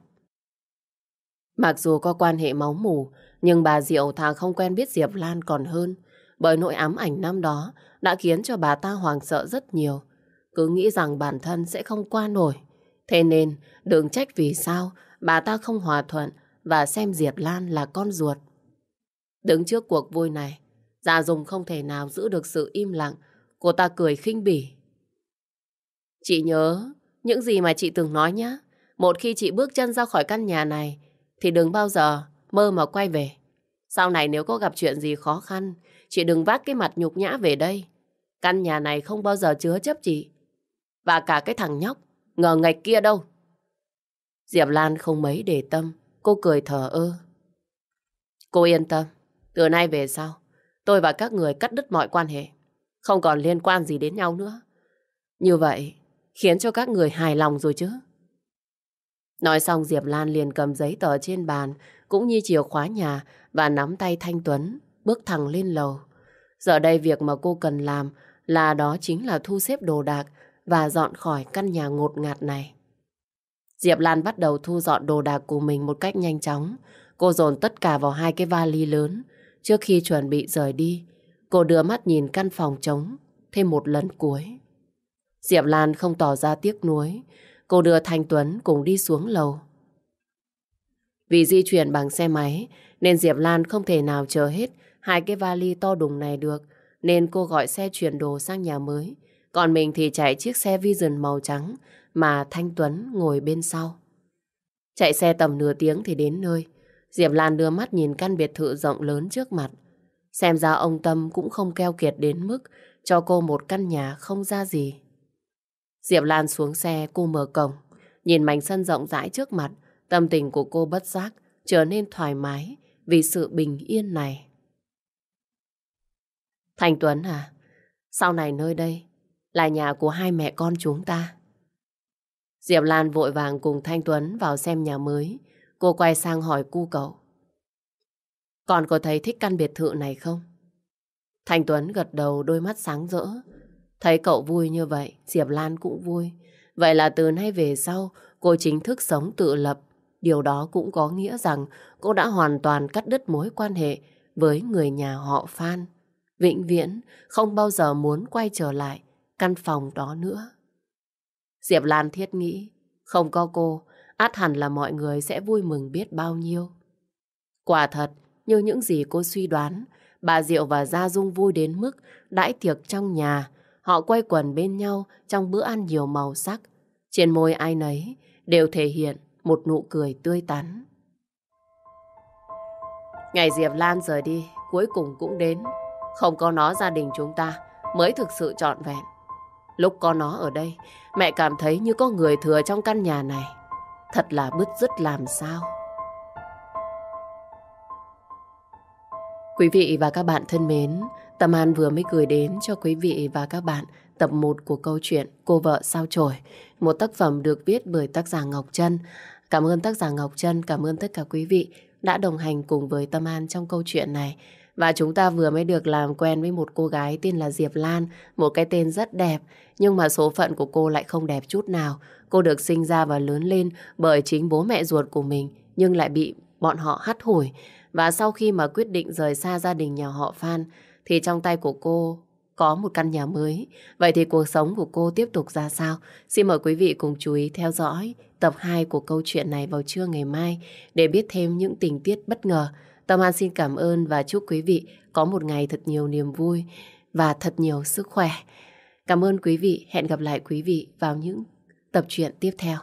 Mặc dù có quan hệ máu mủ, nhưng bà Diệu thà không quen biết Diệp Lan còn hơn, bởi nỗi ám ảnh năm đó đã khiến cho bà ta hoàng sợ rất nhiều. Cứ nghĩ rằng bản thân sẽ không qua nổi. Thế nên, đừng trách vì sao bà ta không hòa thuận và xem Diệp Lan là con ruột. Đứng trước cuộc vui này, Dạ Dung không thể nào giữ được sự im lặng. Cô ta cười khinh bỉ. Chị nhớ những gì mà chị từng nói nhé. Một khi chị bước chân ra khỏi căn nhà này, thì đừng bao giờ mơ mà quay về. Sau này nếu có gặp chuyện gì khó khăn, chị đừng vác cái mặt nhục nhã về đây. Căn nhà này không bao giờ chứa chấp chị. Và cả cái thằng nhóc, ngờ ngạch kia đâu. Diệp Lan không mấy để tâm, cô cười thở ơ. Cô yên tâm, từ nay về sau, tôi và các người cắt đứt mọi quan hệ. Không còn liên quan gì đến nhau nữa. Như vậy, khiến cho các người hài lòng rồi chứ. Nói xong Diệp Lan liền cầm giấy tờ trên bàn, cũng như chìa khóa nhà và nắm tay Thanh Tuấn, bước thẳng lên lầu. Giờ đây việc mà cô cần làm là đó chính là thu xếp đồ đạc và dọn khỏi căn nhà ngột ngạt này. Diệp Lan bắt đầu thu dọn đồ đạc của mình một cách nhanh chóng. Cô dồn tất cả vào hai cái vali lớn. Trước khi chuẩn bị rời đi, cô đưa mắt nhìn căn phòng trống thêm một lần cuối. Diệp Lan không tỏ ra tiếc nuối. Cô đưa Thanh Tuấn cùng đi xuống lầu. Vì di chuyển bằng xe máy, nên Diệp Lan không thể nào chờ hết hai cái vali to đùng này được, nên cô gọi xe chuyển đồ sang nhà mới. Còn mình thì chạy chiếc xe Vision màu trắng mà Thanh Tuấn ngồi bên sau. Chạy xe tầm nửa tiếng thì đến nơi. Diệp Lan đưa mắt nhìn căn biệt thự rộng lớn trước mặt. Xem ra ông Tâm cũng không keo kiệt đến mức cho cô một căn nhà không ra gì. Diệp Lan xuống xe, cô mở cổng. Nhìn mảnh sân rộng rãi trước mặt, tâm tình của cô bất giác trở nên thoải mái vì sự bình yên này. Thành Tuấn à, sau này nơi đây là nhà của hai mẹ con chúng ta. Diệp Lan vội vàng cùng Thanh Tuấn vào xem nhà mới. Cô quay sang hỏi cu cậu. Còn có thấy thích căn biệt thự này không? Thanh Tuấn gật đầu đôi mắt sáng rỡ. Thấy cậu vui như vậy, Diệp Lan cũng vui. Vậy là từ nay về sau, cô chính thức sống tự lập. Điều đó cũng có nghĩa rằng cô đã hoàn toàn cắt đứt mối quan hệ với người nhà họ Phan. Vĩnh viễn không bao giờ muốn quay trở lại căn phòng đó nữa. Diệp Lan thiết nghĩ, không có cô, át hẳn là mọi người sẽ vui mừng biết bao nhiêu. Quả thật, như những gì cô suy đoán, bà Diệu và Gia Dung vui đến mức đãi tiệc trong nhà, Họ quay quần bên nhau trong bữa ăn nhiều màu sắc. Trên môi ai nấy đều thể hiện một nụ cười tươi tắn. Ngày Diệp Lan rời đi, cuối cùng cũng đến. Không có nó gia đình chúng ta mới thực sự trọn vẹn. Lúc có nó ở đây, mẹ cảm thấy như có người thừa trong căn nhà này. Thật là bứt rứt làm sao. Quý vị và các bạn thân mến, Tâm An vừa mới gửi đến cho quý vị và các bạn tập 1 của câu chuyện Cô vợ sao chổi, một tác phẩm được viết bởi tác giả Ngọc Trân. Cảm ơn tác giả Ngọc Trân, cảm ơn tất cả quý vị đã đồng hành cùng với Tâm An trong câu chuyện này. Và chúng ta vừa mới được làm quen với một cô gái tên là Diệp Lan, một cái tên rất đẹp, nhưng mà số phận của cô lại không đẹp chút nào. Cô được sinh ra và lớn lên bởi chính bố mẹ ruột của mình, nhưng lại bị bọn họ hắt hủi. Và sau khi mà quyết định rời xa gia đình nhà họ Phan, thì trong tay của cô có một căn nhà mới. Vậy thì cuộc sống của cô tiếp tục ra sao? Xin mời quý vị cùng chú ý theo dõi tập 2 của câu chuyện này vào trưa ngày mai để biết thêm những tình tiết bất ngờ. Tâm An xin cảm ơn và chúc quý vị có một ngày thật nhiều niềm vui và thật nhiều sức khỏe. Cảm ơn quý vị. Hẹn gặp lại quý vị vào những tập truyện tiếp theo.